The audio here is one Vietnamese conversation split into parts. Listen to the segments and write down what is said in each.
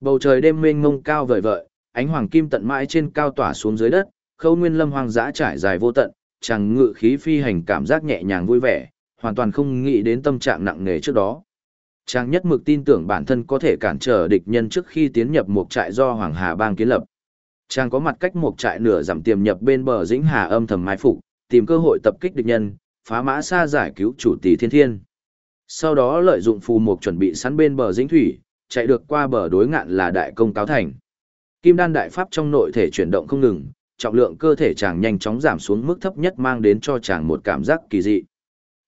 Bầu trời đêm mênh mông cao vời vợi, ánh hoàng kim tận mãi trên cao tỏa xuống dưới đất, khâu nguyên lâm hoang dã trải dài vô tận, chàng ngự khí phi hành cảm giác nhẹ nhàng vui vẻ, hoàn toàn không nghĩ đến tâm trạng nặng nề trước đó. Chàng nhất mực tin tưởng bản thân có thể cản trở địch nhân trước khi tiến nhập một trại do Hoàng Hà Bang kiến lập. Chàng có mặt cách một trại nửa giảm tiềm nhập bên bờ dĩnh hà âm thầm mai phục, tìm cơ hội tập kích địch nhân, phá mã xa giải cứu chủ tỷ thiên thiên. Sau đó lợi dụng phù mục chuẩn bị sẵn bên bờ dĩnh thủy, chạy được qua bờ đối ngạn là đại công cáo thành. Kim đan đại pháp trong nội thể chuyển động không ngừng, trọng lượng cơ thể chàng nhanh chóng giảm xuống mức thấp nhất mang đến cho chàng một cảm giác kỳ dị.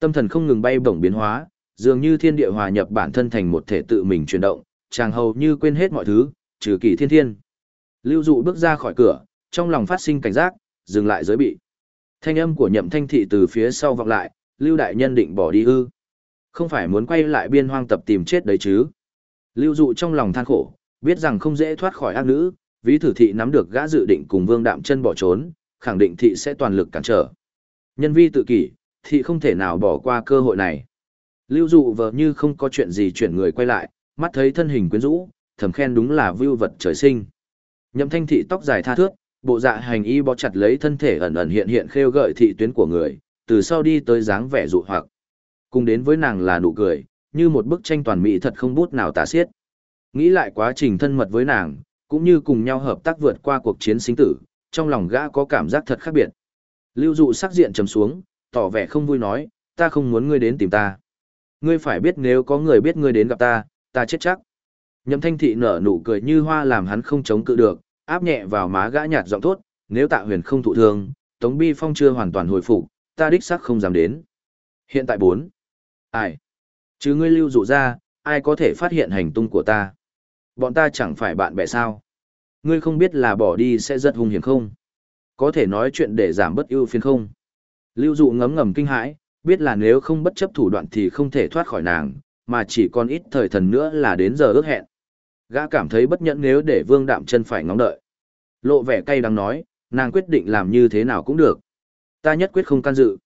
Tâm thần không ngừng bay bổng biến hóa, dường như thiên địa hòa nhập bản thân thành một thể tự mình chuyển động, chàng hầu như quên hết mọi thứ, trừ kỳ thiên thiên. Lưu dụ bước ra khỏi cửa, trong lòng phát sinh cảnh giác, dừng lại giới bị. Thanh âm của nhậm thanh thị từ phía sau vọng lại, Lưu đại nhân định bỏ đi ư. Không phải muốn quay lại biên hoang tập tìm chết đấy chứ. Lưu dụ trong lòng than khổ, biết rằng không dễ thoát khỏi ác nữ, ví thử thị nắm được gã dự định cùng vương đạm chân bỏ trốn, khẳng định thị sẽ toàn lực cản trở. Nhân vi tự kỷ, thị không thể nào bỏ qua cơ hội này. Lưu dụ vờ như không có chuyện gì chuyển người quay lại, mắt thấy thân hình quyến rũ, thầm khen đúng là vưu vật trời sinh. Nhậm thanh thị tóc dài tha thước, bộ dạ hành y bó chặt lấy thân thể ẩn ẩn hiện hiện khêu gợi thị tuyến của người, từ sau đi tới dáng vẻ dụ hoặc. Cùng đến với nàng là nụ cười, như một bức tranh toàn mỹ thật không bút nào tả xiết. Nghĩ lại quá trình thân mật với nàng, cũng như cùng nhau hợp tác vượt qua cuộc chiến sinh tử, trong lòng gã có cảm giác thật khác biệt. Lưu dụ sắc diện trầm xuống, tỏ vẻ không vui nói, ta không muốn ngươi đến tìm ta. Ngươi phải biết nếu có người biết ngươi đến gặp ta, ta chết chắc. Nhậm thanh thị nở nụ cười như hoa làm hắn không chống cự được, áp nhẹ vào má gã nhạt giọng thốt, nếu tạ huyền không thụ thương, Tống Bi Phong chưa hoàn toàn hồi phục, ta đích xác không dám đến. Hiện tại bốn. Ai? Chứ ngươi lưu dụ ra, ai có thể phát hiện hành tung của ta? Bọn ta chẳng phải bạn bè sao? Ngươi không biết là bỏ đi sẽ rất hung hiểm không? Có thể nói chuyện để giảm bất ưu phiền không? Lưu dụ ngấm ngầm kinh hãi, biết là nếu không bất chấp thủ đoạn thì không thể thoát khỏi nàng, mà chỉ còn ít thời thần nữa là đến giờ ước hẹn. Gã cảm thấy bất nhẫn nếu để vương đạm chân phải ngóng đợi. Lộ vẻ cay đắng nói, nàng quyết định làm như thế nào cũng được. Ta nhất quyết không can dự.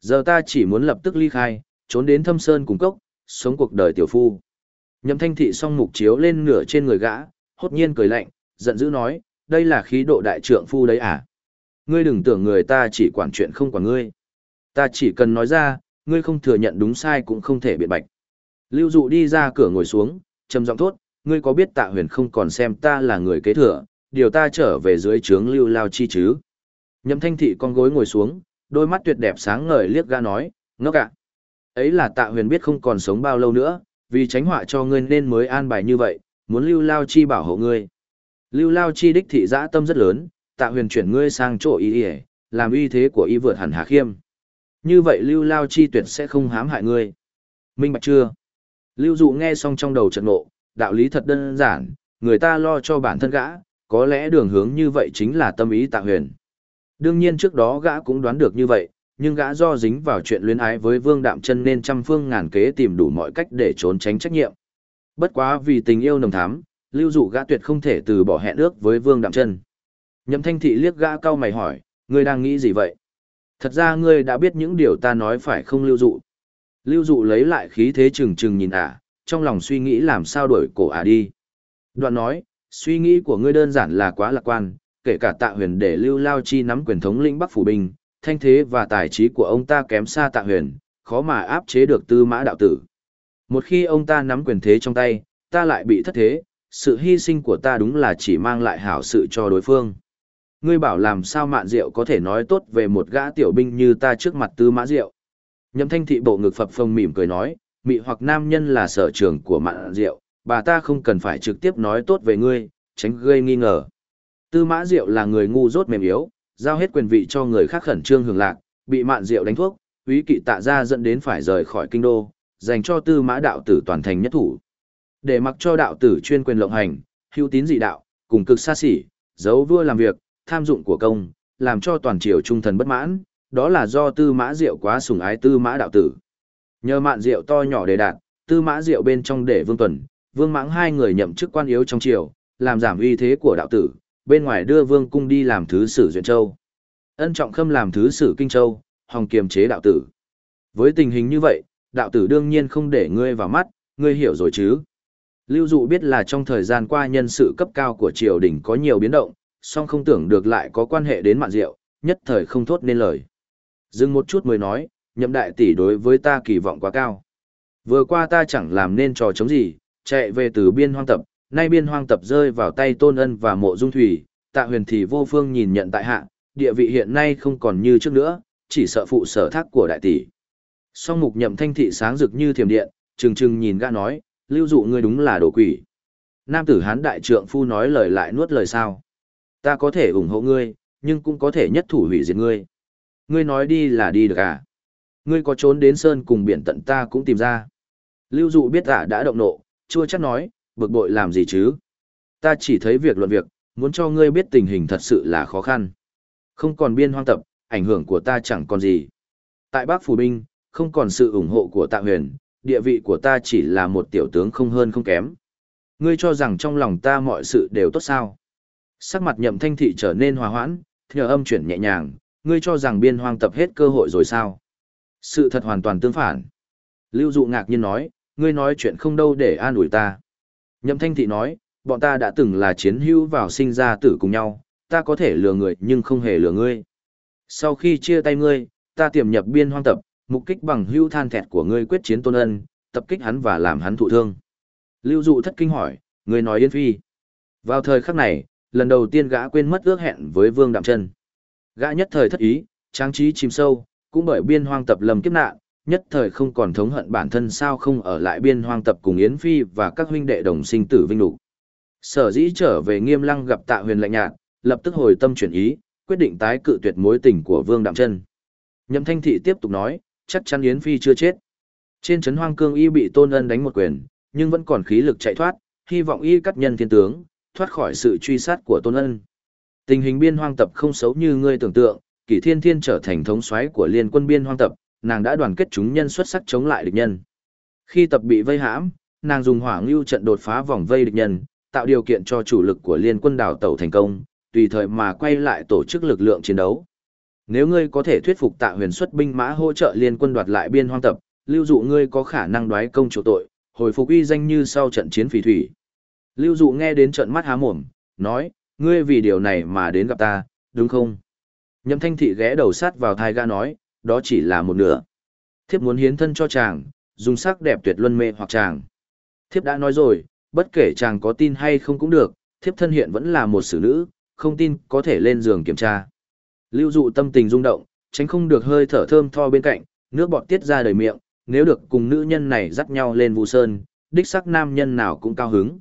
Giờ ta chỉ muốn lập tức ly khai, trốn đến thâm sơn cùng cốc, sống cuộc đời tiểu phu. Nhậm thanh thị song mục chiếu lên nửa trên người gã, hốt nhiên cười lạnh, giận dữ nói, đây là khí độ đại trượng phu đấy à? Ngươi đừng tưởng người ta chỉ quản chuyện không quản ngươi. Ta chỉ cần nói ra, ngươi không thừa nhận đúng sai cũng không thể biện bạch. Lưu dụ đi ra cửa ngồi xuống, trầm giọng thốt, ngươi có biết tạ huyền không còn xem ta là người kế thừa, điều ta trở về dưới trướng lưu lao chi chứ? Nhậm thanh thị con gối ngồi xuống, đôi mắt tuyệt đẹp sáng ngời liếc gã nói, ngốc ạ. Ấy là tạ huyền biết không còn sống bao lâu nữa, vì tránh họa cho ngươi nên mới an bài như vậy, muốn lưu lao chi bảo hộ ngươi. Lưu lao chi đích thị giã tâm rất lớn, tạ huyền chuyển ngươi sang chỗ y ỉa làm uy thế của y vượt hẳn hà khiêm. Như vậy lưu lao chi tuyệt sẽ không hãm hại ngươi. Minh bạch chưa? Lưu dụ nghe xong trong đầu trận nộ, đạo lý thật đơn giản, người ta lo cho bản thân gã, có lẽ đường hướng như vậy chính là tâm ý tạ huyền. Đương nhiên trước đó gã cũng đoán được như vậy, nhưng gã do dính vào chuyện luyến ái với Vương Đạm Chân nên trăm phương ngàn kế tìm đủ mọi cách để trốn tránh trách nhiệm. Bất quá vì tình yêu nồng thắm, lưu dụ gã tuyệt không thể từ bỏ hẹn ước với Vương Đạm Chân. Nhậm Thanh Thị liếc gã cau mày hỏi, ngươi đang nghĩ gì vậy? Thật ra ngươi đã biết những điều ta nói phải không lưu dụ. Lưu dụ lấy lại khí thế trừng trừng nhìn ả, trong lòng suy nghĩ làm sao đuổi cổ ả đi. Đoạn nói, suy nghĩ của ngươi đơn giản là quá lạc quan, kể cả tạ huyền để lưu lao chi nắm quyền thống lĩnh Bắc Phủ Bình, thanh thế và tài trí của ông ta kém xa tạ huyền, khó mà áp chế được tư mã đạo tử. Một khi ông ta nắm quyền thế trong tay, ta lại bị thất thế, sự hy sinh của ta đúng là chỉ mang lại hảo sự cho đối phương. Ngươi bảo làm sao mạn diệu có thể nói tốt về một gã tiểu binh như ta trước mặt tư mã diệu. Nhậm thanh thị bộ ngực phập phồng mỉm cười nói, mị hoặc nam nhân là sở trường của mạn diệu, bà ta không cần phải trực tiếp nói tốt về ngươi, tránh gây nghi ngờ. Tư mã diệu là người ngu dốt mềm yếu, giao hết quyền vị cho người khác khẩn trương hưởng lạc, bị mạn diệu đánh thuốc, quý kỵ tạ ra dẫn đến phải rời khỏi kinh đô, dành cho tư mã đạo tử toàn thành nhất thủ. Để mặc cho đạo tử chuyên quyền lộng hành, hữu tín dị đạo, cùng cực xa xỉ, giấu vua làm việc, tham dụng của công, làm cho toàn triều trung thần bất mãn, đó là do tư mã diệu quá sủng ái tư mã đạo tử. Nhờ mạn diệu to nhỏ đề đạt, tư mã diệu bên trong để vương tuần, vương mãng hai người nhậm chức quan yếu trong triều, làm giảm uy thế của đạo tử, bên ngoài đưa vương cung đi làm thứ sử duyện châu. Ân trọng khâm làm thứ sử kinh châu, hòng kiềm chế đạo tử. Với tình hình như vậy, đạo tử đương nhiên không để ngươi vào mắt, ngươi hiểu rồi chứ. Lưu Dụ biết là trong thời gian qua nhân sự cấp cao của triều đình có nhiều biến động, song không tưởng được lại có quan hệ đến mạn diệu, nhất thời không thốt nên lời. Dừng một chút mới nói, nhậm đại tỷ đối với ta kỳ vọng quá cao. Vừa qua ta chẳng làm nên trò chống gì, chạy về từ biên hoang tập, nay biên hoang tập rơi vào tay tôn ân và mộ dung thủy, tạ huyền thì vô phương nhìn nhận tại hạ, địa vị hiện nay không còn như trước nữa, chỉ sợ phụ sở thác của đại tỷ. Song mục nhậm thanh thị sáng rực như thiềm điện, trừng trừng nhìn gã nói, lưu dụ ngươi đúng là đồ quỷ. Nam tử hán đại trượng phu nói lời lại nuốt lời sao. Ta có thể ủng hộ ngươi, nhưng cũng có thể nhất thủ hủy diệt ngươi. Ngươi nói đi là đi được à? Ngươi có trốn đến sơn cùng biển tận ta cũng tìm ra. Lưu dụ biết ả đã động nộ, chua chắc nói, bực bội làm gì chứ? Ta chỉ thấy việc luận việc, muốn cho ngươi biết tình hình thật sự là khó khăn. Không còn biên hoang tập, ảnh hưởng của ta chẳng còn gì. Tại Bắc Phủ Binh, không còn sự ủng hộ của tạ huyền, địa vị của ta chỉ là một tiểu tướng không hơn không kém. Ngươi cho rằng trong lòng ta mọi sự đều tốt sao. Sắc mặt nhậm thanh thị trở nên hòa hoãn, nhờ âm chuyển nhẹ nhàng, ngươi cho rằng biên hoang tập hết cơ hội rồi sao. Sự thật hoàn toàn tương phản. Lưu dụ ngạc nhiên nói, ngươi nói chuyện không đâu để an ủi ta. Nhậm thanh thị nói, bọn ta đã từng là chiến hữu vào sinh ra tử cùng nhau, ta có thể lừa người nhưng không hề lừa ngươi. Sau khi chia tay ngươi, ta tiềm nhập biên hoang tập, mục kích bằng hưu than thẹt của ngươi quyết chiến tôn ân, tập kích hắn và làm hắn thụ thương. Lưu dụ thất kinh hỏi, ngươi nói yên phi. Vào thời khắc này, lần đầu tiên gã quên mất ước hẹn với vương đạm Trân, Gã nhất thời thất ý, trang trí chìm sâu, cũng bởi biên hoang tập lầm kiếp nạn, nhất thời không còn thống hận bản thân sao không ở lại biên hoang tập cùng Yến Phi và các huynh đệ đồng sinh tử vinh lục. Sở dĩ trở về nghiêm lăng gặp tạ huyền lạnh nhạt, lập tức hồi tâm chuyển ý, quyết định tái cự tuyệt mối tình của Vương Đạm Trân. Nhậm Thanh Thị tiếp tục nói, chắc chắn Yến Phi chưa chết. Trên trấn Hoang Cương y bị Tôn Ân đánh một quyền, nhưng vẫn còn khí lực chạy thoát, hy vọng y cắt nhân thiên tướng, thoát khỏi sự truy sát của Tôn Ân. Tình hình biên hoang tập không xấu như ngươi tưởng tượng, Kỷ Thiên Thiên trở thành thống soái của liên quân biên hoang tập, nàng đã đoàn kết chúng nhân xuất sắc chống lại địch nhân. Khi tập bị vây hãm, nàng dùng hỏa ngưu trận đột phá vòng vây địch nhân, tạo điều kiện cho chủ lực của liên quân đảo tàu thành công, tùy thời mà quay lại tổ chức lực lượng chiến đấu. Nếu ngươi có thể thuyết phục tạ huyền xuất binh mã hỗ trợ liên quân đoạt lại biên hoang tập, lưu dụ ngươi có khả năng đoái công chủ tội, hồi phục uy danh như sau trận chiến phỉ thủy. Lưu dụ nghe đến trận mắt há mồm, nói, ngươi vì điều này mà đến gặp ta, đúng không? Nhậm thanh thị ghé đầu sát vào thai ga nói, đó chỉ là một nửa. Thiếp muốn hiến thân cho chàng, dùng sắc đẹp tuyệt luân mê hoặc chàng. Thiếp đã nói rồi, bất kể chàng có tin hay không cũng được, thiếp thân hiện vẫn là một xử nữ, không tin có thể lên giường kiểm tra. Lưu dụ tâm tình rung động, tránh không được hơi thở thơm tho bên cạnh, nước bọt tiết ra đầy miệng, nếu được cùng nữ nhân này dắt nhau lên vụ sơn, đích sắc nam nhân nào cũng cao hứng.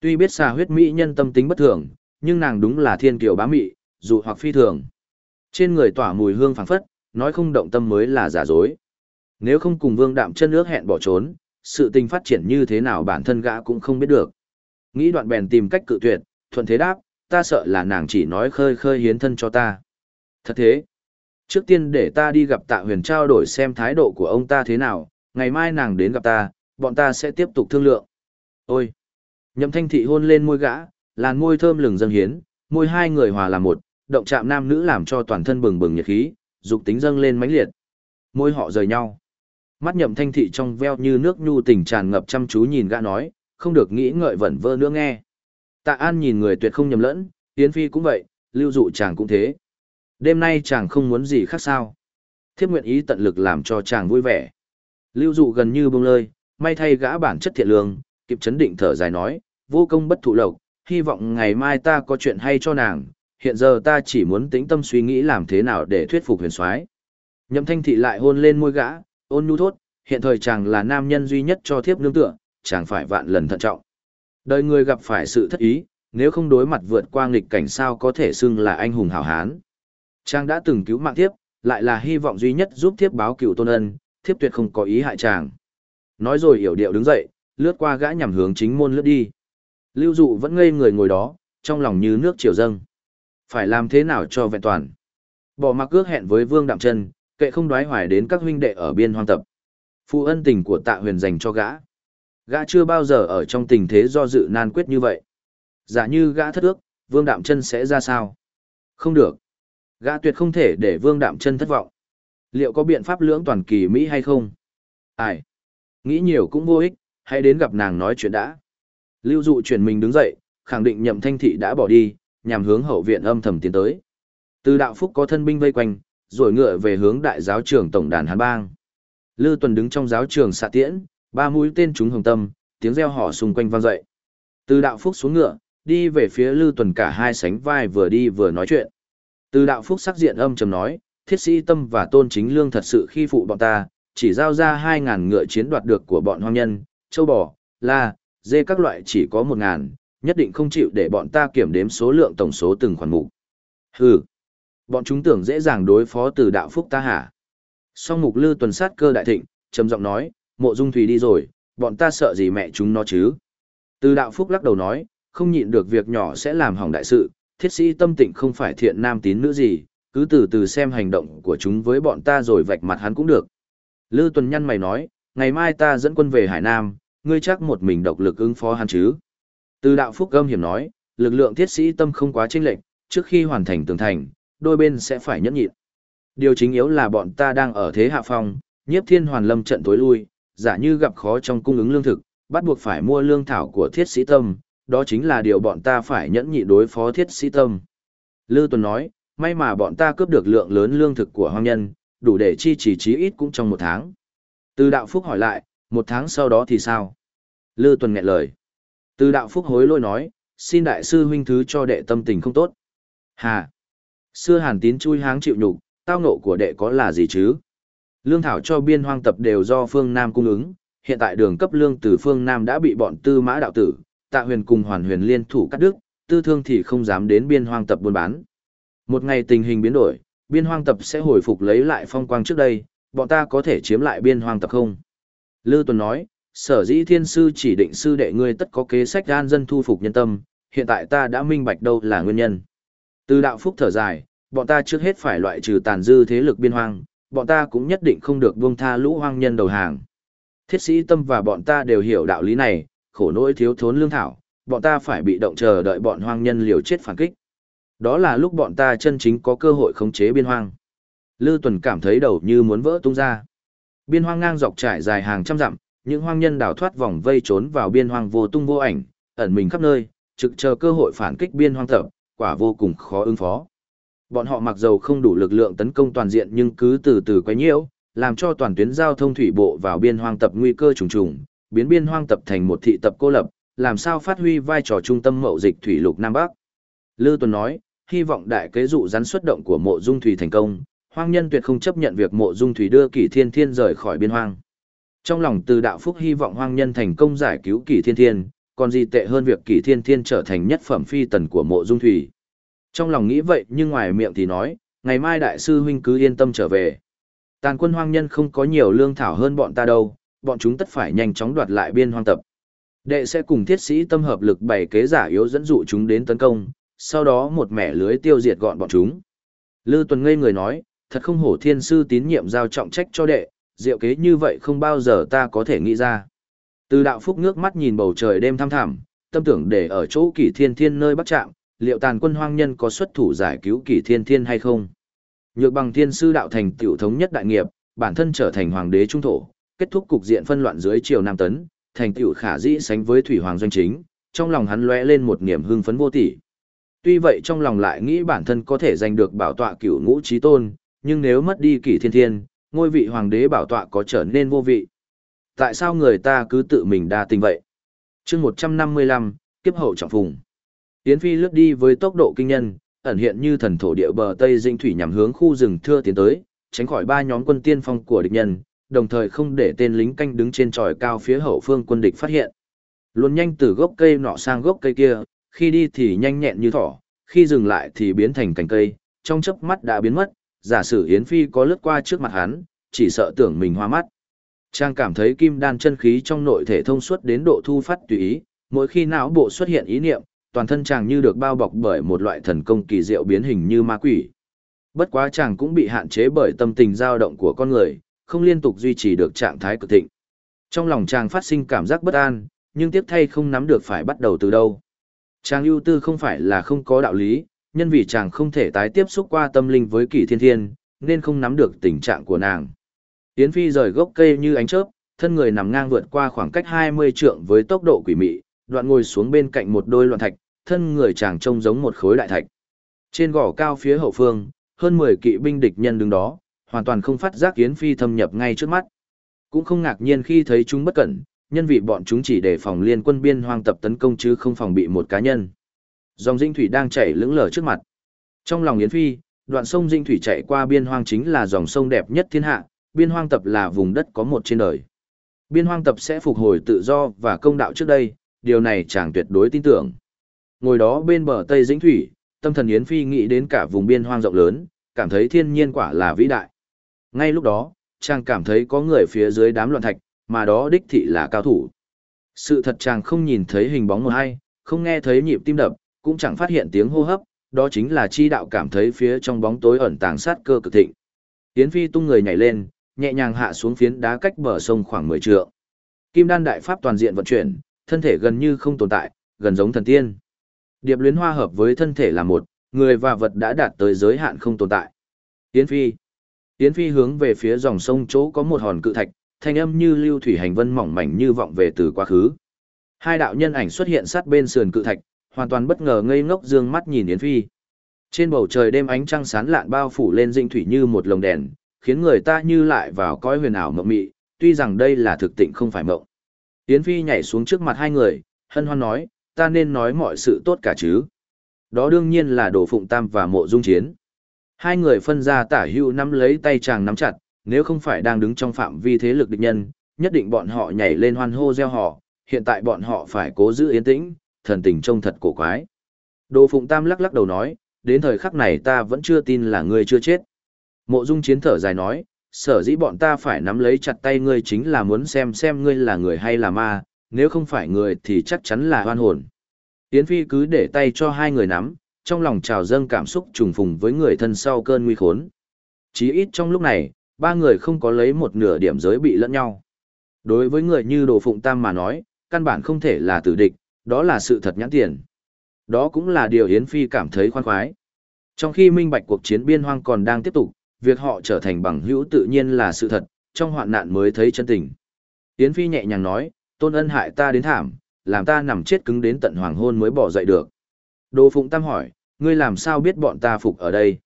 Tuy biết xà huyết mỹ nhân tâm tính bất thường, nhưng nàng đúng là thiên kiều bá mị, dù hoặc phi thường. Trên người tỏa mùi hương phảng phất, nói không động tâm mới là giả dối. Nếu không cùng vương đạm chân ước hẹn bỏ trốn, sự tình phát triển như thế nào bản thân gã cũng không biết được. Nghĩ đoạn bèn tìm cách cự tuyệt, thuận thế đáp, ta sợ là nàng chỉ nói khơi khơi hiến thân cho ta. Thật thế. Trước tiên để ta đi gặp tạ huyền trao đổi xem thái độ của ông ta thế nào, ngày mai nàng đến gặp ta, bọn ta sẽ tiếp tục thương lượng. Ôi! Nhậm thanh thị hôn lên môi gã, làn môi thơm lừng dâng hiến, môi hai người hòa làm một, động chạm nam nữ làm cho toàn thân bừng bừng nhiệt khí, dục tính dâng lên mãnh liệt. Môi họ rời nhau. Mắt nhậm thanh thị trong veo như nước nhu tình tràn ngập chăm chú nhìn gã nói, không được nghĩ ngợi vẩn vơ nữa nghe. Tạ An nhìn người tuyệt không nhầm lẫn, Yến Phi cũng vậy, lưu dụ chàng cũng thế. Đêm nay chàng không muốn gì khác sao. Thiếp nguyện ý tận lực làm cho chàng vui vẻ. Lưu dụ gần như bông lơi, may thay gã bản chất thiện lương, kịp chấn định thở dài nói, vô công bất thụ lộc, hy vọng ngày mai ta có chuyện hay cho nàng, hiện giờ ta chỉ muốn tĩnh tâm suy nghĩ làm thế nào để thuyết phục huyền soái. Nhậm thanh thị lại hôn lên môi gã, ôn nhu thốt, hiện thời chàng là nam nhân duy nhất cho thiếp nương tựa, chàng phải vạn lần thận trọng. Đời người gặp phải sự thất ý, nếu không đối mặt vượt qua nghịch cảnh sao có thể xưng là anh hùng hảo hán. Chàng đã từng cứu mạng thiếp, lại là hy vọng duy nhất giúp thiếp báo cựu tôn ân, thiếp tuyệt không có ý hại chàng. Nói rồi hiểu điệu đứng dậy, lướt qua gã nhằm hướng chính môn lướt đi. Lưu dụ vẫn ngây người ngồi đó, trong lòng như nước triều dâng. Phải làm thế nào cho vẹn toàn? Bỏ mặc ước hẹn với Vương Đạm Trân, kệ không đoái hoài đến các huynh đệ ở biên hoang tập. Phụ ân tình của tạ huyền dành cho gã. Gã chưa bao giờ ở trong tình thế do dự nan quyết như vậy. Giả như gã thất ước, Vương Đạm Trân sẽ ra sao? Không được. Gã tuyệt không thể để Vương Đạm Trân thất vọng. Liệu có biện pháp lưỡng toàn kỳ Mỹ hay không? Ai? Nghĩ nhiều cũng vô ích, hãy đến gặp nàng nói chuyện đã. Lưu dụ chuyển mình đứng dậy, khẳng định nhậm thanh thị đã bỏ đi, nhằm hướng hậu viện âm thầm tiến tới. Từ đạo phúc có thân binh vây quanh, rồi ngựa về hướng đại giáo trưởng tổng đàn Hán Bang. Lư Tuần đứng trong giáo trường xạ tiễn, ba mũi tên trúng hồng tâm, tiếng reo hò xung quanh vang dậy. Từ đạo phúc xuống ngựa, đi về phía Lư Tuần cả hai sánh vai vừa đi vừa nói chuyện. Từ đạo phúc sắc diện âm trầm nói, thiết sĩ tâm và tôn chính lương thật sự khi phụ bọn ta, chỉ giao ra hai ngàn ngựa chiến đoạt được của bọn hoang nhân, châu bò, la, dê các loại chỉ có một ngàn, nhất định không chịu để bọn ta kiểm đếm số lượng tổng số từng khoản mục. Hừ, bọn chúng tưởng dễ dàng đối phó từ đạo phúc ta hả? Song mục lư tuần sát cơ đại thịnh, trầm giọng nói, mộ dung thủy đi rồi, bọn ta sợ gì mẹ chúng nó chứ? Từ đạo phúc lắc đầu nói, không nhịn được việc nhỏ sẽ làm hỏng đại sự, thiết sĩ tâm tịnh không phải thiện nam tín nữ gì, cứ từ từ xem hành động của chúng với bọn ta rồi vạch mặt hắn cũng được. Lư tuần nhăn mày nói, ngày mai ta dẫn quân về Hải Nam, ngươi chắc một mình độc lực ứng phó hắn chứ? Từ đạo phúc âm hiểm nói, lực lượng thiết sĩ tâm không quá chênh lệch, trước khi hoàn thành tường thành, đôi bên sẽ phải nhẫn nhịn. Điều chính yếu là bọn ta đang ở thế hạ phong, nhiếp thiên hoàn lâm trận tối lui, giả như gặp khó trong cung ứng lương thực, bắt buộc phải mua lương thảo của thiết sĩ tâm, đó chính là điều bọn ta phải nhẫn nhị đối phó thiết sĩ tâm. Lư Tuần nói, may mà bọn ta cướp được lượng lớn lương thực của hoang nhân, đủ để chi chỉ chí ít cũng trong một tháng. Từ đạo phúc hỏi lại, một tháng sau đó thì sao? Lư Tuần nghẹn lời. Từ đạo phúc hối lôi nói, xin đại sư huynh thứ cho đệ tâm tình không tốt. Hà! Xưa hàn tín chui háng chịu nhục, tao nộ của đệ có là gì chứ? Lương thảo cho biên hoang tập đều do phương Nam cung ứng, hiện tại đường cấp lương từ phương Nam đã bị bọn tư mã đạo tử, tạ huyền cùng hoàn huyền liên thủ cắt đứt, tư thương thì không dám đến biên hoang tập buôn bán. Một ngày tình hình biến đổi, biên hoang tập sẽ hồi phục lấy lại phong quang trước đây, bọn ta có thể chiếm lại biên hoang tập không? Lư Tuần nói, sở dĩ thiên sư chỉ định sư đệ ngươi tất có kế sách gan dân thu phục nhân tâm, hiện tại ta đã minh bạch đâu là nguyên nhân. Từ đạo phúc thở dài, bọn ta trước hết phải loại trừ tàn dư thế lực biên hoang, bọn ta cũng nhất định không được buông tha lũ hoang nhân đầu hàng. Thiết sĩ tâm và bọn ta đều hiểu đạo lý này, khổ nỗi thiếu thốn lương thảo, bọn ta phải bị động chờ đợi bọn hoang nhân liều chết phản kích. Đó là lúc bọn ta chân chính có cơ hội khống chế biên hoang. Lư Tuần cảm thấy đầu như muốn vỡ tung ra. Biên hoang ngang dọc trải dài hàng trăm dặm, những hoang nhân đào thoát vòng vây trốn vào biên hoang vô tung vô ảnh, ẩn mình khắp nơi, trực chờ cơ hội phản kích biên hoang tập, quả vô cùng khó ứng phó. Bọn họ mặc dầu không đủ lực lượng tấn công toàn diện nhưng cứ từ từ quấy nhiễu, làm cho toàn tuyến giao thông thủy bộ vào biên hoang tập nguy cơ trùng trùng, biến biên hoang tập thành một thị tập cô lập, làm sao phát huy vai trò trung tâm mậu dịch thủy lục Nam Bắc. Lư Tuần nói, hy vọng đại kế dụ rắn xuất động của mộ dung thủy thành công, hoang nhân tuyệt không chấp nhận việc mộ dung thủy đưa kỷ thiên thiên rời khỏi biên hoang. Trong lòng từ đạo phúc hy vọng hoang nhân thành công giải cứu kỷ thiên thiên, còn gì tệ hơn việc kỷ thiên thiên trở thành nhất phẩm phi tần của mộ dung thủy. Trong lòng nghĩ vậy nhưng ngoài miệng thì nói, ngày mai đại sư huynh cứ yên tâm trở về. Tàn quân hoang nhân không có nhiều lương thảo hơn bọn ta đâu, bọn chúng tất phải nhanh chóng đoạt lại biên hoang tập. Đệ sẽ cùng thiết sĩ tâm hợp lực bày kế giả yếu dẫn dụ chúng đến tấn công, sau đó một mẻ lưới tiêu diệt gọn bọn chúng. Lư Tuần ngây người nói, thật không hổ thiên sư tín nhiệm giao trọng trách cho đệ, diệu kế như vậy không bao giờ ta có thể nghĩ ra. Từ đạo phúc nước mắt nhìn bầu trời đêm thăm thẳm, tâm tưởng để ở chỗ kỷ thiên thiên nơi bắt chạm, liệu tàn quân hoang nhân có xuất thủ giải cứu kỷ thiên thiên hay không? Nhược bằng thiên sư đạo thành tiểu thống nhất đại nghiệp, bản thân trở thành hoàng đế trung thổ, kết thúc cục diện phân loạn dưới triều Nam Tấn, thành tiểu khả dĩ sánh với thủy hoàng doanh chính, trong lòng hắn lóe lên một niềm hưng phấn vô tỷ. Tuy vậy trong lòng lại nghĩ bản thân có thể giành được bảo tọa cửu ngũ trí tôn, nhưng nếu mất đi kỷ thiên thiên, ngôi vị hoàng đế bảo tọa có trở nên vô vị. Tại sao người ta cứ tự mình đa tình vậy? chương 155, kiếp hậu trọng phùng. Yến Phi lướt đi với tốc độ kinh nhân, ẩn hiện như thần thổ địa bờ Tây Dinh Thủy nhằm hướng khu rừng thưa tiến tới, tránh khỏi ba nhóm quân tiên phong của địch nhân, đồng thời không để tên lính canh đứng trên tròi cao phía hậu phương quân địch phát hiện. Luôn nhanh từ gốc cây nọ sang gốc cây kia, khi đi thì nhanh nhẹn như thỏ, khi dừng lại thì biến thành cành cây, trong chớp mắt đã biến mất, giả sử Yến Phi có lướt qua trước mặt hắn, chỉ sợ tưởng mình hoa mắt. Trang cảm thấy kim đan chân khí trong nội thể thông suốt đến độ thu phát tùy ý, mỗi khi não bộ xuất hiện ý niệm, toàn thân chàng như được bao bọc bởi một loại thần công kỳ diệu biến hình như ma quỷ. Bất quá chàng cũng bị hạn chế bởi tâm tình dao động của con người, không liên tục duy trì được trạng thái cực thịnh. Trong lòng chàng phát sinh cảm giác bất an, nhưng tiếc thay không nắm được phải bắt đầu từ đâu. Chàng ưu tư không phải là không có đạo lý, nhân vì chàng không thể tái tiếp xúc qua tâm linh với kỷ thiên thiên, nên không nắm được tình trạng của nàng. Yến Phi rời gốc cây như ánh chớp, thân người nằm ngang vượt qua khoảng cách 20 trượng với tốc độ quỷ mị, đoạn ngồi xuống bên cạnh một đôi loạn thạch, thân người chàng trông giống một khối đại thạch. Trên gò cao phía hậu phương, hơn 10 kỵ binh địch nhân đứng đó, hoàn toàn không phát giác Yến Phi thâm nhập ngay trước mắt. Cũng không ngạc nhiên khi thấy chúng bất cẩn, nhân vì bọn chúng chỉ để phòng liên quân biên hoang tập tấn công chứ không phòng bị một cá nhân. Dòng dinh thủy đang chảy lững lờ trước mặt. Trong lòng Yến Phi, đoạn sông dinh thủy chạy qua biên hoang chính là dòng sông đẹp nhất thiên hạ, biên hoang tập là vùng đất có một trên đời. Biên hoang tập sẽ phục hồi tự do và công đạo trước đây, điều này chàng tuyệt đối tin tưởng. Ngồi đó bên bờ Tây Dĩnh Thủy, tâm thần Yến Phi nghĩ đến cả vùng biên hoang rộng lớn, cảm thấy thiên nhiên quả là vĩ đại. Ngay lúc đó, chàng cảm thấy có người phía dưới đám loạn thạch, mà đó đích thị là cao thủ. Sự thật chàng không nhìn thấy hình bóng một hay, không nghe thấy nhịp tim đập, cũng chẳng phát hiện tiếng hô hấp, đó chính là chi đạo cảm thấy phía trong bóng tối ẩn tàng sát cơ cực thịnh. Yến Phi tung người nhảy lên, nhẹ nhàng hạ xuống phiến đá cách bờ sông khoảng 10 trượng. Kim đan đại pháp toàn diện vận chuyển, thân thể gần như không tồn tại, gần giống thần tiên. Điệp luyến hoa hợp với thân thể là một, người và vật đã đạt tới giới hạn không tồn tại. Yến Phi Yến Phi hướng về phía dòng sông chỗ có một hòn cự thạch, thanh âm như lưu thủy hành vân mỏng mảnh như vọng về từ quá khứ. Hai đạo nhân ảnh xuất hiện sát bên sườn cự thạch, hoàn toàn bất ngờ ngây ngốc dương mắt nhìn Yến Phi. Trên bầu trời đêm ánh trăng sáng lạn bao phủ lên dinh thủy như một lồng đèn, khiến người ta như lại vào cõi huyền ảo mộng mị, tuy rằng đây là thực tịnh không phải mộng. Yến Phi nhảy xuống trước mặt hai người, hân hoan nói, ta nên nói mọi sự tốt cả chứ. Đó đương nhiên là đồ phụng tam và mộ dung chiến. Hai người phân ra tả hữu nắm lấy tay chàng nắm chặt, nếu không phải đang đứng trong phạm vi thế lực địch nhân, nhất định bọn họ nhảy lên hoan hô gieo họ, hiện tại bọn họ phải cố giữ yên tĩnh, thần tình trông thật cổ quái. Đồ Phụng Tam lắc lắc đầu nói, đến thời khắc này ta vẫn chưa tin là ngươi chưa chết. Mộ Dung chiến thở dài nói, sở dĩ bọn ta phải nắm lấy chặt tay ngươi chính là muốn xem xem ngươi là người hay là ma, nếu không phải người thì chắc chắn là hoan hồn. Yến Phi cứ để tay cho hai người nắm, trong lòng trào dâng cảm xúc trùng phùng với người thân sau cơn nguy khốn. Chí ít trong lúc này, ba người không có lấy một nửa điểm giới bị lẫn nhau. Đối với người như Đồ Phụng Tam mà nói, căn bản không thể là tử địch, đó là sự thật nhãn tiền. Đó cũng là điều Yến Phi cảm thấy khoan khoái. Trong khi minh bạch cuộc chiến biên hoang còn đang tiếp tục, việc họ trở thành bằng hữu tự nhiên là sự thật, trong hoạn nạn mới thấy chân tình. Yến Phi nhẹ nhàng nói, tôn ân hại ta đến thảm, làm ta nằm chết cứng đến tận hoàng hôn mới bỏ dậy được. Đồ Phụng Tam hỏi, ngươi làm sao biết bọn ta phục ở đây?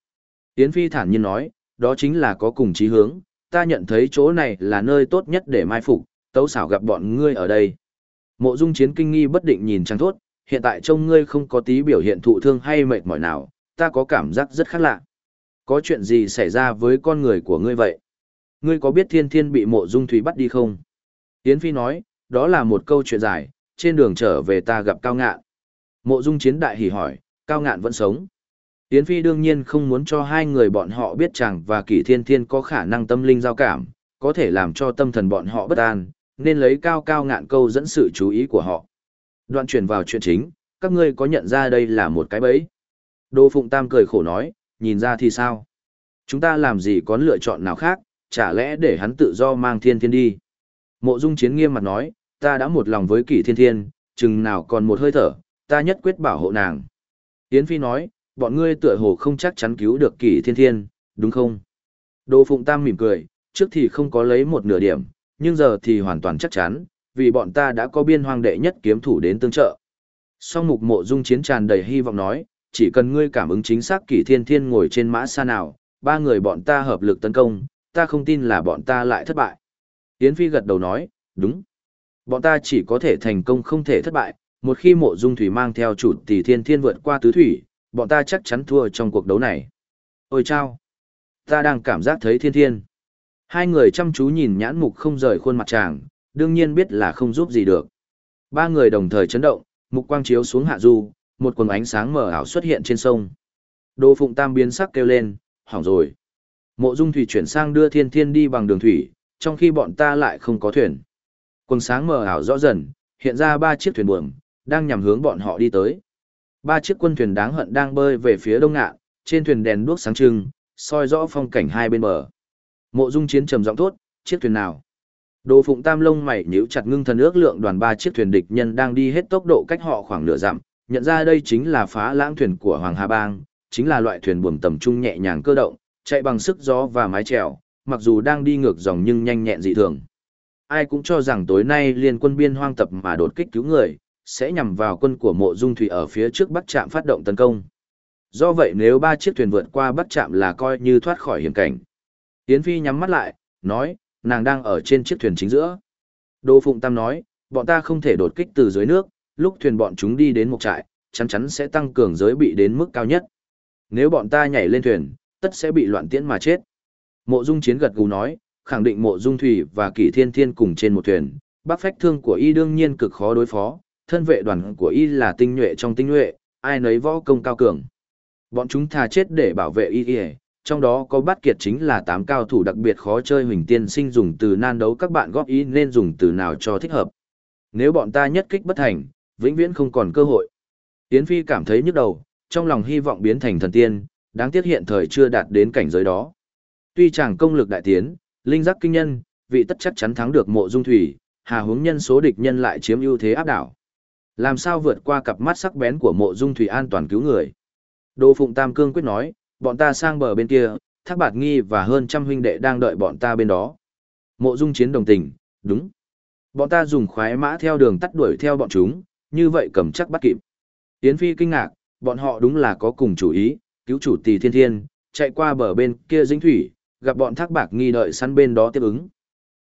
Yến Phi thản nhiên nói, đó chính là có cùng chí hướng, ta nhận thấy chỗ này là nơi tốt nhất để mai phục, tấu xảo gặp bọn ngươi ở đây. Mộ dung chiến kinh nghi bất định nhìn trang thốt, hiện tại trông ngươi không có tí biểu hiện thụ thương hay mệt mỏi nào, ta có cảm giác rất khác lạ. Có chuyện gì xảy ra với con người của ngươi vậy? Ngươi có biết thiên thiên bị mộ dung thủy bắt đi không? Yến Phi nói, đó là một câu chuyện dài, trên đường trở về ta gặp Cao Ngạn. Mộ dung chiến đại hỉ hỏi, Cao Ngạn vẫn sống. Yến Phi đương nhiên không muốn cho hai người bọn họ biết chàng và Kỷ Thiên Thiên có khả năng tâm linh giao cảm, có thể làm cho tâm thần bọn họ bất an, nên lấy cao cao ngạn câu dẫn sự chú ý của họ. Đoạn chuyển vào chuyện chính, các ngươi có nhận ra đây là một cái bẫy? Đô Phụng Tam cười khổ nói, nhìn ra thì sao? Chúng ta làm gì có lựa chọn nào khác, chả lẽ để hắn tự do mang thiên thiên đi? Mộ Dung Chiến nghiêm mặt nói, ta đã một lòng với Kỷ Thiên Thiên, chừng nào còn một hơi thở, ta nhất quyết bảo hộ nàng. Yến Phi nói, bọn ngươi tựa hồ không chắc chắn cứu được Kỷ Thiên Thiên, đúng không? Đô Phụng Tam mỉm cười, trước thì không có lấy một nửa điểm, nhưng giờ thì hoàn toàn chắc chắn, vì bọn ta đã có biên hoang đệ nhất kiếm thủ đến tương trợ. Song mục mộ dung chiến tràn đầy hy vọng nói, chỉ cần ngươi cảm ứng chính xác kỷ thiên thiên ngồi trên mã xa nào, ba người bọn ta hợp lực tấn công, ta không tin là bọn ta lại thất bại. Yến Phi gật đầu nói, đúng. Bọn ta chỉ có thể thành công không thể thất bại, một khi mộ dung thủy mang theo chủ tỷ thiên thiên vượt qua tứ thủy, bọn ta chắc chắn thua trong cuộc đấu này. Ôi chao! Ta đang cảm giác thấy thiên thiên. Hai người chăm chú nhìn nhãn mục không rời khuôn mặt chàng, đương nhiên biết là không giúp gì được. Ba người đồng thời chấn động, mục quang chiếu xuống hạ du, một quần ánh sáng mờ ảo xuất hiện trên sông. Đô Phụng Tam biến sắc kêu lên, hỏng rồi. Mộ Dung Thủy chuyển sang đưa Thiên Thiên đi bằng đường thủy, trong khi bọn ta lại không có thuyền. Quần sáng mờ ảo rõ dần, hiện ra ba chiếc thuyền buồm, đang nhằm hướng bọn họ đi tới. Ba chiếc quân thuyền đáng hận đang bơi về phía đông ngạn, trên thuyền đèn đuốc sáng trưng, soi rõ phong cảnh hai bên bờ. Mộ Dung Chiến trầm giọng thốt, chiếc thuyền nào? Đồ Phụng Tam lông mày nhíu chặt ngưng thần ước lượng đoàn ba chiếc thuyền địch nhân đang đi hết tốc độ cách họ khoảng nửa dặm, nhận ra đây chính là phá lãng thuyền của Hoàng Hà Bang, chính là loại thuyền buồm tầm trung nhẹ nhàng cơ động, chạy bằng sức gió và mái chèo, mặc dù đang đi ngược dòng nhưng nhanh nhẹn dị thường. Ai cũng cho rằng tối nay liên quân biên hoang tập mà đột kích cứu người, sẽ nhằm vào quân của mộ dung thủy ở phía trước bắc trạm phát động tấn công. Do vậy nếu ba chiếc thuyền vượt qua bắc trạm là coi như thoát khỏi hiểm cảnh. Yến Phi nhắm mắt lại, nói, nàng đang ở trên chiếc thuyền chính giữa. Đô Phụng Tam nói, bọn ta không thể đột kích từ dưới nước, lúc thuyền bọn chúng đi đến một trại, chắn chắn sẽ tăng cường giới bị đến mức cao nhất. Nếu bọn ta nhảy lên thuyền, tất sẽ bị loạn tiễn mà chết. Mộ Dung Chiến gật gù nói, khẳng định Mộ Dung Thủy và Kỷ Thiên Thiên cùng trên một thuyền, bác phách thương của y đương nhiên cực khó đối phó, thân vệ đoàn của y là tinh nhuệ trong tinh nhuệ, ai nấy võ công cao cường. Bọn chúng thà chết để bảo vệ y y, trong đó có bát kiệt chính là tám cao thủ đặc biệt khó chơi huỳnh tiên sinh dùng từ nan đấu các bạn góp ý nên dùng từ nào cho thích hợp. Nếu bọn ta nhất kích bất thành, vĩnh viễn không còn cơ hội. Yến Phi cảm thấy nhức đầu, trong lòng hy vọng biến thành thần tiên, đáng tiếc hiện thời chưa đạt đến cảnh giới đó. Tuy chàng công lực đại tiến, linh giác kinh nhân, vị tất chắc chắn thắng được mộ dung thủy, hà hướng nhân số địch nhân lại chiếm ưu thế áp đảo. Làm sao vượt qua cặp mắt sắc bén của mộ dung thủy an toàn cứu người. Đô Phụng Tam Cương quyết nói, bọn ta sang bờ bên kia, Thác Bạt Nghi và hơn trăm huynh đệ đang đợi bọn ta bên đó. Mộ Dung Chiến đồng tình, đúng. Bọn ta dùng khoái mã theo đường tắt đuổi theo bọn chúng, như vậy cầm chắc bắt kịp. Yến Phi kinh ngạc, bọn họ đúng là có cùng chủ ý, cứu chủ tỷ thiên thiên, chạy qua bờ bên kia dính thủy, gặp bọn Thác Bạt Nghi đợi săn bên đó tiếp ứng.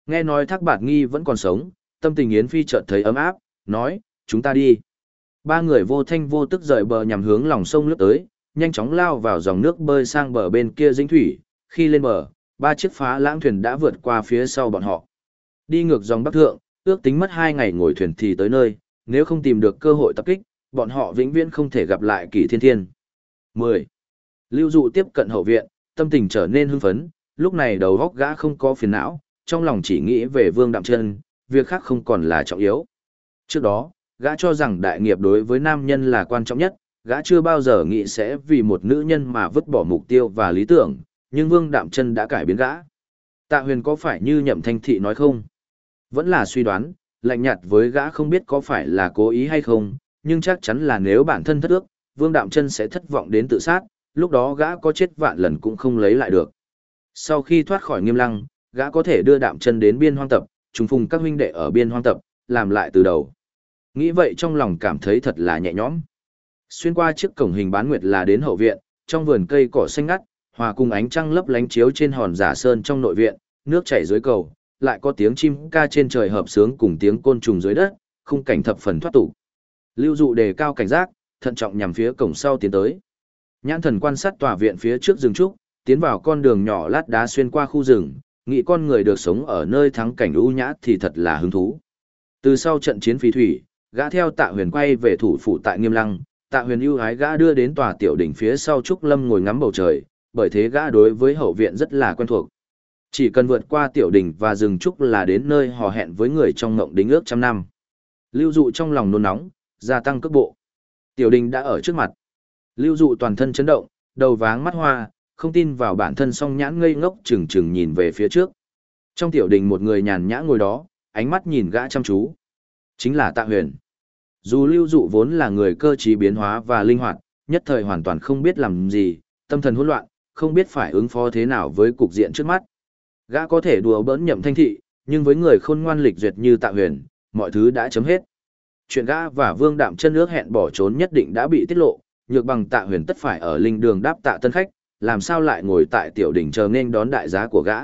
Nghe nói Thác Bạt Nghi vẫn còn sống, tâm tình Yến Phi chợt thấy ấm áp, nói, chúng ta đi. Ba người vô thanh vô tức rời bờ nhằm hướng lòng sông lướt tới, nhanh chóng lao vào dòng nước bơi sang bờ bên kia dĩnh thủy, khi lên bờ, ba chiếc phá lãng thuyền đã vượt qua phía sau bọn họ. Đi ngược dòng bắc thượng, ước tính mất hai ngày ngồi thuyền thì tới nơi, nếu không tìm được cơ hội tập kích, bọn họ vĩnh viễn không thể gặp lại kỳ thiên thiên. 10. Lưu dụ tiếp cận hậu viện, tâm tình trở nên hưng phấn, lúc này đầu góc gã không có phiền não, trong lòng chỉ nghĩ về vương đạm chân, việc khác không còn là trọng yếu. Trước đó, gã cho rằng đại nghiệp đối với nam nhân là quan trọng nhất, gã chưa bao giờ nghĩ sẽ vì một nữ nhân mà vứt bỏ mục tiêu và lý tưởng, nhưng Vương Đạm Chân đã cải biến gã. Tạ Huyền có phải như Nhậm Thanh Thị nói không? Vẫn là suy đoán, lạnh nhạt với gã không biết có phải là cố ý hay không, nhưng chắc chắn là nếu bản thân thất ước, Vương Đạm Chân sẽ thất vọng đến tự sát, lúc đó gã có chết vạn lần cũng không lấy lại được. Sau khi thoát khỏi Nghiêm Lăng, gã có thể đưa Đạm Chân đến biên hoang tập, trùng phùng các huynh đệ ở biên hoang tập, làm lại từ đầu. Nghĩ vậy trong lòng cảm thấy thật là nhẹ nhõm. Xuyên qua chiếc cổng hình bán nguyệt là đến hậu viện, trong vườn cây cỏ xanh ngắt, hòa cùng ánh trăng lấp lánh chiếu trên hòn giả sơn trong nội viện, nước chảy dưới cầu, lại có tiếng chim ca trên trời hợp sướng cùng tiếng côn trùng dưới đất, khung cảnh thập phần thoát tục. Lưu dụ đề cao cảnh giác, thận trọng nhằm phía cổng sau tiến tới. Nhãn thần quan sát tòa viện phía trước rừng trúc, tiến vào con đường nhỏ lát đá xuyên qua khu rừng, nghĩ con người được sống ở nơi thắng cảnh ưu nhã thì thật là hứng thú. Từ sau trận chiến phí thủy, gã theo tạ huyền quay về thủ phủ tại Nghiêm Lăng, tạ huyền ưu ái gã đưa đến tòa tiểu đỉnh phía sau trúc lâm ngồi ngắm bầu trời, bởi thế gã đối với hậu viện rất là quen thuộc. Chỉ cần vượt qua tiểu đỉnh và rừng trúc là đến nơi hò hẹn với người trong ngộng đính ước trăm năm. Lưu dụ trong lòng nôn nóng, gia tăng cước bộ. Tiểu đình đã ở trước mặt. Lưu dụ toàn thân chấn động, đầu váng mắt hoa, không tin vào bản thân song nhãn ngây ngốc chừng chừng nhìn về phía trước. Trong tiểu đình một người nhàn nhã ngồi đó, ánh mắt nhìn gã chăm chú. Chính là tạ huyền dù lưu dụ vốn là người cơ trí biến hóa và linh hoạt, nhất thời hoàn toàn không biết làm gì, tâm thần hỗn loạn, không biết phải ứng phó thế nào với cục diện trước mắt. Gã có thể đùa bỡn nhậm thanh thị, nhưng với người khôn ngoan lịch duyệt như tạ huyền, mọi thứ đã chấm hết. Chuyện gã và vương đạm chân nước hẹn bỏ trốn nhất định đã bị tiết lộ, nhược bằng tạ huyền tất phải ở linh đường đáp tạ tân khách, làm sao lại ngồi tại tiểu đỉnh chờ nên đón đại giá của gã.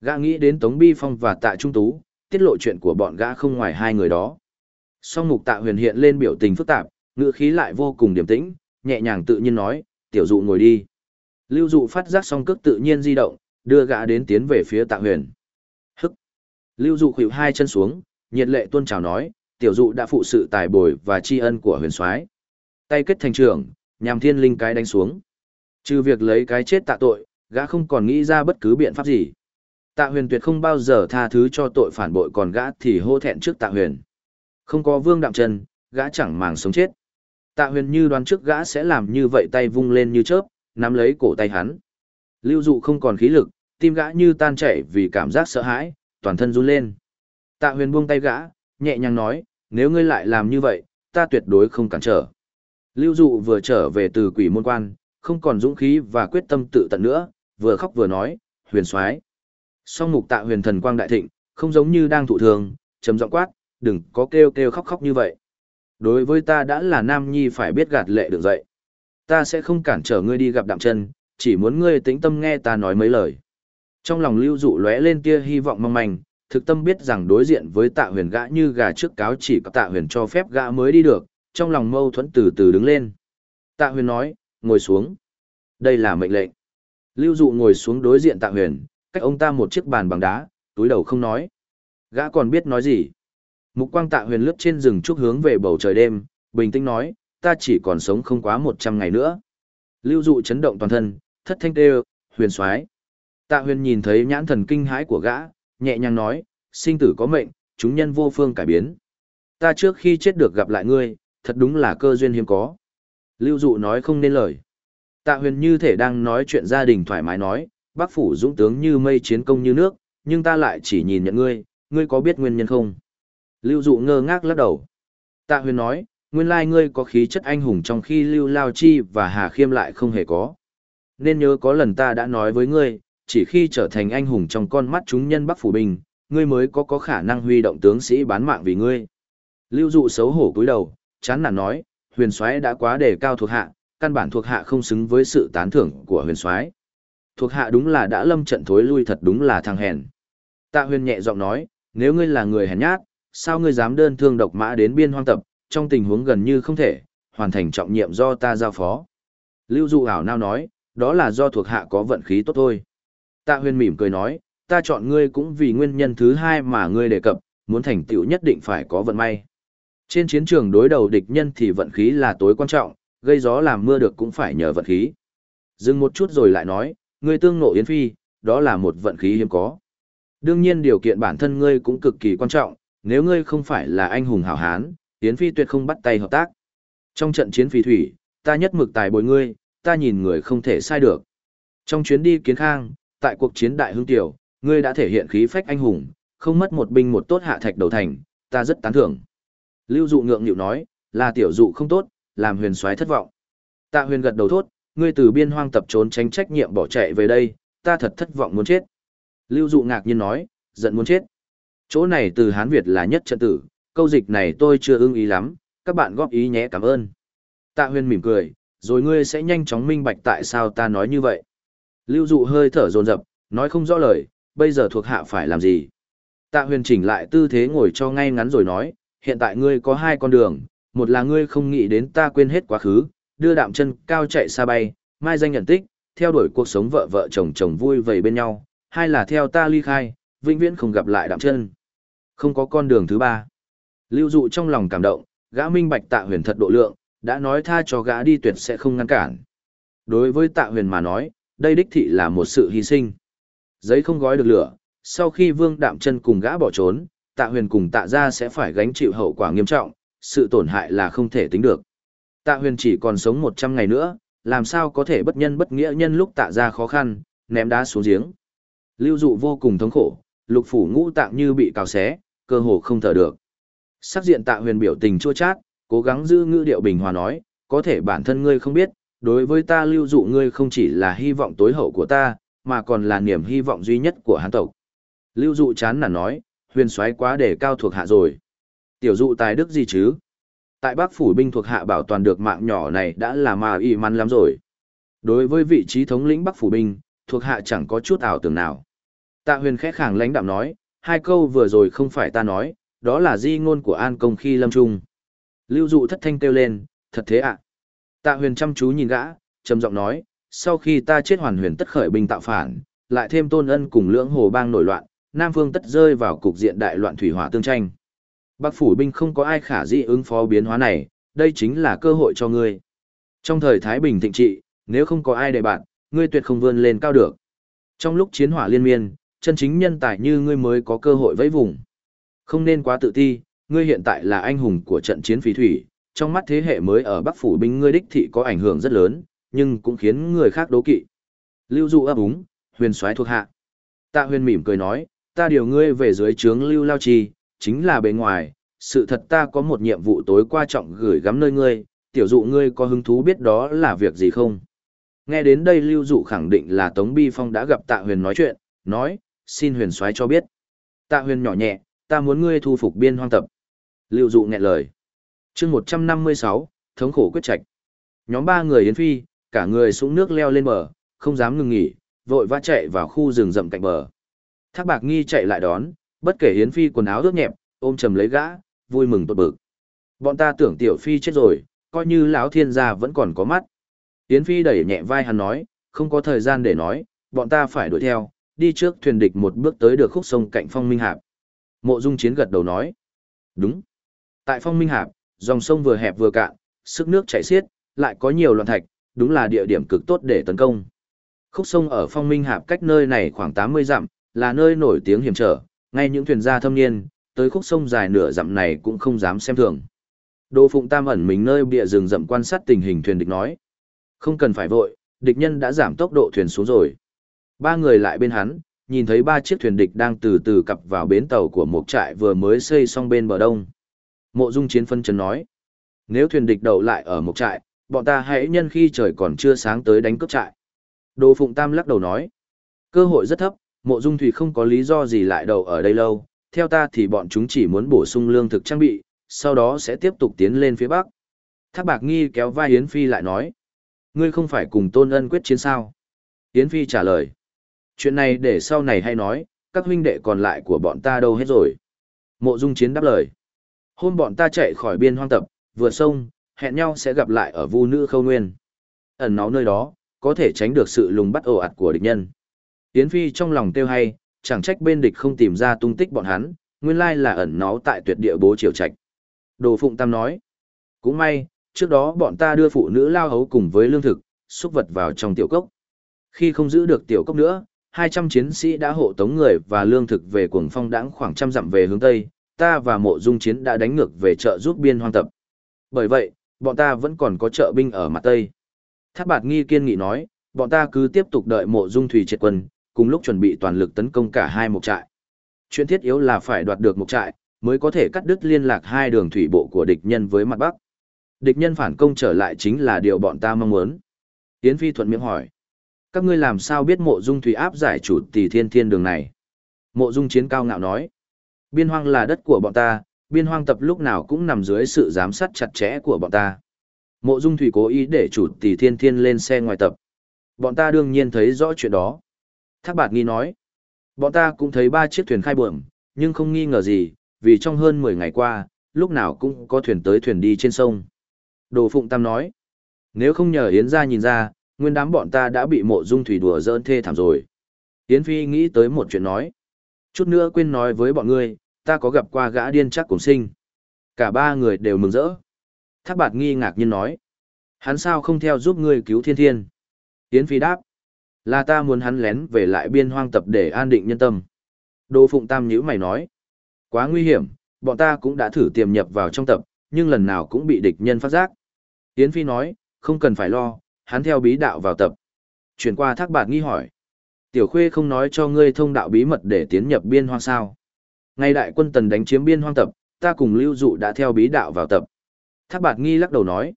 Gã nghĩ đến Tống Bi Phong và tạ Trung Tú, tiết lộ chuyện của bọn gã không ngoài hai người đó. Song mục tạ huyền hiện lên biểu tình phức tạp, ngữ khí lại vô cùng điềm tĩnh, nhẹ nhàng tự nhiên nói, tiểu dụ ngồi đi. Lưu dụ phát giác song cước tự nhiên di động, đưa gã đến tiến về phía tạ huyền. Hức. Lưu dụ khuỵu hai chân xuống, nhiệt lệ tuôn chào nói, tiểu dụ đã phụ sự tài bồi và tri ân của huyền soái Tay kết thành trưởng, nhằm thiên linh cái đánh xuống. Trừ việc lấy cái chết tạ tội, gã không còn nghĩ ra bất cứ biện pháp gì. Tạ huyền tuyệt không bao giờ tha thứ cho tội phản bội còn gã thì hô thẹn trước tạ huyền. Không có vương đạm chân, gã chẳng màng sống chết. Tạ huyền như đoán trước gã sẽ làm như vậy tay vung lên như chớp, nắm lấy cổ tay hắn. Lưu dụ không còn khí lực, tim gã như tan chảy vì cảm giác sợ hãi, toàn thân run lên. Tạ huyền buông tay gã, nhẹ nhàng nói, nếu ngươi lại làm như vậy, ta tuyệt đối không cản trở. Lưu dụ vừa trở về từ quỷ môn quan, không còn dũng khí và quyết tâm tự tận nữa, vừa khóc vừa nói, huyền soái Song mục tạ huyền thần quang đại thịnh, không giống như đang thụ thường, trầm giọng quát, đừng có kêu kêu khóc khóc như vậy. Đối với ta đã là nam nhi phải biết gạt lệ được dậy. Ta sẽ không cản trở ngươi đi gặp đạm chân, chỉ muốn ngươi tĩnh tâm nghe ta nói mấy lời. Trong lòng lưu dụ lóe lên tia hy vọng mong manh, thực tâm biết rằng đối diện với tạ huyền gã như gà trước cáo chỉ có tạ huyền cho phép gã mới đi được, trong lòng mâu thuẫn từ từ đứng lên. Tạ huyền nói, ngồi xuống. Đây là mệnh lệnh. Lưu dụ ngồi xuống đối diện tạ huyền, cách ông ta một chiếc bàn bằng đá, túi đầu không nói. Gã còn biết nói gì. Mục quang tạ huyền lướt trên rừng trúc hướng về bầu trời đêm, bình tĩnh nói, ta chỉ còn sống không quá một trăm ngày nữa. Lưu dụ chấn động toàn thân, thất thanh tê huyền soái Tạ huyền nhìn thấy nhãn thần kinh hãi của gã, nhẹ nhàng nói, sinh tử có mệnh, chúng nhân vô phương cải biến. Ta trước khi chết được gặp lại ngươi, thật đúng là cơ duyên hiếm có. Lưu dụ nói không nên lời. Tạ huyền như thể đang nói chuyện gia đình thoải mái nói, bác phủ dũng tướng như mây chiến công như nước, nhưng ta lại chỉ nhìn nhận ngươi, ngươi có biết nguyên nhân không? Lưu dụ ngơ ngác lắc đầu. Tạ huyền nói, nguyên lai ngươi có khí chất anh hùng trong khi lưu lao chi và hà khiêm lại không hề có. Nên nhớ có lần ta đã nói với ngươi, chỉ khi trở thành anh hùng trong con mắt chúng nhân Bắc Phủ Bình, ngươi mới có có khả năng huy động tướng sĩ bán mạng vì ngươi. Lưu dụ xấu hổ cúi đầu, chán nản nói, huyền soái đã quá đề cao thuộc hạ, căn bản thuộc hạ không xứng với sự tán thưởng của huyền soái. Thuộc hạ đúng là đã lâm trận thối lui thật đúng là thằng hèn. Tạ huyền nhẹ giọng nói, nếu ngươi là người hèn nhát, sao ngươi dám đơn thương độc mã đến biên hoang tập, trong tình huống gần như không thể, hoàn thành trọng nhiệm do ta giao phó. Lưu dụ ảo nao nói, đó là do thuộc hạ có vận khí tốt thôi. Tạ huyền mỉm cười nói, ta chọn ngươi cũng vì nguyên nhân thứ hai mà ngươi đề cập, muốn thành tựu nhất định phải có vận may. Trên chiến trường đối đầu địch nhân thì vận khí là tối quan trọng, gây gió làm mưa được cũng phải nhờ vận khí. Dừng một chút rồi lại nói, ngươi tương nộ Yến Phi, đó là một vận khí hiếm có. Đương nhiên điều kiện bản thân ngươi cũng cực kỳ quan trọng, nếu ngươi không phải là anh hùng hảo hán, Yến Phi tuyệt không bắt tay hợp tác. Trong trận chiến phi thủy, ta nhất mực tài bồi ngươi, ta nhìn người không thể sai được. Trong chuyến đi kiến khang, tại cuộc chiến đại hương tiểu, ngươi đã thể hiện khí phách anh hùng, không mất một binh một tốt hạ thạch đầu thành, ta rất tán thưởng. Lưu dụ ngượng nghịu nói, là tiểu dụ không tốt, làm huyền soái thất vọng. Tạ huyền gật đầu thốt, ngươi từ biên hoang tập trốn tránh trách nhiệm bỏ chạy về đây, ta thật thất vọng muốn chết. Lưu dụ ngạc nhiên nói, giận muốn chết. Chỗ này từ Hán Việt là nhất trận tử, câu dịch này tôi chưa ưng ý lắm, các bạn góp ý nhé cảm ơn. Tạ huyền mỉm cười, rồi ngươi sẽ nhanh chóng minh bạch tại sao ta nói như vậy. Lưu dụ hơi thở dồn dập, nói không rõ lời, bây giờ thuộc hạ phải làm gì. Tạ huyền chỉnh lại tư thế ngồi cho ngay ngắn rồi nói, hiện tại ngươi có hai con đường, một là ngươi không nghĩ đến ta quên hết quá khứ, đưa đạm chân cao chạy xa bay, mai danh nhận tích, theo đuổi cuộc sống vợ vợ chồng chồng vui vầy bên nhau, hai là theo ta ly khai, vĩnh viễn không gặp lại đạm chân. Không có con đường thứ ba. Lưu dụ trong lòng cảm động, gã minh bạch tạ huyền thật độ lượng, đã nói tha cho gã đi tuyệt sẽ không ngăn cản. Đối với tạ huyền mà nói, đây đích thị là một sự hy sinh. Giấy không gói được lửa, sau khi vương đạm chân cùng gã bỏ trốn, tạ huyền cùng tạ ra sẽ phải gánh chịu hậu quả nghiêm trọng, sự tổn hại là không thể tính được. Tạ huyền chỉ còn sống 100 ngày nữa, làm sao có thể bất nhân bất nghĩa nhân lúc tạ ra khó khăn, ném đá xuống giếng. Lưu dụ vô cùng thống khổ, lục phủ ngũ tạng như bị cào xé, cơ hồ không thở được. Sắc diện tạ huyền biểu tình chua chát, cố gắng giữ ngữ điệu bình hòa nói, có thể bản thân ngươi không biết, đối với ta lưu dụ ngươi không chỉ là hy vọng tối hậu của ta, mà còn là niềm hy vọng duy nhất của hán tộc. Lưu dụ chán nản nói, huyền soái quá để cao thuộc hạ rồi. Tiểu dụ tài đức gì chứ? Tại Bắc phủ binh thuộc hạ bảo toàn được mạng nhỏ này đã là mà y mắn lắm rồi. Đối với vị trí thống lĩnh Bắc phủ binh, thuộc hạ chẳng có chút ảo tưởng nào. Tạ huyền khẽ khàng lãnh đạm nói, hai câu vừa rồi không phải ta nói, đó là di ngôn của An Công khi lâm trung. Lưu dụ thất thanh kêu lên, thật thế ạ. Tạ huyền chăm chú nhìn gã, trầm giọng nói, sau khi ta chết hoàn huyền tất khởi binh tạo phản, lại thêm tôn ân cùng lưỡng hồ bang nổi loạn, Nam Phương tất rơi vào cục diện đại loạn thủy hỏa tương tranh. Bắc phủ binh không có ai khả dĩ ứng phó biến hóa này, đây chính là cơ hội cho ngươi. Trong thời Thái Bình thịnh trị, nếu không có ai để bạn, ngươi tuyệt không vươn lên cao được. Trong lúc chiến hỏa liên miên, chân chính nhân tài như ngươi mới có cơ hội vẫy vùng. Không nên quá tự ti, ngươi hiện tại là anh hùng của trận chiến phí thủy, trong mắt thế hệ mới ở Bắc phủ binh ngươi đích thị có ảnh hưởng rất lớn, nhưng cũng khiến người khác đố kỵ. Lưu dụ ấp úng, huyền soái thuộc hạ. Tạ huyền mỉm cười nói, ta điều ngươi về dưới trướng lưu lao chi, chính là bề ngoài, sự thật ta có một nhiệm vụ tối quan trọng gửi gắm nơi ngươi, tiểu dụ ngươi có hứng thú biết đó là việc gì không? Nghe đến đây lưu dụ khẳng định là Tống Bi Phong đã gặp tạ huyền nói chuyện, nói, xin huyền soái cho biết. Tạ huyền nhỏ nhẹ, ta muốn ngươi thu phục biên hoang tập. Lưu dụ nghẹn lời. chương 156, thống khổ quyết trạch. Nhóm ba người Yến Phi, cả người xuống nước leo lên bờ, không dám ngừng nghỉ, vội vã chạy vào khu rừng rậm cạnh bờ. Thác bạc nghi chạy lại đón, bất kể Yến Phi quần áo ướt nhẹp, ôm chầm lấy gã, vui mừng tột bực. Bọn ta tưởng Tiểu Phi chết rồi, coi như lão thiên gia vẫn còn có mắt. Yến Phi đẩy nhẹ vai hắn nói, không có thời gian để nói, bọn ta phải đuổi theo, đi trước thuyền địch một bước tới được khúc sông cạnh phong minh hạp. Mộ Dung Chiến gật đầu nói, đúng. Tại phong minh hạp, dòng sông vừa hẹp vừa cạn, sức nước chảy xiết, lại có nhiều loạn thạch, đúng là địa điểm cực tốt để tấn công. Khúc sông ở phong minh hạp cách nơi này khoảng 80 dặm, là nơi nổi tiếng hiểm trở, ngay những thuyền gia thâm niên, tới khúc sông dài nửa dặm này cũng không dám xem thường. Đỗ Phụng Tam ẩn mình nơi bịa rừng rậm quan sát tình hình thuyền địch nói. Không cần phải vội, địch nhân đã giảm tốc độ thuyền xuống rồi. Ba người lại bên hắn, nhìn thấy ba chiếc thuyền địch đang từ từ cập vào bến tàu của một trại vừa mới xây xong bên bờ đông. Mộ Dung Chiến phân trần nói. Nếu thuyền địch đậu lại ở một trại, bọn ta hãy nhân khi trời còn chưa sáng tới đánh cướp trại. Đồ Phụng Tam lắc đầu nói. Cơ hội rất thấp, mộ dung thủy không có lý do gì lại đậu ở đây lâu. Theo ta thì bọn chúng chỉ muốn bổ sung lương thực trang bị, sau đó sẽ tiếp tục tiến lên phía bắc. Thác bạc nghi kéo vai Yến Phi lại nói. Ngươi không phải cùng tôn ân quyết chiến sao? Yến Phi trả lời. Chuyện này để sau này hay nói, các huynh đệ còn lại của bọn ta đâu hết rồi. Mộ dung chiến đáp lời. Hôm bọn ta chạy khỏi biên hoang tập, vừa sông, hẹn nhau sẽ gặp lại ở vu nữ khâu nguyên. Ẩn náu nơi đó, có thể tránh được sự lùng bắt ồ ạt của địch nhân. Yến Phi trong lòng tiêu hay, chẳng trách bên địch không tìm ra tung tích bọn hắn, nguyên lai là ẩn náu tại tuyệt địa bố triều trạch. Đồ Phụng Tam nói, cũng may, trước đó bọn ta đưa phụ nữ lao hấu cùng với lương thực, xúc vật vào trong tiểu cốc. Khi không giữ được tiểu cốc nữa, 200 chiến sĩ đã hộ tống người và lương thực về cuồng phong đãng khoảng trăm dặm về hướng Tây, ta và mộ dung chiến đã đánh ngược về chợ giúp biên hoang tập. Bởi vậy, bọn ta vẫn còn có trợ binh ở mặt Tây. Thác bạt nghi kiên nghị nói, bọn ta cứ tiếp tục đợi mộ dung thủy triệt quân, cùng lúc chuẩn bị toàn lực tấn công cả hai mục trại. Chuyện thiết yếu là phải đoạt được mục trại, mới có thể cắt đứt liên lạc hai đường thủy bộ của địch nhân với mặt Bắc. Địch nhân phản công trở lại chính là điều bọn ta mong muốn. Yến Phi thuận miệng hỏi. Các ngươi làm sao biết mộ dung thủy áp giải chủ tỷ thiên thiên đường này? Mộ dung chiến cao ngạo nói. Biên hoang là đất của bọn ta, biên hoang tập lúc nào cũng nằm dưới sự giám sát chặt chẽ của bọn ta. Mộ dung thủy cố ý để chủ tỷ thiên thiên lên xe ngoài tập. Bọn ta đương nhiên thấy rõ chuyện đó. Thác bạt nghi nói. Bọn ta cũng thấy ba chiếc thuyền khai buồm, nhưng không nghi ngờ gì, vì trong hơn 10 ngày qua, lúc nào cũng có thuyền tới thuyền đi trên sông. Đồ Phụng Tam nói. Nếu không nhờ Yến ra nhìn ra, nguyên đám bọn ta đã bị mộ dung thủy đùa dỡn thê thảm rồi. Yến Phi nghĩ tới một chuyện nói. Chút nữa quên nói với bọn ngươi, ta có gặp qua gã điên chắc cùng sinh. Cả ba người đều mừng rỡ. Thác bạt nghi ngạc nhiên nói. Hắn sao không theo giúp ngươi cứu thiên thiên? Yến Phi đáp. Là ta muốn hắn lén về lại biên hoang tập để an định nhân tâm. Đô Phụng Tam nhữ mày nói. Quá nguy hiểm, bọn ta cũng đã thử tiềm nhập vào trong tập, nhưng lần nào cũng bị địch nhân phát giác. Yến Phi nói, không cần phải lo, hắn theo bí đạo vào tập. Chuyển qua thác bạt nghi hỏi. Tiểu khuê không nói cho ngươi thông đạo bí mật để tiến nhập biên hoang sao. Ngay đại quân tần đánh chiếm biên hoang tập, ta cùng lưu dụ đã theo bí đạo vào tập. Thác bạt nghi lắc đầu nói.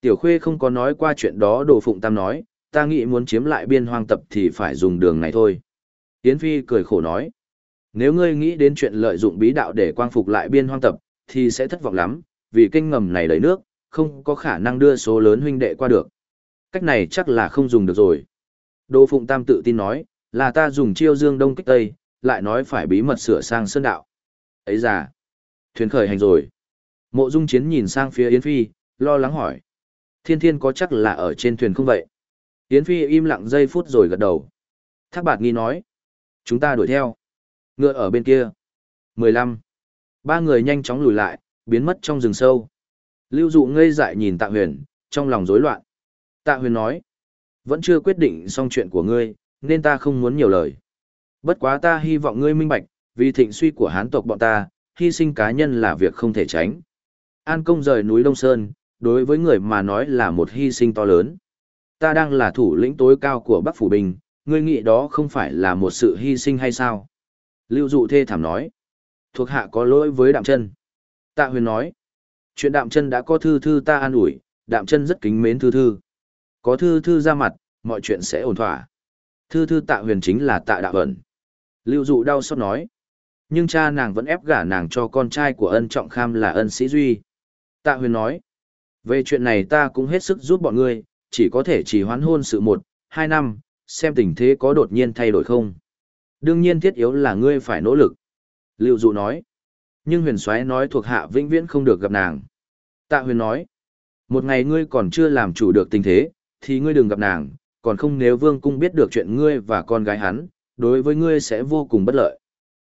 Tiểu khuê không có nói qua chuyện đó đồ phụng tam nói, ta nghĩ muốn chiếm lại biên hoang tập thì phải dùng đường này thôi. Yến Phi cười khổ nói. Nếu ngươi nghĩ đến chuyện lợi dụng bí đạo để quang phục lại biên hoang tập, thì sẽ thất vọng lắm, vì kênh ngầm này đầy nước, không có khả năng đưa số lớn huynh đệ qua được. Cách này chắc là không dùng được rồi. Đỗ Phụng Tam tự tin nói, là ta dùng chiêu dương đông kích tây, lại nói phải bí mật sửa sang sơn đạo. Ấy già, thuyền khởi hành rồi. Mộ Dung Chiến nhìn sang phía Yến Phi, lo lắng hỏi. Thiên Thiên có chắc là ở trên thuyền không vậy? Yến Phi im lặng giây phút rồi gật đầu. Thác bạt nghi nói. Chúng ta đuổi theo. Ngựa ở bên kia. 15. Ba người nhanh chóng lùi lại, biến mất trong rừng sâu. Lưu dụ ngây dại nhìn tạ huyền, trong lòng rối loạn. Tạ huyền nói. Vẫn chưa quyết định xong chuyện của ngươi, nên ta không muốn nhiều lời. Bất quá ta hy vọng ngươi minh bạch, vì thịnh suy của hán tộc bọn ta, hy sinh cá nhân là việc không thể tránh. An công rời núi Đông Sơn, đối với người mà nói là một hy sinh to lớn. Ta đang là thủ lĩnh tối cao của Bắc Phủ Bình, ngươi nghĩ đó không phải là một sự hy sinh hay sao? Lưu dụ thê thảm nói. Thuộc hạ có lỗi với đạm chân. Tạ huyền nói. Chuyện đạm chân đã có thư thư ta an ủi, đạm chân rất kính mến thư thư. Có thư thư ra mặt, mọi chuyện sẽ ổn thỏa. Thư thư tạ huyền chính là tạ đạo ẩn. Lưu dụ đau xót nói. Nhưng cha nàng vẫn ép gả nàng cho con trai của ân trọng kham là ân sĩ duy. Tạ huyền nói, về chuyện này ta cũng hết sức giúp bọn ngươi, chỉ có thể chỉ hoán hôn sự một, hai năm, xem tình thế có đột nhiên thay đổi không. Đương nhiên thiết yếu là ngươi phải nỗ lực. Lưu Dụ nói, nhưng huyền soái nói thuộc hạ vĩnh viễn không được gặp nàng. Tạ huyền nói, một ngày ngươi còn chưa làm chủ được tình thế, thì ngươi đừng gặp nàng, còn không nếu vương cung biết được chuyện ngươi và con gái hắn, đối với ngươi sẽ vô cùng bất lợi.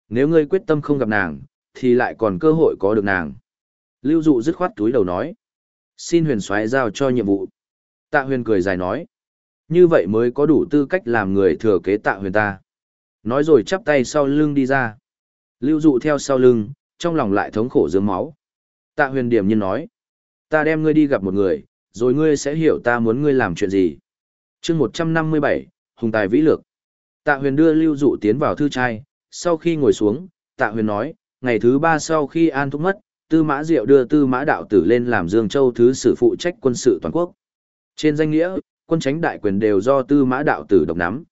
Nếu ngươi quyết tâm không gặp nàng, thì lại còn cơ hội có được nàng. Lưu dụ dứt khoát túi đầu nói, xin huyền soái giao cho nhiệm vụ. Tạ huyền cười dài nói, như vậy mới có đủ tư cách làm người thừa kế tạ huyền ta. Nói rồi chắp tay sau lưng đi ra. Lưu dụ theo sau lưng, trong lòng lại thống khổ dướng máu. Tạ huyền điểm nhiên nói, ta đem ngươi đi gặp một người, rồi ngươi sẽ hiểu ta muốn ngươi làm chuyện gì. chương 157, Hùng Tài Vĩ Lược. Tạ huyền đưa lưu dụ tiến vào thư trai, sau khi ngồi xuống, tạ huyền nói, ngày thứ ba sau khi an thúc mất, tư mã diệu đưa tư mã đạo tử lên làm Dương Châu thứ sử phụ trách quân sự toàn quốc. Trên danh nghĩa, quân tránh đại quyền đều do tư mã đạo tử độc nắm.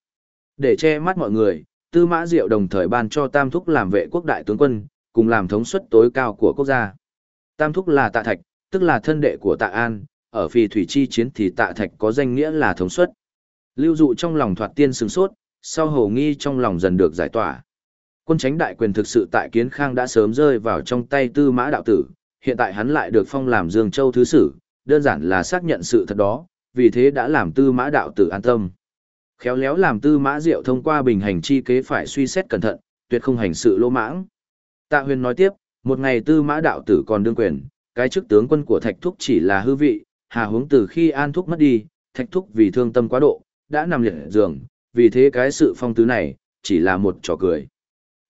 Để che mắt mọi người, tư mã diệu đồng thời ban cho tam thúc làm vệ quốc đại tướng quân, cùng làm thống suất tối cao của quốc gia. Tam thúc là tạ thạch, tức là thân đệ của tạ an, ở phi thủy chi chiến thì tạ thạch có danh nghĩa là thống suất. Lưu dụ trong lòng thoạt tiên sừng sốt, sau hầu nghi trong lòng dần được giải tỏa. Quân tránh đại quyền thực sự tại Kiến Khang đã sớm rơi vào trong tay tư mã đạo tử, hiện tại hắn lại được phong làm Dương Châu Thứ Sử, đơn giản là xác nhận sự thật đó, vì thế đã làm tư mã đạo tử an tâm. Khéo léo làm tư mã diệu thông qua bình hành chi kế phải suy xét cẩn thận, tuyệt không hành sự lỗ mãng. Tạ huyền nói tiếp, một ngày tư mã đạo tử còn đương quyền, cái chức tướng quân của Thạch Thúc chỉ là hư vị, hà Huống từ khi An Thúc mất đi, Thạch Thúc vì thương tâm quá độ, đã nằm liệt giường, vì thế cái sự phong tứ này, chỉ là một trò cười.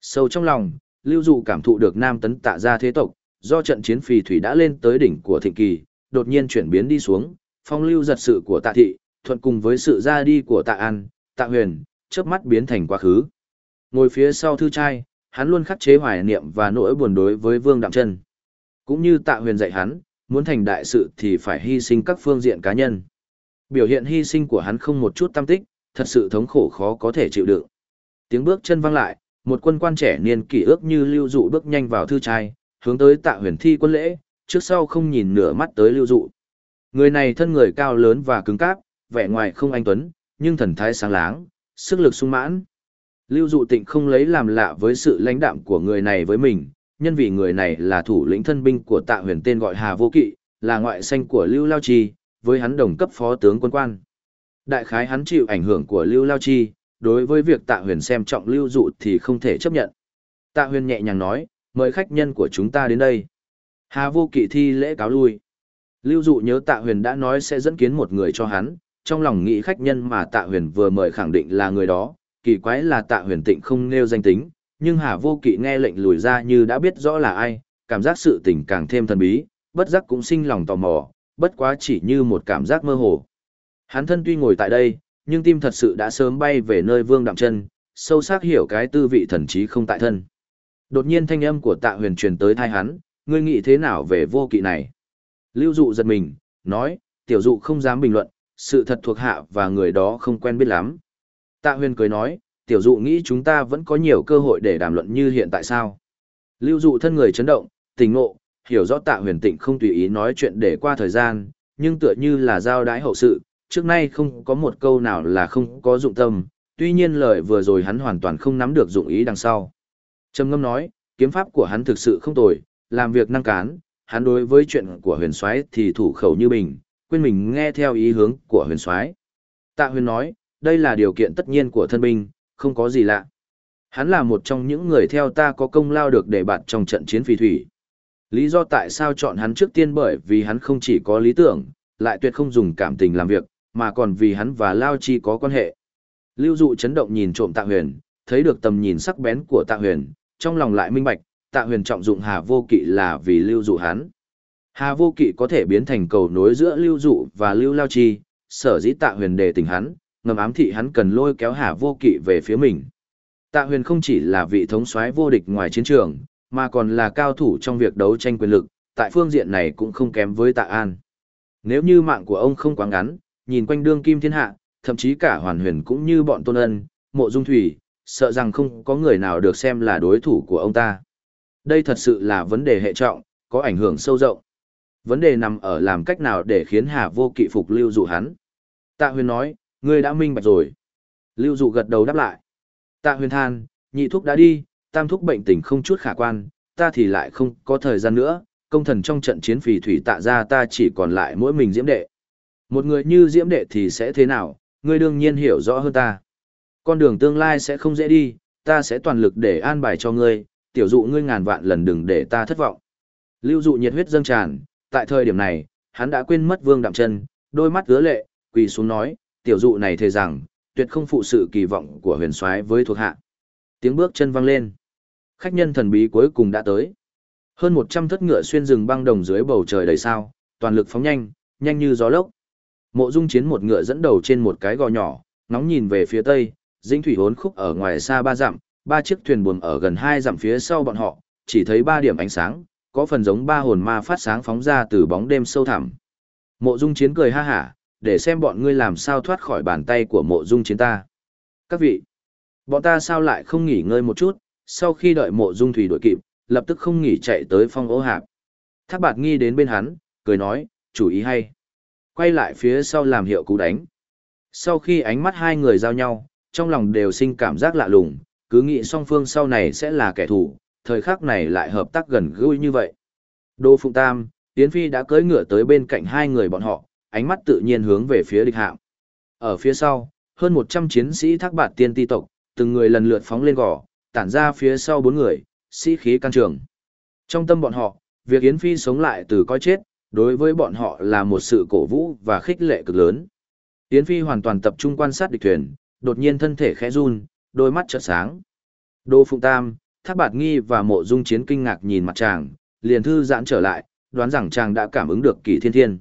Sâu trong lòng, Lưu Dụ cảm thụ được Nam Tấn tạ ra thế tộc, do trận chiến phì thủy đã lên tới đỉnh của thịnh kỳ, đột nhiên chuyển biến đi xuống, phong lưu giật sự của tạ thị, thuận cùng với sự ra đi của tạ an, tạ huyền, chớp mắt biến thành quá khứ. Ngồi phía sau thư trai, hắn luôn khắc chế hoài niệm và nỗi buồn đối với Vương Đạm Chân. Cũng như tạ huyền dạy hắn, muốn thành đại sự thì phải hy sinh các phương diện cá nhân. Biểu hiện hy sinh của hắn không một chút tâm tích, thật sự thống khổ khó có thể chịu đựng. Tiếng bước chân vang lại, một quân quan trẻ niên kỷ ước như lưu dụ bước nhanh vào thư trai, hướng tới tạ huyền thi quân lễ, trước sau không nhìn nửa mắt tới lưu dụ. Người này thân người cao lớn và cứng cáp, vẻ ngoài không anh tuấn, nhưng thần thái sáng láng, sức lực sung mãn. Lưu dụ tịnh không lấy làm lạ với sự lãnh đạm của người này với mình, nhân vì người này là thủ lĩnh thân binh của tạ huyền tên gọi Hà Vô Kỵ, là ngoại sanh của Lưu Lao Chi, với hắn đồng cấp phó tướng quân quan. Đại khái hắn chịu ảnh hưởng của Lưu Lao Chi, đối với việc tạ huyền xem trọng lưu dụ thì không thể chấp nhận. Tạ huyền nhẹ nhàng nói, mời khách nhân của chúng ta đến đây. Hà vô kỵ thi lễ cáo lui. Lưu dụ nhớ tạ huyền đã nói sẽ dẫn kiến một người cho hắn, trong lòng nghĩ khách nhân mà tạ huyền vừa mời khẳng định là người đó, kỳ quái là tạ huyền tịnh không nêu danh tính, nhưng Hà vô kỵ nghe lệnh lùi ra như đã biết rõ là ai, cảm giác sự tình càng thêm thần bí, bất giác cũng sinh lòng tò mò, bất quá chỉ như một cảm giác mơ hồ. Hắn thân tuy ngồi tại đây, nhưng tim thật sự đã sớm bay về nơi vương đạm chân, sâu sắc hiểu cái tư vị thần trí không tại thân. Đột nhiên thanh âm của tạ huyền truyền tới thai hắn, ngươi nghĩ thế nào về vô kỵ này? Lưu dụ giật mình, nói, tiểu dụ không dám bình luận, sự thật thuộc hạ và người đó không quen biết lắm. Tạ huyền cười nói, tiểu dụ nghĩ chúng ta vẫn có nhiều cơ hội để đàm luận như hiện tại sao. Lưu dụ thân người chấn động, tình ngộ, hiểu rõ tạ huyền tịnh không tùy ý nói chuyện để qua thời gian, nhưng tựa như là giao đái hậu sự, trước nay không có một câu nào là không có dụng tâm, tuy nhiên lời vừa rồi hắn hoàn toàn không nắm được dụng ý đằng sau. Trầm ngâm nói, kiếm pháp của hắn thực sự không tồi, làm việc năng cán, hắn đối với chuyện của huyền soái thì thủ khẩu như bình, quên mình nghe theo ý hướng của huyền soái. Tạ huyền nói, đây là điều kiện tất nhiên của thân binh, không có gì lạ. Hắn là một trong những người theo ta có công lao được để bạt trong trận chiến phi thủy. Lý do tại sao chọn hắn trước tiên bởi vì hắn không chỉ có lý tưởng, lại tuyệt không dùng cảm tình làm việc, mà còn vì hắn và Lao Chi có quan hệ. Lưu dụ chấn động nhìn trộm tạ huyền, thấy được tầm nhìn sắc bén của tạ huyền, trong lòng lại minh bạch, tạ huyền trọng dụng Hà Vô Kỵ là vì lưu dụ hắn. Hà Vô Kỵ có thể biến thành cầu nối giữa lưu dụ và lưu Lao Chi, sở dĩ tạ huyền đề tình hắn, ngầm ám thị hắn cần lôi kéo Hà Vô Kỵ về phía mình. Tạ huyền không chỉ là vị thống soái vô địch ngoài chiến trường, mà còn là cao thủ trong việc đấu tranh quyền lực, tại phương diện này cũng không kém với tạ an. Nếu như mạng của ông không quá ngắn, nhìn quanh đương kim thiên hạ, thậm chí cả hoàn huyền cũng như bọn tôn ân, mộ dung thủy, sợ rằng không có người nào được xem là đối thủ của ông ta. Đây thật sự là vấn đề hệ trọng, có ảnh hưởng sâu rộng. Vấn đề nằm ở làm cách nào để khiến Hà vô kỵ phục lưu dụ hắn. Tạ huyền nói, ngươi đã minh bạch rồi. Lưu dụ gật đầu đáp lại. Tạ huyền than, nhị thuốc đã đi, tam thuốc bệnh tình không chút khả quan, ta thì lại không có thời gian nữa, công thần trong trận chiến phì thủy tạ ra ta chỉ còn lại mỗi mình diễm đệ. Một người như diễm đệ thì sẽ thế nào, ngươi đương nhiên hiểu rõ hơn ta. Con đường tương lai sẽ không dễ đi, ta sẽ toàn lực để an bài cho ngươi, tiểu dụ ngươi ngàn vạn lần đừng để ta thất vọng. Lưu dụ nhiệt huyết dâng tràn, tại thời điểm này, hắn đã quên mất vương đạm chân, đôi mắt ứa lệ, quỳ xuống nói, tiểu dụ này thề rằng, tuyệt không phụ sự kỳ vọng của huyền soái với thuộc hạ. Tiếng bước chân vang lên. Khách nhân thần bí cuối cùng đã tới. Hơn 100 thất ngựa xuyên rừng băng đồng dưới bầu trời đầy sao, toàn lực phóng nhanh, nhanh như gió lốc. Mộ Dung Chiến một ngựa dẫn đầu trên một cái gò nhỏ, nóng nhìn về phía tây, dĩnh thủy hốn khúc ở ngoài xa ba dặm, ba chiếc thuyền buồm ở gần hai dặm phía sau bọn họ, chỉ thấy ba điểm ánh sáng, có phần giống ba hồn ma phát sáng phóng ra từ bóng đêm sâu thẳm. Mộ Dung Chiến cười ha hả, để xem bọn ngươi làm sao thoát khỏi bàn tay của Mộ Dung Chiến ta. Các vị, bọn ta sao lại không nghỉ ngơi một chút, sau khi đợi Mộ Dung Thủy đội kịp, lập tức không nghỉ chạy tới phong ố hạp. Thác bạt nghi đến bên hắn, cười nói, chủ ý hay. Quay lại phía sau làm hiệu cú đánh. Sau khi ánh mắt hai người giao nhau, trong lòng đều sinh cảm giác lạ lùng, cứ nghĩ song phương sau này sẽ là kẻ thù, thời khắc này lại hợp tác gần gũi như vậy. Đô Phụng Tam, Tiến Phi đã cưỡi ngựa tới bên cạnh hai người bọn họ, ánh mắt tự nhiên hướng về phía địch hạm. Ở phía sau, hơn 100 chiến sĩ thác bạt tiên ti tộc, từng người lần lượt phóng lên gò, tản ra phía sau bốn người, sĩ khí can trường. Trong tâm bọn họ, việc Yến Phi sống lại từ coi chết, đối với bọn họ là một sự cổ vũ và khích lệ cực lớn. Yến Phi hoàn toàn tập trung quan sát địch thuyền, đột nhiên thân thể khẽ run, đôi mắt chợt sáng. Đô Phụng Tam, Thác Bạt Nghi và Mộ Dung Chiến kinh ngạc nhìn mặt chàng, liền thư giãn trở lại, đoán rằng chàng đã cảm ứng được Kỷ Thiên Thiên.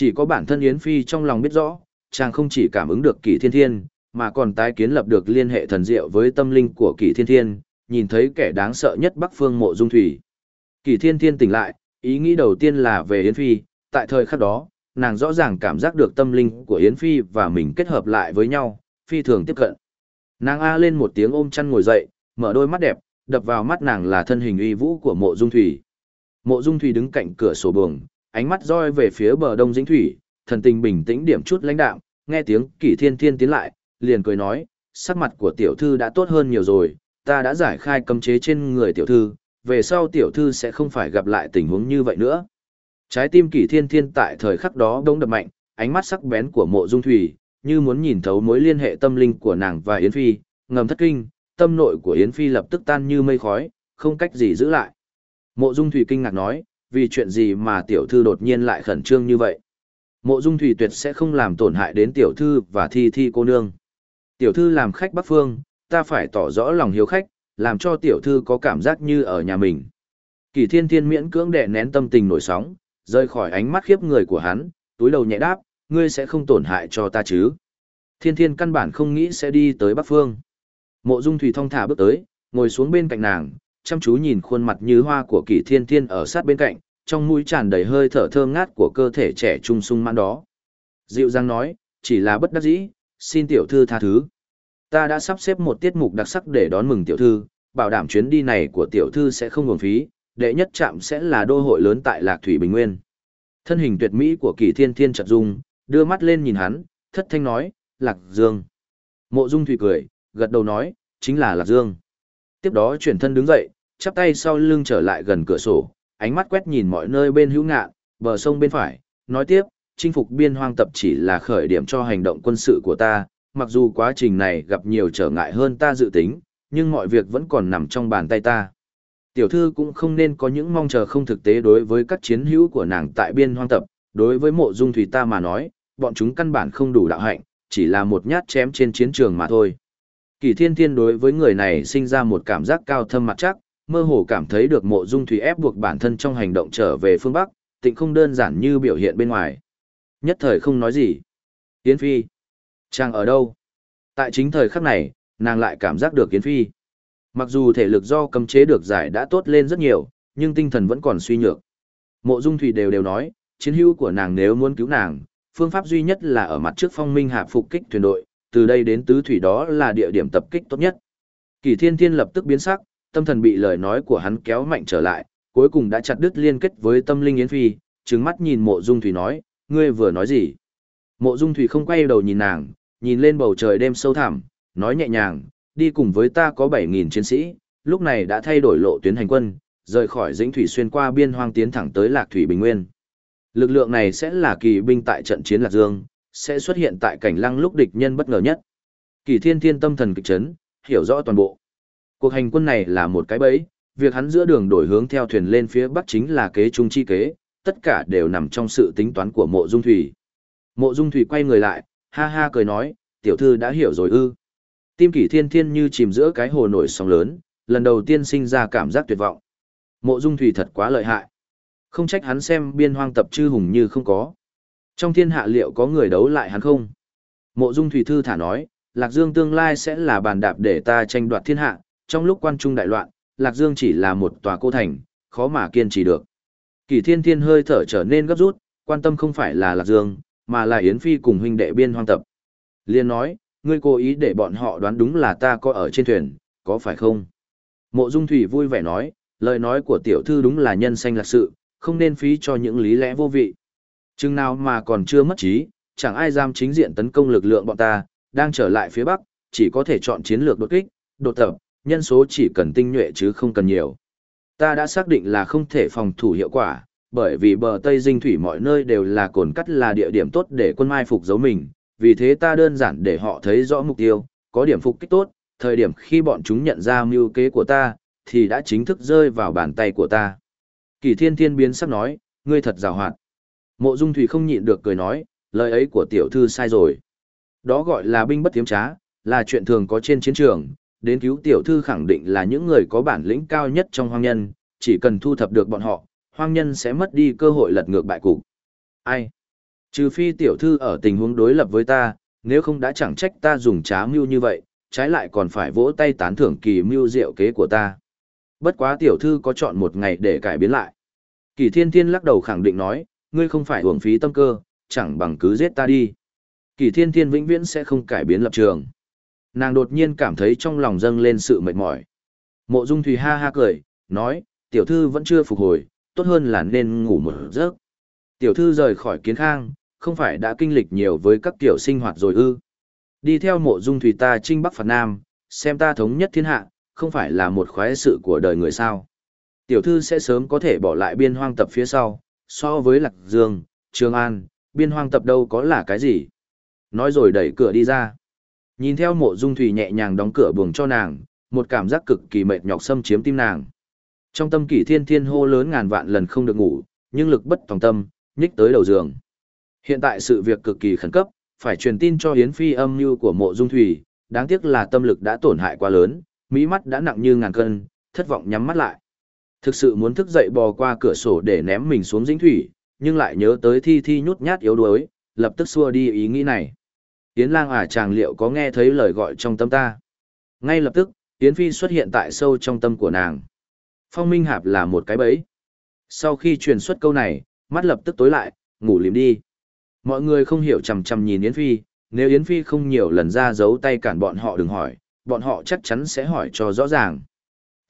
Chỉ có bản thân Yến Phi trong lòng biết rõ, chàng không chỉ cảm ứng được Kỷ Thiên Thiên, mà còn tái kiến lập được liên hệ thần diệu với tâm linh của Kỷ Thiên Thiên, nhìn thấy kẻ đáng sợ nhất Bắc Phương Mộ Dung Thủy. Kỷ Thiên Thiên tỉnh lại, ý nghĩ đầu tiên là về Yến Phi, tại thời khắc đó, nàng rõ ràng cảm giác được tâm linh của Yến Phi và mình kết hợp lại với nhau, phi thường tiếp cận. Nàng A lên một tiếng ôm chăn ngồi dậy, mở đôi mắt đẹp, đập vào mắt nàng là thân hình uy vũ của mộ dung thủy. Mộ dung thủy đứng cạnh cửa sổ buồng, ánh mắt roi về phía bờ đông dĩnh thủy, thần tình bình tĩnh điểm chút lãnh đạm, nghe tiếng kỷ thiên thiên tiến lại, liền cười nói, sắc mặt của tiểu thư đã tốt hơn nhiều rồi, ta đã giải khai cấm chế trên người tiểu thư, về sau tiểu thư sẽ không phải gặp lại tình huống như vậy nữa. Trái tim kỷ thiên thiên tại thời khắc đó đông đập mạnh, ánh mắt sắc bén của mộ dung thủy, như muốn nhìn thấu mối liên hệ tâm linh của nàng và Yến Phi, ngầm thất kinh, tâm nội của Yến Phi lập tức tan như mây khói, không cách gì giữ lại. Mộ Dung Thủy kinh ngạc nói, vì chuyện gì mà tiểu thư đột nhiên lại khẩn trương như vậy. Mộ Dung Thủy tuyệt sẽ không làm tổn hại đến tiểu thư và thi thi cô nương. Tiểu thư làm khách Bắc Phương, ta phải tỏ rõ lòng hiếu khách, làm cho tiểu thư có cảm giác như ở nhà mình. Kỳ thiên thiên miễn cưỡng đè nén tâm tình nổi sóng, rơi khỏi ánh mắt khiếp người của hắn, túi đầu nhẹ đáp, ngươi sẽ không tổn hại cho ta chứ. Thiên thiên căn bản không nghĩ sẽ đi tới Bắc Phương. Mộ Dung Thủy thong thả bước tới, ngồi xuống bên cạnh nàng, chăm chú nhìn khuôn mặt như hoa của Kỷ Thiên Thiên ở sát bên cạnh, trong mũi tràn đầy hơi thở thơm ngát của cơ thể trẻ trung sung mãn đó. Dịu dàng nói, chỉ là bất đắc dĩ, xin tiểu thư tha thứ. Ta đã sắp xếp một tiết mục đặc sắc để đón mừng tiểu thư, bảo đảm chuyến đi này của tiểu thư sẽ không uổng phí, đệ nhất trạm sẽ là đô hội lớn tại Lạc Thủy Bình Nguyên. Thân hình tuyệt mỹ của Kỷ Thiên Thiên chợt dung, đưa mắt lên nhìn hắn, thất thanh nói, Lạc Dương. Mộ Dung Thủy cười, gật đầu nói, chính là Lạc Dương. Tiếp đó chuyển thân đứng dậy, chắp tay sau lưng trở lại gần cửa sổ, ánh mắt quét nhìn mọi nơi bên hữu ngạn, bờ sông bên phải, nói tiếp, chinh phục biên hoang tập chỉ là khởi điểm cho hành động quân sự của ta, mặc dù quá trình này gặp nhiều trở ngại hơn ta dự tính, nhưng mọi việc vẫn còn nằm trong bàn tay ta. Tiểu thư cũng không nên có những mong chờ không thực tế đối với các chiến hữu của nàng tại biên hoang tập, đối với mộ dung thủy ta mà nói, bọn chúng căn bản không đủ đạo hạnh, chỉ là một nhát chém trên chiến trường mà thôi. Kỳ thiên thiên đối với người này sinh ra một cảm giác cao thâm mặt chắc, mơ hồ cảm thấy được mộ dung thủy ép buộc bản thân trong hành động trở về phương Bắc, tịnh không đơn giản như biểu hiện bên ngoài. Nhất thời không nói gì. Yến Phi. Chàng ở đâu? Tại chính thời khắc này, nàng lại cảm giác được Yến Phi. Mặc dù thể lực do cấm chế được giải đã tốt lên rất nhiều, nhưng tinh thần vẫn còn suy nhược. Mộ dung thủy đều đều nói, chiến hữu của nàng nếu muốn cứu nàng, phương pháp duy nhất là ở mặt trước phong minh hạ phục kích thuyền đội, từ đây đến tứ thủy đó là địa điểm tập kích tốt nhất. Kỳ thiên thiên lập tức biến sắc, tâm thần bị lời nói của hắn kéo mạnh trở lại, cuối cùng đã chặt đứt liên kết với tâm linh Yến Phi, trừng mắt nhìn mộ dung thủy nói, ngươi vừa nói gì? Mộ dung thủy không quay đầu nhìn nàng, nhìn lên bầu trời đêm sâu thẳm, nói nhẹ nhàng, đi cùng với ta có 7.000 chiến sĩ, lúc này đã thay đổi lộ tuyến hành quân, rời khỏi dĩnh thủy xuyên qua biên hoang tiến thẳng tới lạc thủy bình nguyên. Lực lượng này sẽ là kỳ binh tại trận chiến Lạc Dương, sẽ xuất hiện tại cảnh lăng lúc địch nhân bất ngờ nhất. Kỳ thiên thiên tâm thần kịch chấn, hiểu rõ toàn bộ. Cuộc hành quân này là một cái bẫy, việc hắn giữa đường đổi hướng theo thuyền lên phía bắc chính là kế trung chi kế, tất cả đều nằm trong sự tính toán của mộ dung thủy. Mộ dung thủy quay người lại, ha ha cười nói, tiểu thư đã hiểu rồi ư. Tim kỷ thiên thiên như chìm giữa cái hồ nổi sóng lớn, lần đầu tiên sinh ra cảm giác tuyệt vọng. Mộ dung thủy thật quá lợi hại. Không trách hắn xem biên hoang tập chư hùng như không có. Trong thiên hạ liệu có người đấu lại hắn không? Mộ dung thủy thư thả nói, Lạc Dương tương lai sẽ là bàn đạp để ta tranh đoạt thiên hạ, trong lúc quan trung đại loạn, Lạc Dương chỉ là một tòa cô thành, khó mà kiên trì được. Kỳ thiên thiên hơi thở trở nên gấp rút, quan tâm không phải là Lạc Dương, mà là Yến Phi cùng huynh đệ biên hoang tập. Liên nói, ngươi cố ý để bọn họ đoán đúng là ta có ở trên thuyền, có phải không? Mộ Dung Thủy vui vẻ nói, lời nói của tiểu thư đúng là nhân sanh lạc sự, không nên phí cho những lý lẽ vô vị. Chừng nào mà còn chưa mất trí, chẳng ai dám chính diện tấn công lực lượng bọn ta, đang trở lại phía Bắc, chỉ có thể chọn chiến lược đột kích, đột tập, nhân số chỉ cần tinh nhuệ chứ không cần nhiều. Ta đã xác định là không thể phòng thủ hiệu quả, bởi vì bờ Tây Dinh Thủy mọi nơi đều là cồn cắt là địa điểm tốt để quân mai phục giấu mình, vì thế ta đơn giản để họ thấy rõ mục tiêu, có điểm phục kích tốt, thời điểm khi bọn chúng nhận ra mưu kế của ta, thì đã chính thức rơi vào bàn tay của ta. Kỳ thiên thiên biến sắp nói, ngươi thật rào hoạt. Mộ dung thủy không nhịn được cười nói, lời ấy của tiểu thư sai rồi. Đó gọi là binh bất tiếm trá, là chuyện thường có trên chiến trường, đến cứu tiểu thư khẳng định là những người có bản lĩnh cao nhất trong hoang nhân, chỉ cần thu thập được bọn họ, hoang nhân sẽ mất đi cơ hội lật ngược bại cục. Ai? Trừ phi tiểu thư ở tình huống đối lập với ta, nếu không đã chẳng trách ta dùng trá mưu như vậy, trái lại còn phải vỗ tay tán thưởng kỳ mưu diệu kế của ta. Bất quá tiểu thư có chọn một ngày để cải biến lại. Kỳ thiên thiên lắc đầu khẳng định nói, ngươi không phải hưởng phí tâm cơ, chẳng bằng cứ giết ta đi. Kỳ thiên thiên vĩnh viễn sẽ không cải biến lập trường. Nàng đột nhiên cảm thấy trong lòng dâng lên sự mệt mỏi. Mộ dung thùy ha ha cười, nói, tiểu thư vẫn chưa phục hồi, tốt hơn là nên ngủ một giấc. Tiểu thư rời khỏi kiến khang, không phải đã kinh lịch nhiều với các kiểu sinh hoạt rồi ư. Đi theo mộ dung Thùy ta trinh bắc phạt nam, xem ta thống nhất thiên hạ, không phải là một khoái sự của đời người sao. Tiểu thư sẽ sớm có thể bỏ lại biên hoang tập phía sau, so với Lạc Dương, Trường An, biên hoang tập đâu có là cái gì. Nói rồi đẩy cửa đi ra. Nhìn theo mộ dung thủy nhẹ nhàng đóng cửa buồng cho nàng, một cảm giác cực kỳ mệt nhọc xâm chiếm tim nàng. Trong tâm kỷ thiên thiên hô lớn ngàn vạn lần không được ngủ, nhưng lực bất tòng tâm, nhích tới đầu giường. Hiện tại sự việc cực kỳ khẩn cấp, phải truyền tin cho Yến Phi âm mưu của mộ dung thủy, đáng tiếc là tâm lực đã tổn hại quá lớn, mỹ mắt đã nặng như ngàn cân, thất vọng nhắm mắt lại. Thực sự muốn thức dậy bò qua cửa sổ để ném mình xuống dĩnh thủy, nhưng lại nhớ tới thi thi nhút nhát yếu đuối, lập tức xua đi ý nghĩ này. Yến lang à chàng liệu có nghe thấy lời gọi trong tâm ta? Ngay lập tức, Yến Phi xuất hiện tại sâu trong tâm của nàng. Phong Minh Hạp là một cái bẫy. Sau khi truyền xuất câu này, mắt lập tức tối lại, ngủ liếm đi. Mọi người không hiểu chằm chằm nhìn Yến Phi, nếu Yến Phi không nhiều lần ra giấu tay cản bọn họ đừng hỏi, bọn họ chắc chắn sẽ hỏi cho rõ ràng.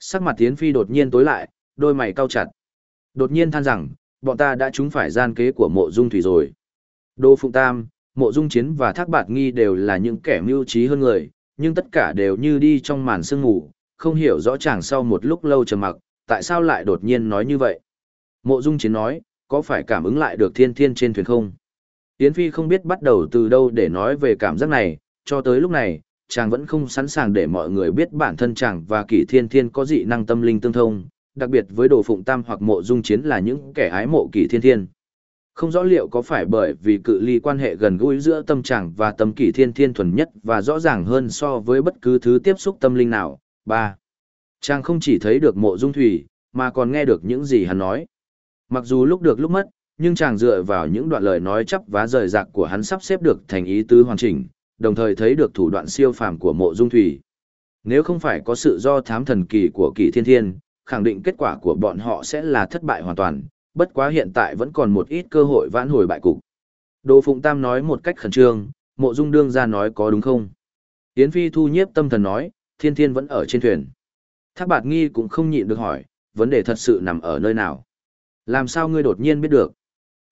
Sắc mặt Yến Phi đột nhiên tối lại, đôi mày cau chặt. Đột nhiên than rằng, bọn ta đã trúng phải gian kế của mộ dung thủy rồi. Đô Phụng Tam, mộ dung chiến và thác bạt nghi đều là những kẻ mưu trí hơn người, nhưng tất cả đều như đi trong màn sương ngủ, không hiểu rõ ràng sau một lúc lâu trầm mặc, tại sao lại đột nhiên nói như vậy. Mộ dung chiến nói, có phải cảm ứng lại được thiên thiên trên thuyền không? Yến Phi không biết bắt đầu từ đâu để nói về cảm giác này, cho tới lúc này, chàng vẫn không sẵn sàng để mọi người biết bản thân chàng và kỷ thiên thiên có dị năng tâm linh tương thông, đặc biệt với đồ phụng tam hoặc mộ dung chiến là những kẻ ái mộ kỷ thiên thiên. Không rõ liệu có phải bởi vì cự ly quan hệ gần gũi giữa tâm trạng và tâm kỷ thiên thiên thuần nhất và rõ ràng hơn so với bất cứ thứ tiếp xúc tâm linh nào. 3. Chàng không chỉ thấy được mộ dung thủy, mà còn nghe được những gì hắn nói. Mặc dù lúc được lúc mất, nhưng chàng dựa vào những đoạn lời nói chấp vá rời rạc của hắn sắp xếp được thành ý tứ hoàn chỉnh, đồng thời thấy được thủ đoạn siêu phàm của mộ dung thủy. Nếu không phải có sự do thám thần kỳ của kỳ thiên thiên, khẳng định kết quả của bọn họ sẽ là thất bại hoàn toàn, bất quá hiện tại vẫn còn một ít cơ hội vãn hồi bại cục. Đỗ Phụng Tam nói một cách khẩn trương, mộ dung đương ra nói có đúng không? Yến Phi thu nhiếp tâm thần nói, thiên thiên vẫn ở trên thuyền. Thác bạt nghi cũng không nhịn được hỏi, vấn đề thật sự nằm ở nơi nào? Làm sao ngươi đột nhiên biết được?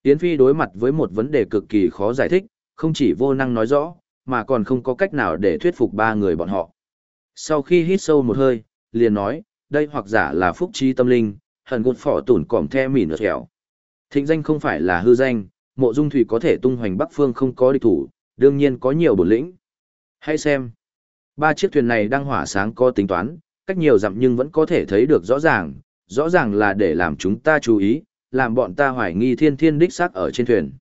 Yến Phi đối mặt với một vấn đề cực kỳ khó giải thích, không chỉ vô năng nói rõ, mà còn không có cách nào để thuyết phục ba người bọn họ. Sau khi hít sâu một hơi, liền nói, đây hoặc giả là phúc trí tâm linh, hận gột phỏ tủn cỏm the mỉn ở kẹo. Thịnh danh không phải là hư danh, mộ dung thủy có thể tung hoành bắc phương không có địch thủ, đương nhiên có nhiều bổn lĩnh. Hãy xem. Ba chiếc thuyền này đang hỏa sáng có tính toán, cách nhiều dặm nhưng vẫn có thể thấy được rõ ràng, rõ ràng là để làm chúng ta chú ý, làm bọn ta hoài nghi thiên thiên đích xác ở trên thuyền.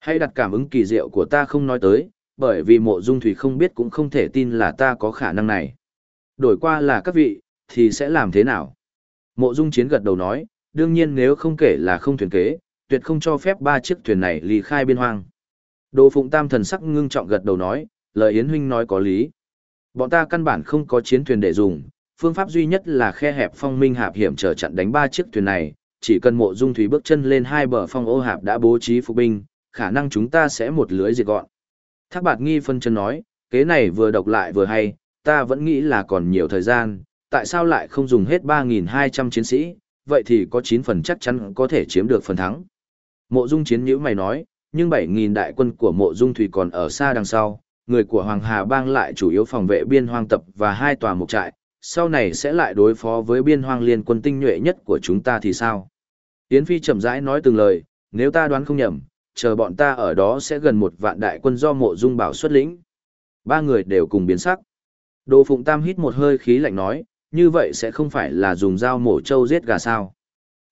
Hãy đặt cảm ứng kỳ diệu của ta không nói tới, bởi vì mộ dung thủy không biết cũng không thể tin là ta có khả năng này. Đổi qua là các vị, thì sẽ làm thế nào? Mộ dung chiến gật đầu nói, đương nhiên nếu không kể là không thuyền kế, tuyệt không cho phép ba chiếc thuyền này lì khai biên hoang. Đồ Phụng Tam thần sắc ngưng trọng gật đầu nói, lời Yến Huynh nói có lý. Bọn ta căn bản không có chiến thuyền để dùng, phương pháp duy nhất là khe hẹp phong minh hạp hiểm trở chặn đánh ba chiếc thuyền này, chỉ cần mộ dung thủy bước chân lên hai bờ phong ô hạp đã bố trí phục binh, khả năng chúng ta sẽ một lưới diệt gọn. Thác bạt nghi phân chân nói, kế này vừa độc lại vừa hay, ta vẫn nghĩ là còn nhiều thời gian, tại sao lại không dùng hết 3.200 chiến sĩ, vậy thì có 9 phần chắc chắn có thể chiếm được phần thắng. Mộ dung chiến nhữ mày nói, nhưng 7.000 đại quân của mộ dung thủy còn ở xa đằng sau, người của Hoàng Hà Bang lại chủ yếu phòng vệ biên hoang tập và hai tòa mục trại, sau này sẽ lại đối phó với biên hoang liên quân tinh nhuệ nhất của chúng ta thì sao? Yến Phi chậm rãi nói từng lời, nếu ta đoán không nhầm, chờ bọn ta ở đó sẽ gần một vạn đại quân do mộ dung bảo xuất lĩnh. Ba người đều cùng biến sắc. Đồ Phụng Tam hít một hơi khí lạnh nói, như vậy sẽ không phải là dùng dao mổ trâu giết gà sao.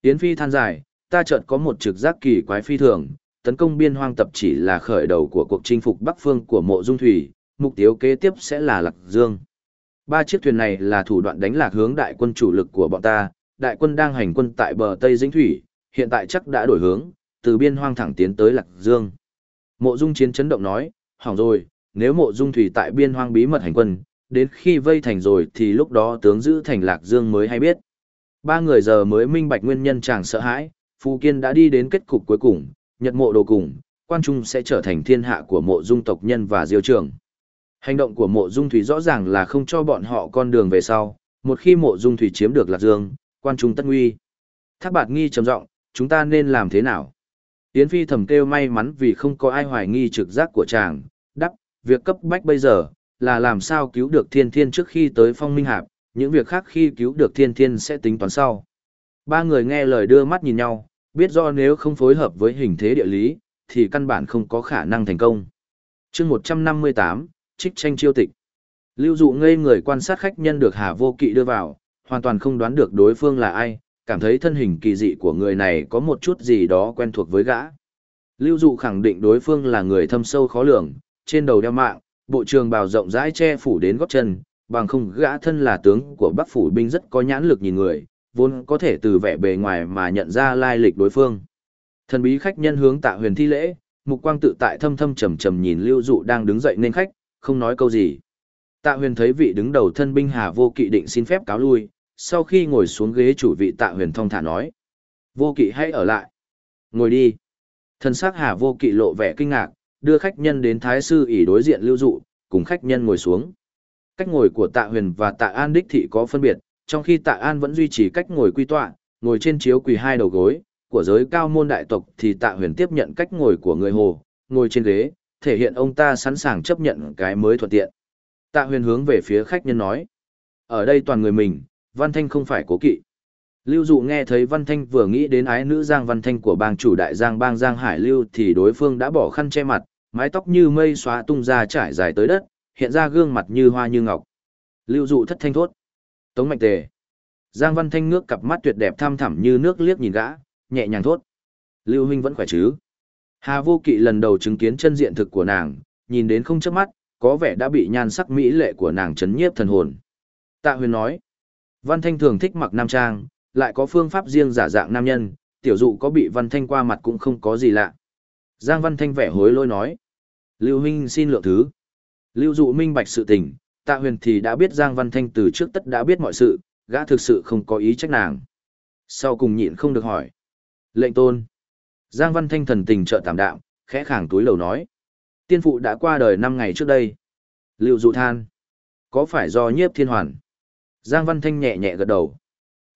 Yến Phi than dài, ta chợt có một trực giác kỳ quái phi thường, tấn công biên hoang tập chỉ là khởi đầu của cuộc chinh phục Bắc Phương của mộ dung thủy, mục tiêu kế tiếp sẽ là Lạc Dương. Ba chiếc thuyền này là thủ đoạn đánh lạc hướng đại quân chủ lực của bọn ta, đại quân đang hành quân tại bờ Tây Dĩnh Thủy, hiện tại chắc đã đổi hướng, từ biên hoang thẳng tiến tới Lạc Dương. Mộ Dung Chiến chấn động nói, hỏng rồi, nếu Mộ Dung Thủy tại biên hoang bí mật hành quân, đến khi vây thành rồi thì lúc đó tướng giữ thành Lạc Dương mới hay biết. Ba người giờ mới minh bạch nguyên nhân chàng sợ hãi, Phù Kiên đã đi đến kết cục cuối cùng, nhật mộ đồ cùng, quan trung sẽ trở thành thiên hạ của mộ dung tộc nhân và diêu trường. Hành động của mộ dung thủy rõ ràng là không cho bọn họ con đường về sau, một khi mộ dung thủy chiếm được lạc dương, quan trung tất nguy. Thác bạt nghi trầm giọng, chúng ta nên làm thế nào? Yến Phi thầm kêu may mắn vì không có ai hoài nghi trực giác của chàng, đắp, việc cấp bách bây giờ, là làm sao cứu được thiên thiên trước khi tới phong minh hạp, những việc khác khi cứu được thiên thiên sẽ tính toán sau. Ba người nghe lời đưa mắt nhìn nhau, biết do nếu không phối hợp với hình thế địa lý, thì căn bản không có khả năng thành công. chương 158, trích tranh chiêu tịch. Lưu dụ ngây người quan sát khách nhân được Hà Vô Kỵ đưa vào, hoàn toàn không đoán được đối phương là ai, cảm thấy thân hình kỳ dị của người này có một chút gì đó quen thuộc với gã. Lưu dụ khẳng định đối phương là người thâm sâu khó lường, trên đầu đeo mạng, bộ trường bào rộng rãi che phủ đến gót chân, bằng không gã thân là tướng của Bắc phủ binh rất có nhãn lực nhìn người, vốn có thể từ vẻ bề ngoài mà nhận ra lai lịch đối phương. Thần bí khách nhân hướng tạ huyền thi lễ, mục quang tự tại thâm thâm trầm trầm nhìn lưu dụ đang đứng dậy nên khách, không nói câu gì. Tạ huyền thấy vị đứng đầu thân binh hà vô kỵ định xin phép cáo lui, sau khi ngồi xuống ghế chủ vị tạ huyền thông thả nói. Vô kỵ hãy ở lại. Ngồi đi. Thần sắc hà vô kỵ lộ vẻ kinh ngạc, đưa khách nhân đến thái sư ỉ đối diện lưu dụ, cùng khách nhân ngồi xuống. Cách ngồi của tạ huyền và tạ an đích thị có phân biệt, trong khi tạ an vẫn duy trì cách ngồi quy tọa, ngồi trên chiếu quỳ hai đầu gối, của giới cao môn đại tộc thì tạ huyền tiếp nhận cách ngồi của người hồ, ngồi trên ghế, thể hiện ông ta sẵn sàng chấp nhận cái mới thuận tiện. Tạ huyền hướng về phía khách nhân nói, ở đây toàn người mình, Văn Thanh không phải cố kỵ. Lưu Dụ nghe thấy Văn Thanh vừa nghĩ đến ái nữ Giang Văn Thanh của bang chủ đại Giang bang Giang Hải Lưu thì đối phương đã bỏ khăn che mặt, mái tóc như mây xóa tung ra trải dài tới đất, hiện ra gương mặt như hoa như ngọc. Lưu Dụ thất thanh thốt. Tống Mạnh Tề. Giang Văn Thanh ngước cặp mắt tuyệt đẹp tham thẳm như nước liếc nhìn gã, nhẹ nhàng thốt. Lưu huynh vẫn khỏe chứ? Hà Vô Kỵ lần đầu chứng kiến chân diện thực của nàng, nhìn đến không chớp mắt, có vẻ đã bị nhan sắc mỹ lệ của nàng chấn nhiếp thần hồn. Tạ Huyền nói, Văn Thanh thường thích mặc nam trang, lại có phương pháp riêng giả dạng nam nhân, tiểu dụ có bị Văn Thanh qua mặt cũng không có gì lạ. Giang Văn Thanh vẻ hối lỗi nói, Lưu huynh xin lượng thứ. Lưu dụ minh bạch sự tình, Tạ Huyền thì đã biết Giang Văn Thanh từ trước tất đã biết mọi sự, gã thực sự không có ý trách nàng. Sau cùng nhịn không được hỏi. Lệnh tôn. Giang Văn Thanh thần tình trợ tạm đạm, khẽ khàng túi lầu nói. Tiên phụ đã qua đời 5 ngày trước đây. Lưu dụ than. Có phải do nhiếp thiên hoàn? Giang Văn Thanh nhẹ nhẹ gật đầu.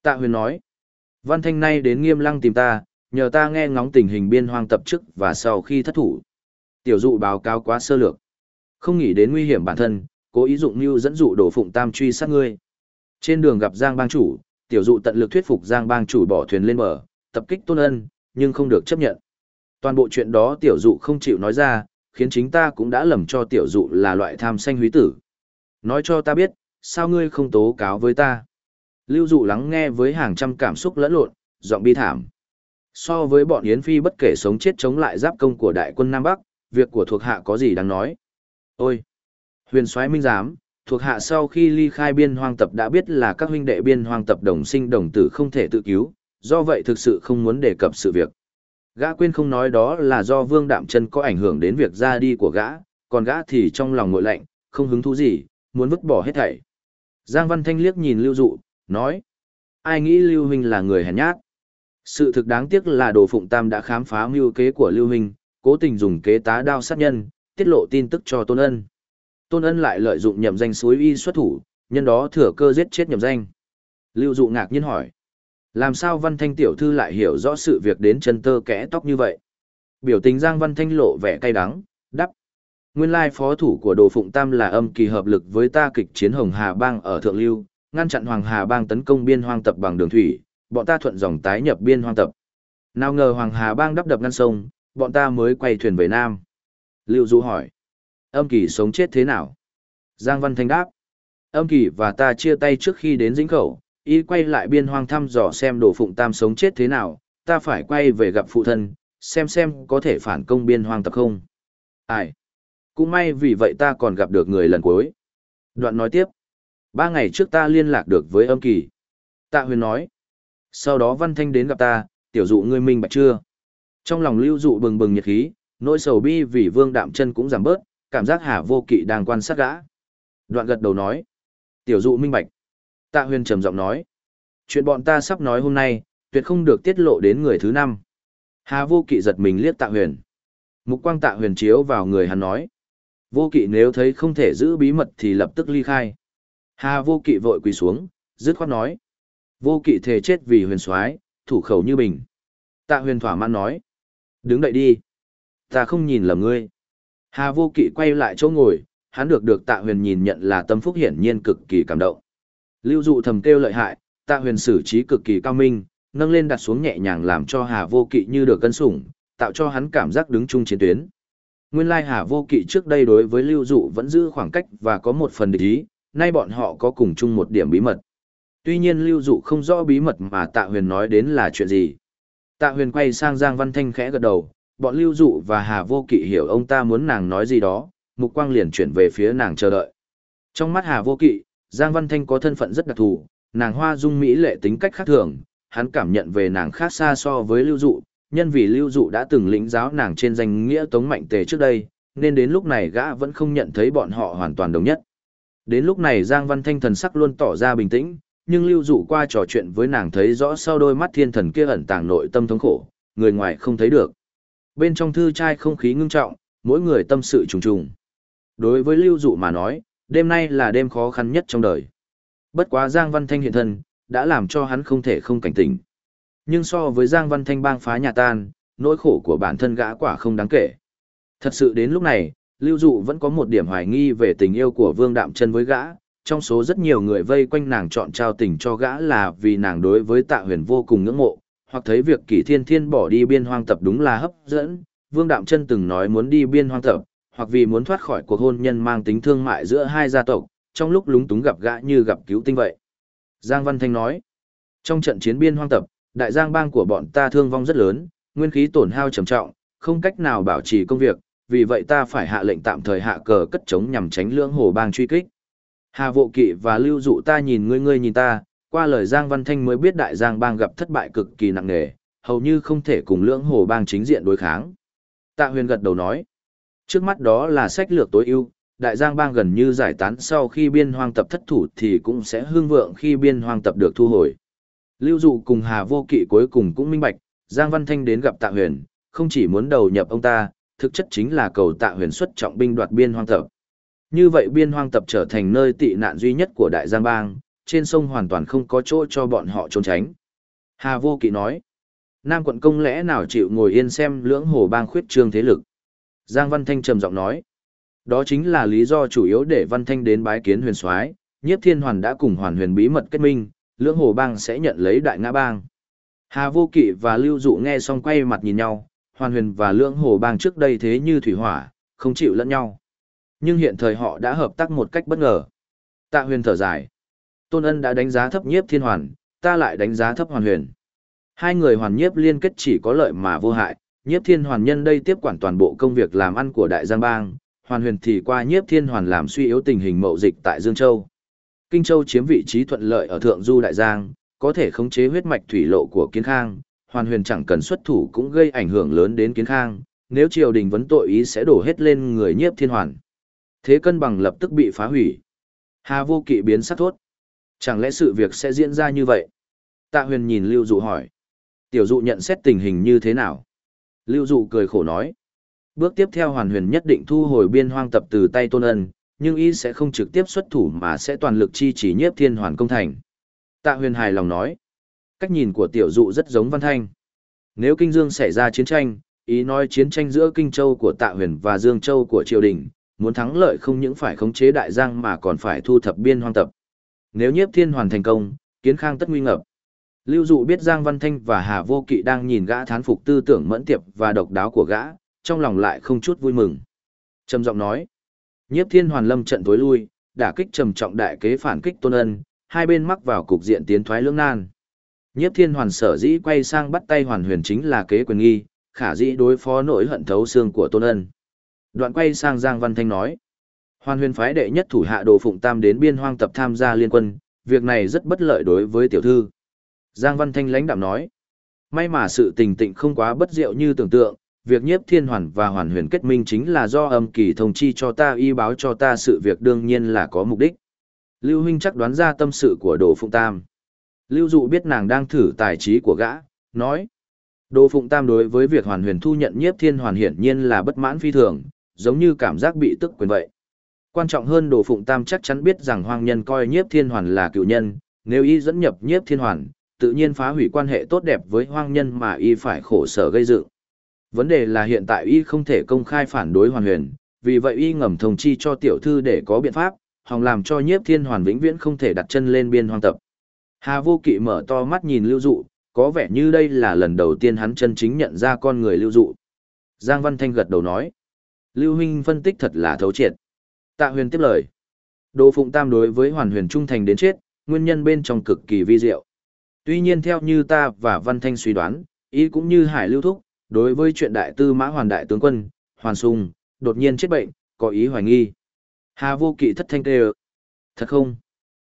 Tạ huyền nói. Văn Thanh nay đến nghiêm lăng tìm ta, nhờ ta nghe ngóng tình hình biên hoang tập trước và sau khi thất thủ. Tiểu dụ báo cáo quá sơ lược. Không nghĩ đến nguy hiểm bản thân, cố ý dụng mưu dẫn dụ đổ phụng tam truy sát ngươi. Trên đường gặp Giang bang chủ, tiểu dụ tận lực thuyết phục Giang bang chủ bỏ thuyền lên bờ, tập kích tôn ân, nhưng không được chấp nhận. Toàn bộ chuyện đó tiểu dụ không chịu nói ra, khiến chính ta cũng đã lầm cho tiểu dụ là loại tham sanh húy tử. Nói cho ta biết, sao ngươi không tố cáo với ta? Lưu dụ lắng nghe với hàng trăm cảm xúc lẫn lộn, giọng bi thảm. So với bọn Yến Phi bất kể sống chết chống lại giáp công của đại quân Nam Bắc, việc của thuộc hạ có gì đáng nói. Ôi! Huyền soái minh giám, thuộc hạ sau khi ly khai biên hoang tập đã biết là các huynh đệ biên hoang tập đồng sinh đồng tử không thể tự cứu, do vậy thực sự không muốn đề cập sự việc. Gã quên không nói đó là do vương đạm chân có ảnh hưởng đến việc ra đi của gã, còn gã thì trong lòng ngội lạnh, không hứng thú gì, muốn vứt bỏ hết thảy. Giang Văn Thanh liếc nhìn Lưu Dụ, nói, ai nghĩ Lưu Huynh là người hèn nhát. Sự thực đáng tiếc là Đồ Phụng Tam đã khám phá mưu kế của Lưu Huynh, cố tình dùng kế tá đao sát nhân, tiết lộ tin tức cho Tôn Ân. Tôn Ân lại lợi dụng nhậm danh suối y xuất thủ, nhân đó thừa cơ giết chết nhậm danh. Lưu Dụ ngạc nhiên hỏi, làm sao Văn Thanh tiểu thư lại hiểu rõ sự việc đến chân tơ kẽ tóc như vậy? Biểu tình Giang Văn Thanh lộ vẻ cay đắng, đắp. Nguyên lai phó thủ của Đồ Phụng Tam là âm kỳ hợp lực với ta kịch chiến Hồng Hà Bang ở Thượng Lưu, ngăn chặn Hoàng Hà Bang tấn công biên hoang tập bằng đường thủy, bọn ta thuận dòng tái nhập biên hoang tập. Nào ngờ Hoàng Hà Bang đắp đập ngăn sông, bọn ta mới quay thuyền về Nam. Lưu Du hỏi, âm kỳ sống chết thế nào? Giang Văn Thanh đáp, âm kỳ và ta chia tay trước khi đến dĩnh khẩu, y quay lại biên hoang thăm dò xem đồ phụng tam sống chết thế nào, ta phải quay về gặp phụ thân, xem xem có thể phản công biên hoang tập không. Ai? Cũng may vì vậy ta còn gặp được người lần cuối. Đoạn nói tiếp. Ba ngày trước ta liên lạc được với âm kỳ. Tạ huyền nói. Sau đó văn thanh đến gặp ta, tiểu dụ ngươi minh bạch chưa? Trong lòng lưu dụ bừng bừng nhiệt khí, nỗi sầu bi vì vương đạm chân cũng giảm bớt, cảm giác hà vô kỵ đang quan sát gã. Đoạn gật đầu nói. Tiểu dụ minh bạch. Tạ huyền trầm giọng nói. Chuyện bọn ta sắp nói hôm nay, tuyệt không được tiết lộ đến người thứ năm. Hà vô kỵ giật mình liếc tạ huyền. Mục quang tạ huyền chiếu vào người hắn nói. Vô kỵ nếu thấy không thể giữ bí mật thì lập tức ly khai. Hà vô kỵ vội quỳ xuống, dứt khoát nói. Vô kỵ thề chết vì huyền soái thủ khẩu như bình. Tạ huyền thỏa mãn nói. Đứng đậy đi. Ta không nhìn lầm ngươi. Hà vô kỵ quay lại chỗ ngồi, hắn được được tạ huyền nhìn nhận là tâm phúc hiển nhiên cực kỳ cảm động. Lưu dụ thầm kêu lợi hại, tạ huyền xử trí cực kỳ cao minh, nâng lên đặt xuống nhẹ nhàng làm cho Hà vô kỵ như được cân sủng, tạo cho hắn cảm giác đứng chung chiến tuyến. Nguyên lai Hà vô kỵ trước đây đối với lưu dụ vẫn giữ khoảng cách và có một phần địch ý, nay bọn họ có cùng chung một điểm bí mật. Tuy nhiên lưu dụ không rõ bí mật mà tạ huyền nói đến là chuyện gì. Tạ huyền quay sang Giang Văn Thanh khẽ gật đầu, bọn lưu dụ và Hà vô kỵ hiểu ông ta muốn nàng nói gì đó, mục quang liền chuyển về phía nàng chờ đợi. Trong mắt Hà vô kỵ, Giang Văn Thanh có thân phận rất đặc thù, nàng hoa dung mỹ lệ tính cách khác thường, hắn cảm nhận về nàng khác xa so với lưu dụ, nhân vì lưu dụ đã từng lĩnh giáo nàng trên danh nghĩa tống mạnh tề trước đây, nên đến lúc này gã vẫn không nhận thấy bọn họ hoàn toàn đồng nhất. Đến lúc này Giang Văn Thanh thần sắc luôn tỏ ra bình tĩnh, nhưng lưu dụ qua trò chuyện với nàng thấy rõ sau đôi mắt thiên thần kia ẩn tàng nội tâm thống khổ, người ngoài không thấy được. Bên trong thư trai không khí ngưng trọng, mỗi người tâm sự trùng trùng. Đối với lưu dụ mà nói, đêm nay là đêm khó khăn nhất trong đời. Bất quá Giang Văn Thanh hiện thân, đã làm cho hắn không thể không cảnh tỉnh. Nhưng so với Giang Văn Thanh bang phá nhà tan, nỗi khổ của bản thân gã quả không đáng kể. Thật sự đến lúc này, Lưu Dụ vẫn có một điểm hoài nghi về tình yêu của Vương Đạm Chân với gã, trong số rất nhiều người vây quanh nàng chọn trao tình cho gã là vì nàng đối với Tạ Huyền vô cùng ngưỡng mộ, hoặc thấy việc Kỷ Thiên Thiên bỏ đi biên hoang tập đúng là hấp dẫn, Vương Đạm Chân từng nói muốn đi biên hoang tập, hoặc vì muốn thoát khỏi cuộc hôn nhân mang tính thương mại giữa hai gia tộc, trong lúc lúng túng gặp gã như gặp cứu tinh vậy. Giang Văn Thanh nói, trong trận chiến biên hoang tập, đại giang bang của bọn ta thương vong rất lớn, nguyên khí tổn hao trầm trọng, không cách nào bảo trì công việc, vì vậy ta phải hạ lệnh tạm thời hạ cờ cất chống nhằm tránh lưỡng hồ bang truy kích. Hà Vô Kỵ và Lưu Dụ ta nhìn ngươi ngươi nhìn ta, qua lời Giang Văn Thanh mới biết đại giang bang gặp thất bại cực kỳ nặng nề, hầu như không thể cùng lưỡng hồ bang chính diện đối kháng. Tạ Huyền gật đầu nói, trước mắt đó là sách lược tối ưu, đại giang bang gần như giải tán sau khi biên hoang tập thất thủ thì cũng sẽ hương vượng khi biên hoang tập được thu hồi. Lưu dụ cùng Hà Vô Kỵ cuối cùng cũng minh bạch, Giang Văn Thanh đến gặp Tạ Huyền, không chỉ muốn đầu nhập ông ta, thực chất chính là cầu Tạ Huyền xuất trọng binh đoạt biên hoang tập. Như vậy biên hoang tập trở thành nơi tị nạn duy nhất của đại giang bang, trên sông hoàn toàn không có chỗ cho bọn họ trốn tránh. Hà Vô Kỵ nói, Nam quận công lẽ nào chịu ngồi yên xem lưỡng hồ bang khuyết trương thế lực. Giang Văn Thanh trầm giọng nói. Đó chính là lý do chủ yếu để Văn Thanh đến bái kiến huyền soái nhiếp thiên hoàn đã cùng hoàn huyền bí mật kết minh, lưỡng hồ bang sẽ nhận lấy đại ngã bang. Hà Vô Kỵ và Lưu Dụ nghe xong quay mặt nhìn nhau, hoàn huyền và lưỡng hồ bang trước đây thế như thủy hỏa, không chịu lẫn nhau. Nhưng hiện thời họ đã hợp tác một cách bất ngờ. Tạ huyền thở dài. Tôn ân đã đánh giá thấp nhiếp thiên hoàn, ta lại đánh giá thấp hoàn huyền. Hai người hoàn nhiếp liên kết chỉ có lợi mà vô hại, nhiếp thiên hoàn nhân đây tiếp quản toàn bộ công việc làm ăn của đại giang bang, hoàn huyền thì qua nhiếp thiên hoàn làm suy yếu tình hình mậu dịch tại Dương Châu. Kinh Châu chiếm vị trí thuận lợi ở Thượng Du Đại Giang, có thể khống chế huyết mạch thủy lộ của Kiến Khang, hoàn huyền chẳng cần xuất thủ cũng gây ảnh hưởng lớn đến Kiến Khang, nếu triều đình vấn tội ý sẽ đổ hết lên người nhiếp thiên hoàn. Thế cân bằng lập tức bị phá hủy. Hà vô kỵ biến sắc thốt. Chẳng lẽ sự việc sẽ diễn ra như vậy? Tạ huyền nhìn Lưu Dụ hỏi. Tiểu dụ nhận xét tình hình như thế nào? Lưu Dụ cười khổ nói. Bước tiếp theo hoàn huyền nhất định thu hồi biên hoang tập từ tay tôn ân, nhưng y sẽ không trực tiếp xuất thủ mà sẽ toàn lực chi chỉ nhiếp thiên hoàn công thành. Tạ huyền hài lòng nói. Cách nhìn của tiểu dụ rất giống văn thanh. Nếu kinh dương xảy ra chiến tranh, ý nói chiến tranh giữa kinh châu của tạ huyền và dương châu của triều đình, muốn thắng lợi không những phải khống chế đại giang mà còn phải thu thập biên hoang tập. Nếu nhiếp thiên hoàn thành công, kiến khang tất nguy ngập. Lưu dụ biết Giang Văn Thanh và Hà Vô Kỵ đang nhìn gã thán phục tư tưởng mẫn tiệp và độc đáo của gã, trong lòng lại không chút vui mừng. Trầm giọng nói, nhiếp thiên hoàn lâm trận tối lui, đả kích trầm trọng đại kế phản kích tôn ân, hai bên mắc vào cục diện tiến thoái lưỡng nan. Nhiếp thiên hoàn sở dĩ quay sang bắt tay hoàn huyền chính là kế quyền nghi, khả dĩ đối phó nỗi hận thấu xương của tôn ân. Đoạn quay sang Giang Văn Thanh nói, hoàn huyền phái đệ nhất thủ hạ đồ phụng tam đến biên hoang tập tham gia liên quân, việc này rất bất lợi đối với tiểu thư. Giang Văn Thanh lãnh đạm nói, may mà sự tình tịnh không quá bất diệu như tưởng tượng, việc nhiếp thiên hoàn và hoàn huyền kết minh chính là do âm kỳ thông chi cho ta y báo cho ta sự việc đương nhiên là có mục đích. Lưu Huynh chắc đoán ra tâm sự của Đồ Phụng Tam. Lưu Dụ biết nàng đang thử tài trí của gã, nói. Đồ Phụng Tam đối với việc hoàn huyền thu nhận nhiếp thiên hoàn hiển nhiên là bất mãn phi thường, giống như cảm giác bị tức quyền vậy. Quan trọng hơn Đồ Phụng Tam chắc chắn biết rằng hoang nhân coi nhiếp thiên hoàn là cựu nhân, nếu y dẫn nhập nhiếp thiên hoàn, tự nhiên phá hủy quan hệ tốt đẹp với hoang nhân mà y phải khổ sở gây dựng. Vấn đề là hiện tại y không thể công khai phản đối hoàn huyền, vì vậy y ngầm thông chi cho tiểu thư để có biện pháp, hòng làm cho nhiếp thiên hoàn vĩnh viễn không thể đặt chân lên biên hoang tập. Hà vô kỵ mở to mắt nhìn lưu dụ, có vẻ như đây là lần đầu tiên hắn chân chính nhận ra con người lưu dụ. Giang Văn Thanh gật đầu nói. Lưu Huynh phân tích thật là thấu triệt. Tạ huyền tiếp lời. Đồ Phụng Tam đối với hoàn huyền trung thành đến chết, nguyên nhân bên trong cực kỳ vi diệu. Tuy nhiên theo như ta và Văn Thanh suy đoán, ý cũng như Hải Lưu Thúc, đối với chuyện đại tư mã hoàn đại tướng quân, hoàn sung, đột nhiên chết bệnh, có ý hoài nghi. Hà vô kỵ thất thanh tê Thật không?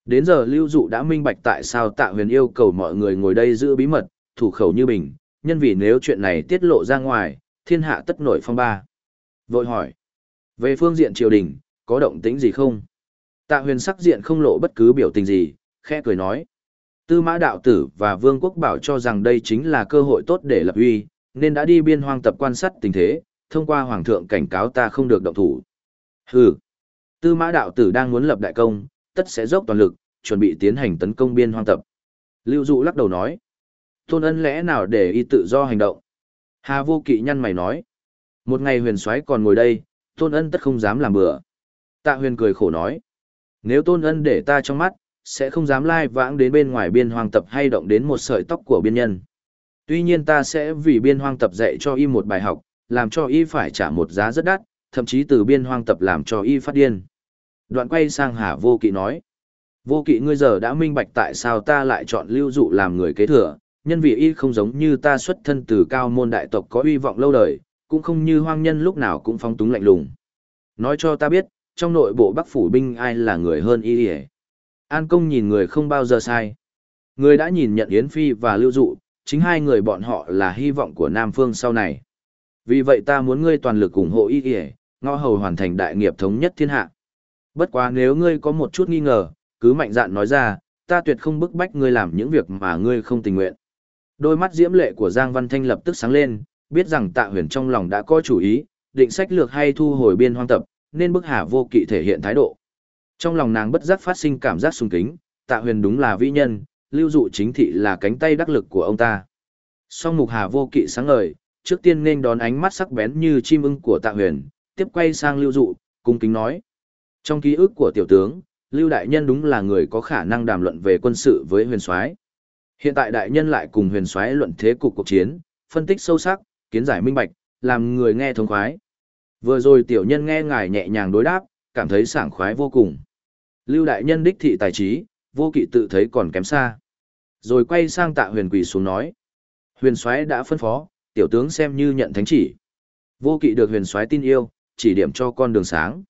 Đến giờ lưu dụ đã minh bạch tại sao tạ huyền yêu cầu mọi người ngồi đây giữ bí mật, thủ khẩu như bình, nhân vì nếu chuyện này tiết lộ ra ngoài, thiên hạ tất nổi phong ba. Vội hỏi. Về phương diện triều đình, có động tĩnh gì không? Tạ huyền sắc diện không lộ bất cứ biểu tình gì, khẽ cười nói. Tư mã đạo tử và vương quốc bảo cho rằng đây chính là cơ hội tốt để lập uy, nên đã đi biên hoang tập quan sát tình thế, thông qua hoàng thượng cảnh cáo ta không được động thủ. Hừ, tư mã đạo tử đang muốn lập đại công, tất sẽ dốc toàn lực, chuẩn bị tiến hành tấn công biên hoang tập. Lưu Dụ lắc đầu nói, tôn ân lẽ nào để y tự do hành động. Hà vô kỵ nhăn mày nói, một ngày huyền soái còn ngồi đây, tôn ân tất không dám làm bừa. Tạ huyền cười khổ nói, nếu tôn ân để ta trong mắt, sẽ không dám lai vãng đến bên ngoài biên hoang tập hay động đến một sợi tóc của biên nhân. Tuy nhiên ta sẽ vì biên hoang tập dạy cho y một bài học, làm cho y phải trả một giá rất đắt, thậm chí từ biên hoang tập làm cho y phát điên. Đoạn quay sang Hà Vô Kỵ nói, Vô Kỵ ngươi giờ đã minh bạch tại sao ta lại chọn lưu dụ làm người kế thừa, nhân vì y không giống như ta xuất thân từ cao môn đại tộc có uy vọng lâu đời, cũng không như hoang nhân lúc nào cũng phong túng lạnh lùng. Nói cho ta biết, trong nội bộ Bắc phủ binh ai là người hơn y An công nhìn người không bao giờ sai. Người đã nhìn nhận Yến Phi và Lưu Dụ, chính hai người bọn họ là hy vọng của Nam Phương sau này. Vì vậy ta muốn ngươi toàn lực ủng hộ y kìa, ngõ hầu hoàn thành đại nghiệp thống nhất thiên hạ. Bất quá nếu ngươi có một chút nghi ngờ, cứ mạnh dạn nói ra, ta tuyệt không bức bách ngươi làm những việc mà ngươi không tình nguyện. Đôi mắt diễm lệ của Giang Văn Thanh lập tức sáng lên, biết rằng tạ huyền trong lòng đã có chủ ý, định sách lược hay thu hồi biên hoang tập, nên bức hà vô kỵ thể hiện thái độ. Trong lòng nàng bất giác phát sinh cảm giác sung kính, tạ huyền đúng là vĩ nhân, lưu dụ chính thị là cánh tay đắc lực của ông ta. Song mục hà vô kỵ sáng ngời, trước tiên nên đón ánh mắt sắc bén như chim ưng của tạ huyền, tiếp quay sang lưu dụ, cung kính nói. Trong ký ức của tiểu tướng, lưu đại nhân đúng là người có khả năng đàm luận về quân sự với huyền soái. Hiện tại đại nhân lại cùng huyền soái luận thế cục cuộc chiến, phân tích sâu sắc, kiến giải minh bạch, làm người nghe thông khoái. Vừa rồi tiểu nhân nghe ngài nhẹ nhàng đối đáp, cảm thấy sảng khoái vô cùng. Lưu đại nhân đích thị tài trí, vô kỵ tự thấy còn kém xa. Rồi quay sang tạ huyền quỳ xuống nói. Huyền soái đã phân phó, tiểu tướng xem như nhận thánh chỉ. Vô kỵ được huyền soái tin yêu, chỉ điểm cho con đường sáng.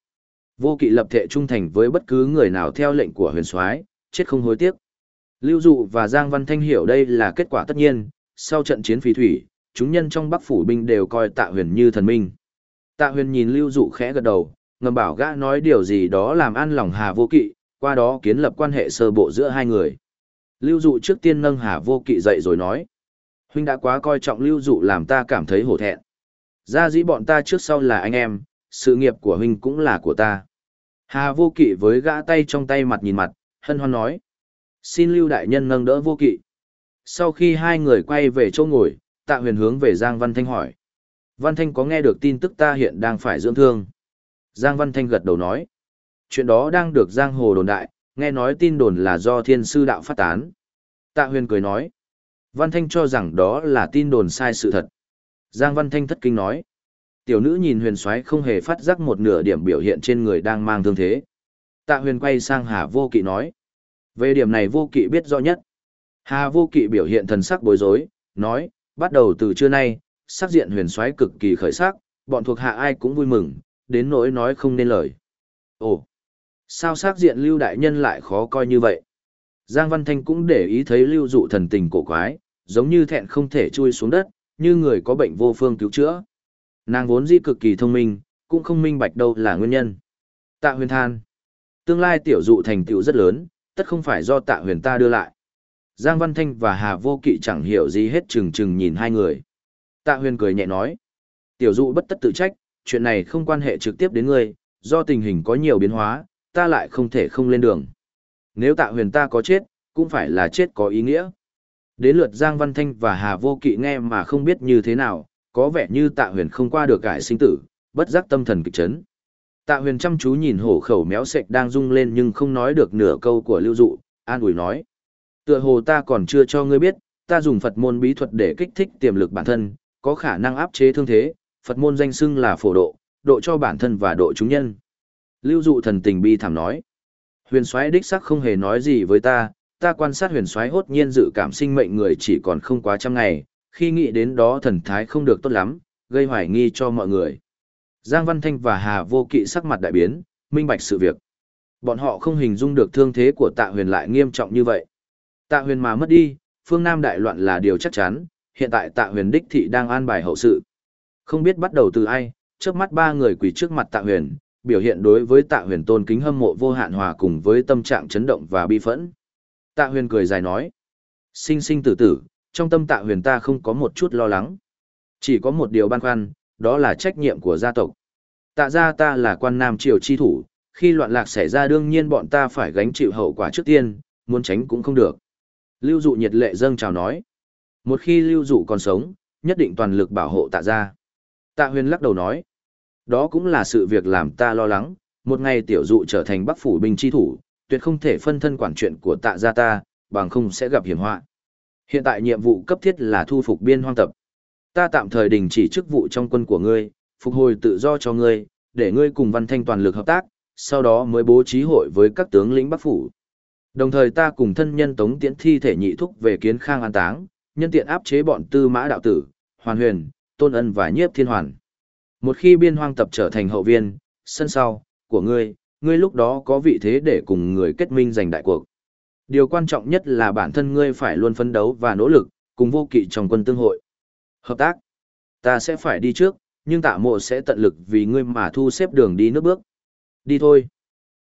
Vô kỵ lập thệ trung thành với bất cứ người nào theo lệnh của huyền soái, chết không hối tiếc. Lưu Dụ và Giang Văn Thanh hiểu đây là kết quả tất nhiên, sau trận chiến phí thủy, chúng nhân trong Bắc phủ binh đều coi Tạ Huyền như thần minh. Tạ Huyền nhìn Lưu Dụ khẽ gật đầu, ngầm bảo gã nói điều gì đó làm an lòng Hà Vô Kỵ, qua đó kiến lập quan hệ sơ bộ giữa hai người. Lưu Dụ trước tiên nâng Hà Vô Kỵ dậy rồi nói: "Huynh đã quá coi trọng Lưu Dụ làm ta cảm thấy hổ thẹn. Ra dĩ bọn ta trước sau là anh em, sự nghiệp của huynh cũng là của ta." Hà Vô Kỵ với gã tay trong tay mặt nhìn mặt, hân hoan nói: "Xin Lưu đại nhân nâng đỡ Vô Kỵ." Sau khi hai người quay về chỗ ngồi, Tạ Huyền hướng về Giang Văn Thanh hỏi: Văn Thanh có nghe được tin tức ta hiện đang phải dưỡng thương. Giang Văn Thanh gật đầu nói. Chuyện đó đang được Giang Hồ đồn đại, nghe nói tin đồn là do thiên sư đạo phát tán. Tạ huyền cười nói. Văn Thanh cho rằng đó là tin đồn sai sự thật. Giang Văn Thanh thất kinh nói. Tiểu nữ nhìn huyền soái không hề phát giác một nửa điểm biểu hiện trên người đang mang thương thế. Tạ huyền quay sang Hà Vô Kỵ nói. Về điểm này Vô Kỵ biết rõ nhất. Hà Vô Kỵ biểu hiện thần sắc bối rối, nói, bắt đầu từ trưa nay, sắc diện huyền soái cực kỳ khởi sắc, bọn thuộc hạ ai cũng vui mừng, đến nỗi nói không nên lời. Ồ, sao sắc diện lưu đại nhân lại khó coi như vậy? Giang Văn Thanh cũng để ý thấy lưu dụ thần tình cổ quái, giống như thẹn không thể chui xuống đất, như người có bệnh vô phương cứu chữa. Nàng vốn dĩ cực kỳ thông minh, cũng không minh bạch đâu là nguyên nhân. Tạ huyền than. Tương lai tiểu dụ thành tựu rất lớn, tất không phải do tạ huyền ta đưa lại. Giang Văn Thanh và Hà Vô Kỵ chẳng hiểu gì hết chừng chừng nhìn hai người. Tạ huyền cười nhẹ nói. Tiểu dụ bất tất tự trách, chuyện này không quan hệ trực tiếp đến ngươi, do tình hình có nhiều biến hóa, ta lại không thể không lên đường. Nếu tạ huyền ta có chết, cũng phải là chết có ý nghĩa. Đến lượt Giang Văn Thanh và Hà Vô Kỵ nghe mà không biết như thế nào, có vẻ như tạ huyền không qua được cải sinh tử, bất giác tâm thần kịch chấn. Tạ huyền chăm chú nhìn hổ khẩu méo sệch đang rung lên nhưng không nói được nửa câu của lưu dụ, an ủi nói. Tựa hồ ta còn chưa cho ngươi biết, ta dùng Phật môn bí thuật để kích thích tiềm lực bản thân, có khả năng áp chế thương thế, Phật môn danh xưng là phổ độ, độ cho bản thân và độ chúng nhân. Lưu dụ thần tình bi thảm nói. Huyền soái đích sắc không hề nói gì với ta, ta quan sát huyền soái hốt nhiên dự cảm sinh mệnh người chỉ còn không quá trăm ngày, khi nghĩ đến đó thần thái không được tốt lắm, gây hoài nghi cho mọi người. Giang Văn Thanh và Hà Vô Kỵ sắc mặt đại biến, minh bạch sự việc. Bọn họ không hình dung được thương thế của tạ huyền lại nghiêm trọng như vậy. Tạ huyền mà mất đi, phương Nam đại loạn là điều chắc chắn, hiện tại tạ huyền đích thị đang an bài hậu sự. Không biết bắt đầu từ ai, trước mắt ba người quỳ trước mặt tạ huyền, biểu hiện đối với tạ huyền tôn kính hâm mộ vô hạn hòa cùng với tâm trạng chấn động và bi phẫn. Tạ huyền cười dài nói, sinh sinh tử tử, trong tâm tạ huyền ta không có một chút lo lắng. Chỉ có một điều băn khoăn, đó là trách nhiệm của gia tộc. Tạ gia ta là quan nam triều chi thủ, khi loạn lạc xảy ra đương nhiên bọn ta phải gánh chịu hậu quả trước tiên, muốn tránh cũng không được. Lưu dụ nhiệt lệ dâng chào nói. Một khi lưu dụ còn sống, nhất định toàn lực bảo hộ tạ gia. Tạ huyền lắc đầu nói. Đó cũng là sự việc làm ta lo lắng, một ngày tiểu dụ trở thành bắc phủ binh chi thủ, tuyệt không thể phân thân quản chuyện của tạ gia ta, bằng không sẽ gặp hiểm họa. Hiện tại nhiệm vụ cấp thiết là thu phục biên hoang tập. Ta tạm thời đình chỉ chức vụ trong quân của ngươi, phục hồi tự do cho ngươi, để ngươi cùng Văn Thanh toàn lực hợp tác, sau đó mới bố trí hội với các tướng lĩnh Bắc phủ. Đồng thời ta cùng thân nhân Tống Tiễn thi thể nhị thúc về kiến khang an táng, nhân tiện áp chế bọn tư mã đạo tử, hoàn huyền, tôn ân và nhiếp thiên hoàn. Một khi biên hoang tập trở thành hậu viên, sân sau, của ngươi, ngươi lúc đó có vị thế để cùng người kết minh giành đại cuộc. Điều quan trọng nhất là bản thân ngươi phải luôn phấn đấu và nỗ lực, cùng vô kỵ trong quân tương hội. Hợp tác. Ta sẽ phải đi trước, nhưng tạ mộ sẽ tận lực vì ngươi mà thu xếp đường đi nước bước. Đi thôi.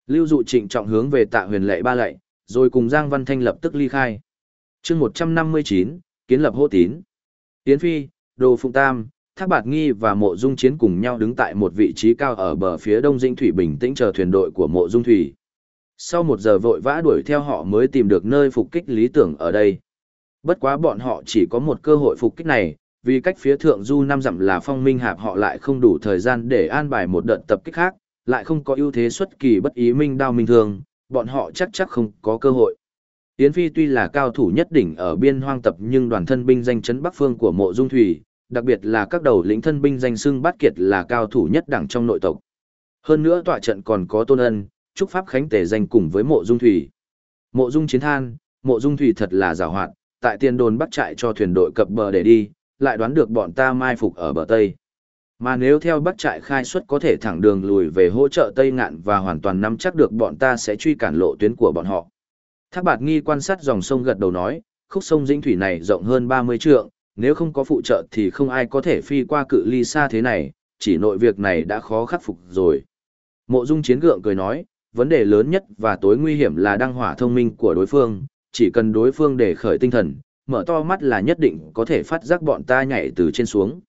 Lưu dụ trịnh trọng hướng về tạ huyền lệ ba lệ, rồi cùng Giang Văn Thanh lập tức ly khai. chương 159, kiến lập hô tín. Yến Phi, Đồ Phụng Tam, Thác Bạt Nghi và Mộ Dung Chiến cùng nhau đứng tại một vị trí cao ở bờ phía đông dĩnh thủy bình tĩnh chờ thuyền đội của Mộ Dung Thủy. Sau một giờ vội vã đuổi theo họ mới tìm được nơi phục kích lý tưởng ở đây. Bất quá bọn họ chỉ có một cơ hội phục kích này, vì cách phía thượng du năm dặm là phong minh hạp họ lại không đủ thời gian để an bài một đợt tập kích khác, lại không có ưu thế xuất kỳ bất ý minh đao minh thường, bọn họ chắc chắc không có cơ hội. Yến Phi tuy là cao thủ nhất đỉnh ở biên hoang tập nhưng đoàn thân binh danh chấn Bắc Phương của mộ dung thủy, đặc biệt là các đầu lĩnh thân binh danh xưng bát kiệt là cao thủ nhất đẳng trong nội tộc. Hơn nữa tọa trận còn có tôn ân, trúc pháp khánh tề danh cùng với mộ dung thủy. Mộ dung chiến than, mộ dung thủy thật là giàu hoạt, tại tiền đồn bắt chạy cho thuyền đội cập bờ để đi, lại đoán được bọn ta mai phục ở bờ Tây. Mà nếu theo bắt trại khai xuất có thể thẳng đường lùi về hỗ trợ Tây Ngạn và hoàn toàn nắm chắc được bọn ta sẽ truy cản lộ tuyến của bọn họ. Thác bạt nghi quan sát dòng sông gật đầu nói, khúc sông Dĩnh Thủy này rộng hơn 30 trượng, nếu không có phụ trợ thì không ai có thể phi qua cự ly xa thế này, chỉ nội việc này đã khó khắc phục rồi. Mộ Dung Chiến gượng cười nói, vấn đề lớn nhất và tối nguy hiểm là đăng hỏa thông minh của đối phương, chỉ cần đối phương để khởi tinh thần, mở to mắt là nhất định có thể phát giác bọn ta nhảy từ trên xuống.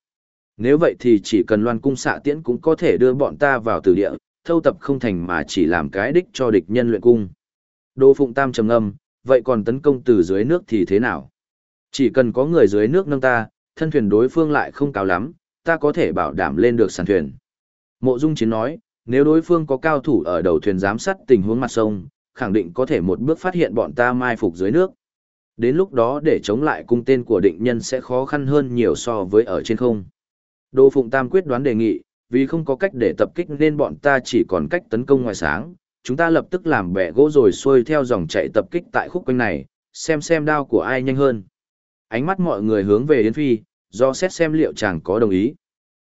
Nếu vậy thì chỉ cần loan cung xạ tiễn cũng có thể đưa bọn ta vào tử địa, thâu tập không thành mà chỉ làm cái đích cho địch nhân luyện cung. Đô Phụng Tam trầm ngâm, vậy còn tấn công từ dưới nước thì thế nào? Chỉ cần có người dưới nước nâng ta, thân thuyền đối phương lại không cao lắm, ta có thể bảo đảm lên được sàn thuyền. Mộ Dung Chiến nói, nếu đối phương có cao thủ ở đầu thuyền giám sát tình huống mặt sông, khẳng định có thể một bước phát hiện bọn ta mai phục dưới nước. Đến lúc đó để chống lại cung tên của định nhân sẽ khó khăn hơn nhiều so với ở trên không. Đô Phụng Tam quyết đoán đề nghị, vì không có cách để tập kích nên bọn ta chỉ còn cách tấn công ngoài sáng, chúng ta lập tức làm bẻ gỗ rồi xuôi theo dòng chạy tập kích tại khúc quanh này, xem xem đao của ai nhanh hơn. Ánh mắt mọi người hướng về Yến Phi, do xét xem liệu chàng có đồng ý.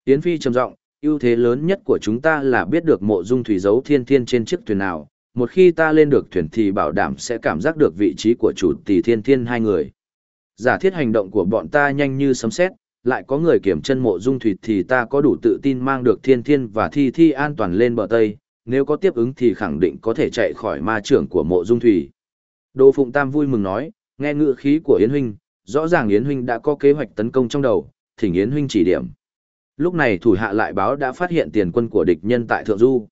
Yến Phi trầm giọng, ưu thế lớn nhất của chúng ta là biết được mộ dung thủy dấu thiên thiên trên chiếc thuyền nào, một khi ta lên được thuyền thì bảo đảm sẽ cảm giác được vị trí của chủ tỷ thiên thiên hai người. Giả thiết hành động của bọn ta nhanh như sấm sét, lại có người kiểm chân mộ dung thủy thì ta có đủ tự tin mang được thiên thiên và thi thi an toàn lên bờ Tây, nếu có tiếp ứng thì khẳng định có thể chạy khỏi ma trưởng của mộ dung thủy. đồ Phụng Tam vui mừng nói, nghe ngựa khí của Yến Huynh, rõ ràng Yến Huynh đã có kế hoạch tấn công trong đầu, thỉnh Yến Huynh chỉ điểm. Lúc này thủ hạ lại báo đã phát hiện tiền quân của địch nhân tại Thượng Du.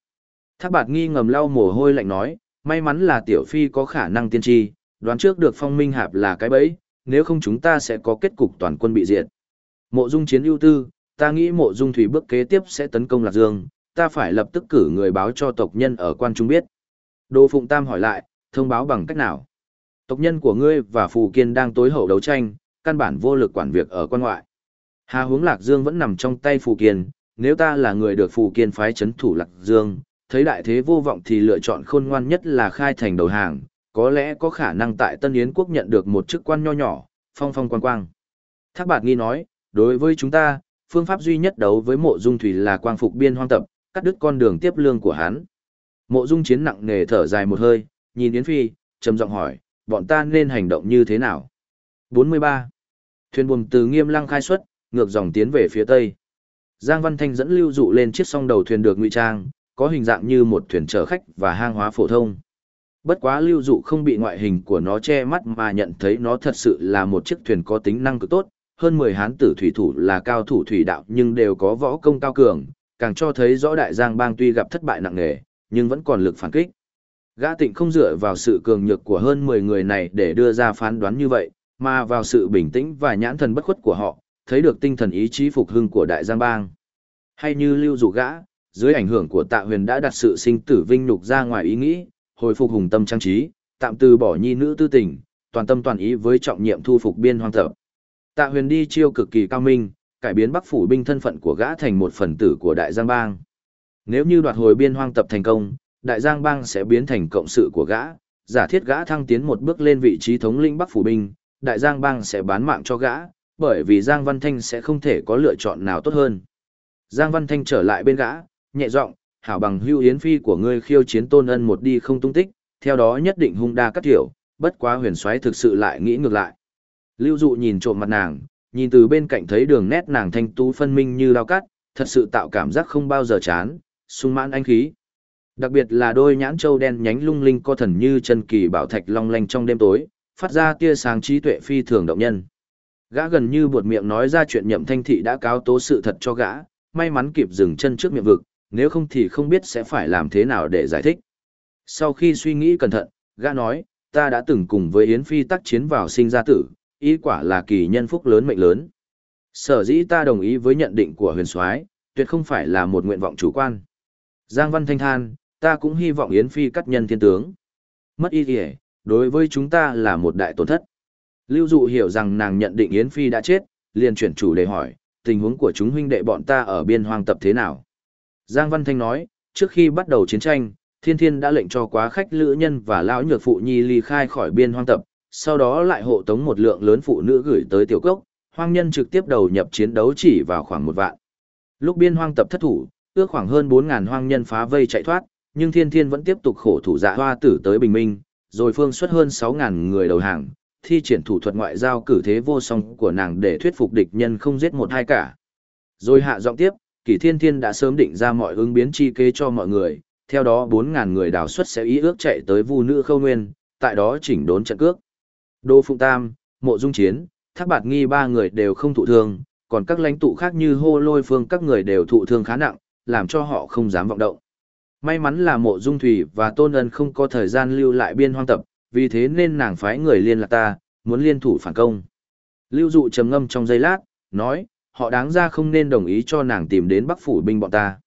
Thác bạt nghi ngầm lau mồ hôi lạnh nói, may mắn là Tiểu Phi có khả năng tiên tri, đoán trước được phong minh hạp là cái bẫy, nếu không chúng ta sẽ có kết cục toàn quân bị diệt. Mộ dung chiến ưu tư, ta nghĩ mộ dung thủy bước kế tiếp sẽ tấn công Lạc Dương, ta phải lập tức cử người báo cho tộc nhân ở quan trung biết. Đô Phụng Tam hỏi lại, thông báo bằng cách nào? Tộc nhân của ngươi và Phù Kiên đang tối hậu đấu tranh, căn bản vô lực quản việc ở quan ngoại. Hà hướng Lạc Dương vẫn nằm trong tay Phù Kiên, nếu ta là người được Phù Kiên phái chấn thủ Lạc Dương, thấy đại thế vô vọng thì lựa chọn khôn ngoan nhất là khai thành đầu hàng, có lẽ có khả năng tại Tân Yến quốc nhận được một chức quan nho nhỏ, phong phong quan quang. Thác Bạt Nghi nói, đối với chúng ta, phương pháp duy nhất đấu với mộ dung thủy là quang phục biên hoang tập, cắt đứt con đường tiếp lương của hắn. Mộ Dung Chiến nặng nề thở dài một hơi, nhìn Yến Phi, trầm giọng hỏi, bọn ta nên hành động như thế nào? 43. Thuyền buồm từ Nghiêm Lăng khai xuất, ngược dòng tiến về phía tây. Giang Văn Thanh dẫn Lưu Dụ lên chiếc song đầu thuyền được ngụy trang, có hình dạng như một thuyền chở khách và hang hóa phổ thông. Bất quá Lưu Dụ không bị ngoại hình của nó che mắt mà nhận thấy nó thật sự là một chiếc thuyền có tính năng cực tốt, hơn 10 hán tử thủy thủ là cao thủ thủy đạo nhưng đều có võ công cao cường, càng cho thấy rõ đại giang bang tuy gặp thất bại nặng nề, nhưng vẫn còn lực phản kích. Gã tịnh không dựa vào sự cường nhược của hơn 10 người này để đưa ra phán đoán như vậy, mà vào sự bình tĩnh và nhãn thần bất khuất của họ, thấy được tinh thần ý chí phục hưng của đại giang bang. Hay như lưu dụ gã, dưới ảnh hưởng của tạ huyền đã đặt sự sinh tử vinh nhục ra ngoài ý nghĩ, hồi phục hùng tâm trang trí, tạm từ bỏ nhi nữ tư tình, toàn tâm toàn ý với trọng nhiệm thu phục biên hoang thập. Tạ huyền đi chiêu cực kỳ cao minh, cải biến Bắc phủ binh thân phận của gã thành một phần tử của Đại Giang Bang. Nếu như đoạt hồi biên hoang tập thành công, Đại Giang Bang sẽ biến thành cộng sự của gã, giả thiết gã thăng tiến một bước lên vị trí thống lĩnh Bắc phủ binh, Đại Giang Bang sẽ bán mạng cho gã, bởi vì Giang Văn Thanh sẽ không thể có lựa chọn nào tốt hơn. Giang Văn Thanh trở lại bên gã, nhẹ giọng, hảo bằng hưu yến phi của ngươi khiêu chiến tôn ân một đi không tung tích, theo đó nhất định hung đa cắt thiểu, bất quá huyền soái thực sự lại nghĩ ngược lại. Lưu dụ nhìn trộm mặt nàng, nhìn từ bên cạnh thấy đường nét nàng thanh tú phân minh như lao cắt, thật sự tạo cảm giác không bao giờ chán, sung mãn anh khí. Đặc biệt là đôi nhãn châu đen nhánh lung linh co thần như chân kỳ bảo thạch long lanh trong đêm tối, phát ra tia sáng trí tuệ phi thường động nhân. Gã gần như buột miệng nói ra chuyện nhậm thanh thị đã cáo tố sự thật cho gã, may mắn kịp dừng chân trước miệng vực, nếu không thì không biết sẽ phải làm thế nào để giải thích. Sau khi suy nghĩ cẩn thận, gã nói, ta đã từng cùng với Yến Phi tác chiến vào sinh ra tử, ý quả là kỳ nhân phúc lớn mệnh lớn. Sở dĩ ta đồng ý với nhận định của huyền soái, tuyệt không phải là một nguyện vọng chủ quan. Giang Văn Thanh than, ta cũng hy vọng Yến Phi cắt nhân thiên tướng. Mất ý kìa, đối với chúng ta là một đại tổn thất. Lưu Dụ hiểu rằng nàng nhận định Yến Phi đã chết, liền chuyển chủ đề hỏi, tình huống của chúng huynh đệ bọn ta ở biên hoang tập thế nào? Giang Văn Thanh nói, trước khi bắt đầu chiến tranh, Thiên Thiên đã lệnh cho quá khách lữ nhân và lão nhược phụ nhi ly khai khỏi biên hoang tập, sau đó lại hộ tống một lượng lớn phụ nữ gửi tới tiểu cốc, hoang nhân trực tiếp đầu nhập chiến đấu chỉ vào khoảng một vạn. Lúc biên hoang tập thất thủ, ước khoảng hơn 4.000 hoang nhân phá vây chạy thoát, nhưng Thiên Thiên vẫn tiếp tục khổ thủ dạ hoa tử tới bình minh, rồi phương xuất hơn 6.000 người đầu hàng, thi triển thủ thuật ngoại giao cử thế vô song của nàng để thuyết phục địch nhân không giết một hai cả. Rồi hạ giọng tiếp, Kỷ Thiên Thiên đã sớm định ra mọi ứng biến chi kế cho mọi người, theo đó 4.000 người đào xuất sẽ ý ước chạy tới Vu Nữ Khâu Nguyên, tại đó chỉnh đốn trận cước. Đô Phụng Tam, Mộ Dung Chiến, Thác Bạt Nghi ba người đều không thụ thương, còn các lãnh tụ khác như Hô Lôi Phương các người đều thụ thương khá nặng, làm cho họ không dám vọng động. May mắn là Mộ Dung Thủy và Tôn Ân không có thời gian lưu lại biên hoang tập, vì thế nên nàng phái người liên lạc ta, muốn liên thủ phản công. Lưu dụ trầm ngâm trong giây lát, nói, họ đáng ra không nên đồng ý cho nàng tìm đến bắc phủ binh bọn ta.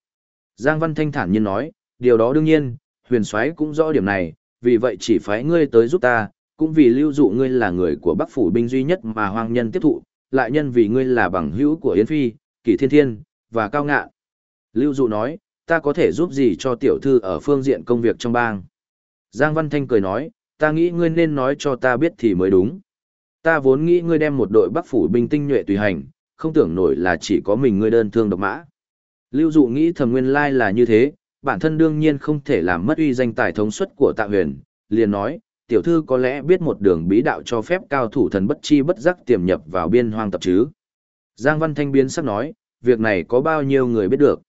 Giang Văn Thanh thản nhiên nói, điều đó đương nhiên, huyền soái cũng rõ điểm này, vì vậy chỉ phái ngươi tới giúp ta, cũng vì lưu dụ ngươi là người của bắc phủ binh duy nhất mà hoang nhân tiếp thụ, lại nhân vì ngươi là bằng hữu của Yến Phi, Kỷ Thiên Thiên, và Cao Ngạn. Lưu dụ nói, ta có thể giúp gì cho tiểu thư ở phương diện công việc trong bang. Giang Văn Thanh cười nói, ta nghĩ ngươi nên nói cho ta biết thì mới đúng. Ta vốn nghĩ ngươi đem một đội bắc phủ binh tinh nhuệ tùy hành, không tưởng nổi là chỉ có mình ngươi đơn thương độc mã. Lưu dụ nghĩ thầm nguyên lai là như thế, bản thân đương nhiên không thể làm mất uy danh tài thống suất của tạ huyền, liền nói, tiểu thư có lẽ biết một đường bí đạo cho phép cao thủ thần bất chi bất giác tiềm nhập vào biên hoang tập chứ. Giang Văn Thanh biến sắc nói, việc này có bao nhiêu người biết được.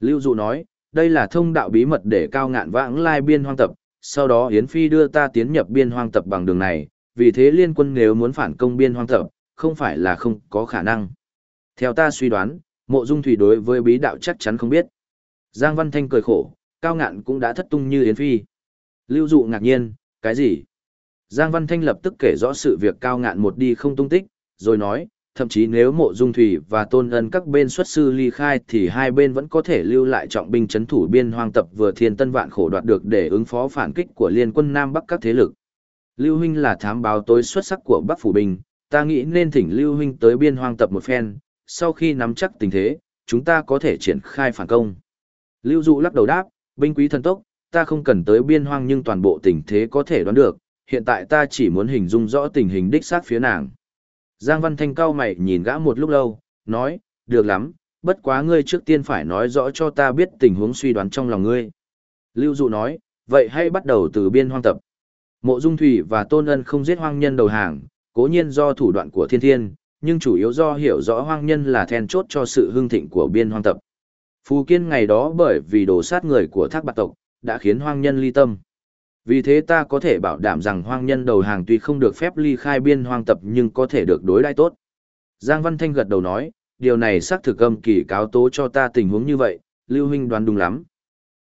Lưu dụ nói, đây là thông đạo bí mật để cao ngạn vãng lai biên hoang tập, sau đó Yến Phi đưa ta tiến nhập biên hoang tập bằng đường này, vì thế liên quân nếu muốn phản công biên hoang tập, không phải là không có khả năng. Theo ta suy đoán, mộ dung thủy đối với bí đạo chắc chắn không biết. Giang Văn Thanh cười khổ, cao ngạn cũng đã thất tung như Yến Phi. Lưu dụ ngạc nhiên, cái gì? Giang Văn Thanh lập tức kể rõ sự việc cao ngạn một đi không tung tích, rồi nói, thậm chí nếu mộ dung thủy và tôn ân các bên xuất sư ly khai thì hai bên vẫn có thể lưu lại trọng binh chấn thủ biên hoang tập vừa thiên tân vạn khổ đoạt được để ứng phó phản kích của liên quân Nam Bắc các thế lực. Lưu Huynh là thám báo tối xuất sắc của Bắc Phủ Bình, ta nghĩ nên thỉnh Lưu Huynh tới biên hoang tập một phen, sau khi nắm chắc tình thế, chúng ta có thể triển khai phản công. Lưu Dụ lắc đầu đáp, binh quý thần tốc, ta không cần tới biên hoang nhưng toàn bộ tình thế có thể đoán được, hiện tại ta chỉ muốn hình dung rõ tình hình đích xác phía nàng. Giang Văn Thanh cao mày nhìn gã một lúc lâu, nói, được lắm, bất quá ngươi trước tiên phải nói rõ cho ta biết tình huống suy đoán trong lòng ngươi. Lưu Dụ nói, vậy hãy bắt đầu từ biên hoang tập. Mộ Dung Thủy và Tôn Ân không giết hoang nhân đầu hàng, cố nhiên do thủ đoạn của thiên thiên, nhưng chủ yếu do hiểu rõ hoang nhân là then chốt cho sự hưng thịnh của biên hoang tập. Phù Kiên ngày đó bởi vì đổ sát người của thác bạc tộc, đã khiến hoang nhân ly tâm. Vì thế ta có thể bảo đảm rằng hoang nhân đầu hàng tuy không được phép ly khai biên hoang tập nhưng có thể được đối đãi tốt. Giang Văn Thanh gật đầu nói, điều này xác thực âm kỳ cáo tố cho ta tình huống như vậy, Lưu Huynh đoán đúng lắm.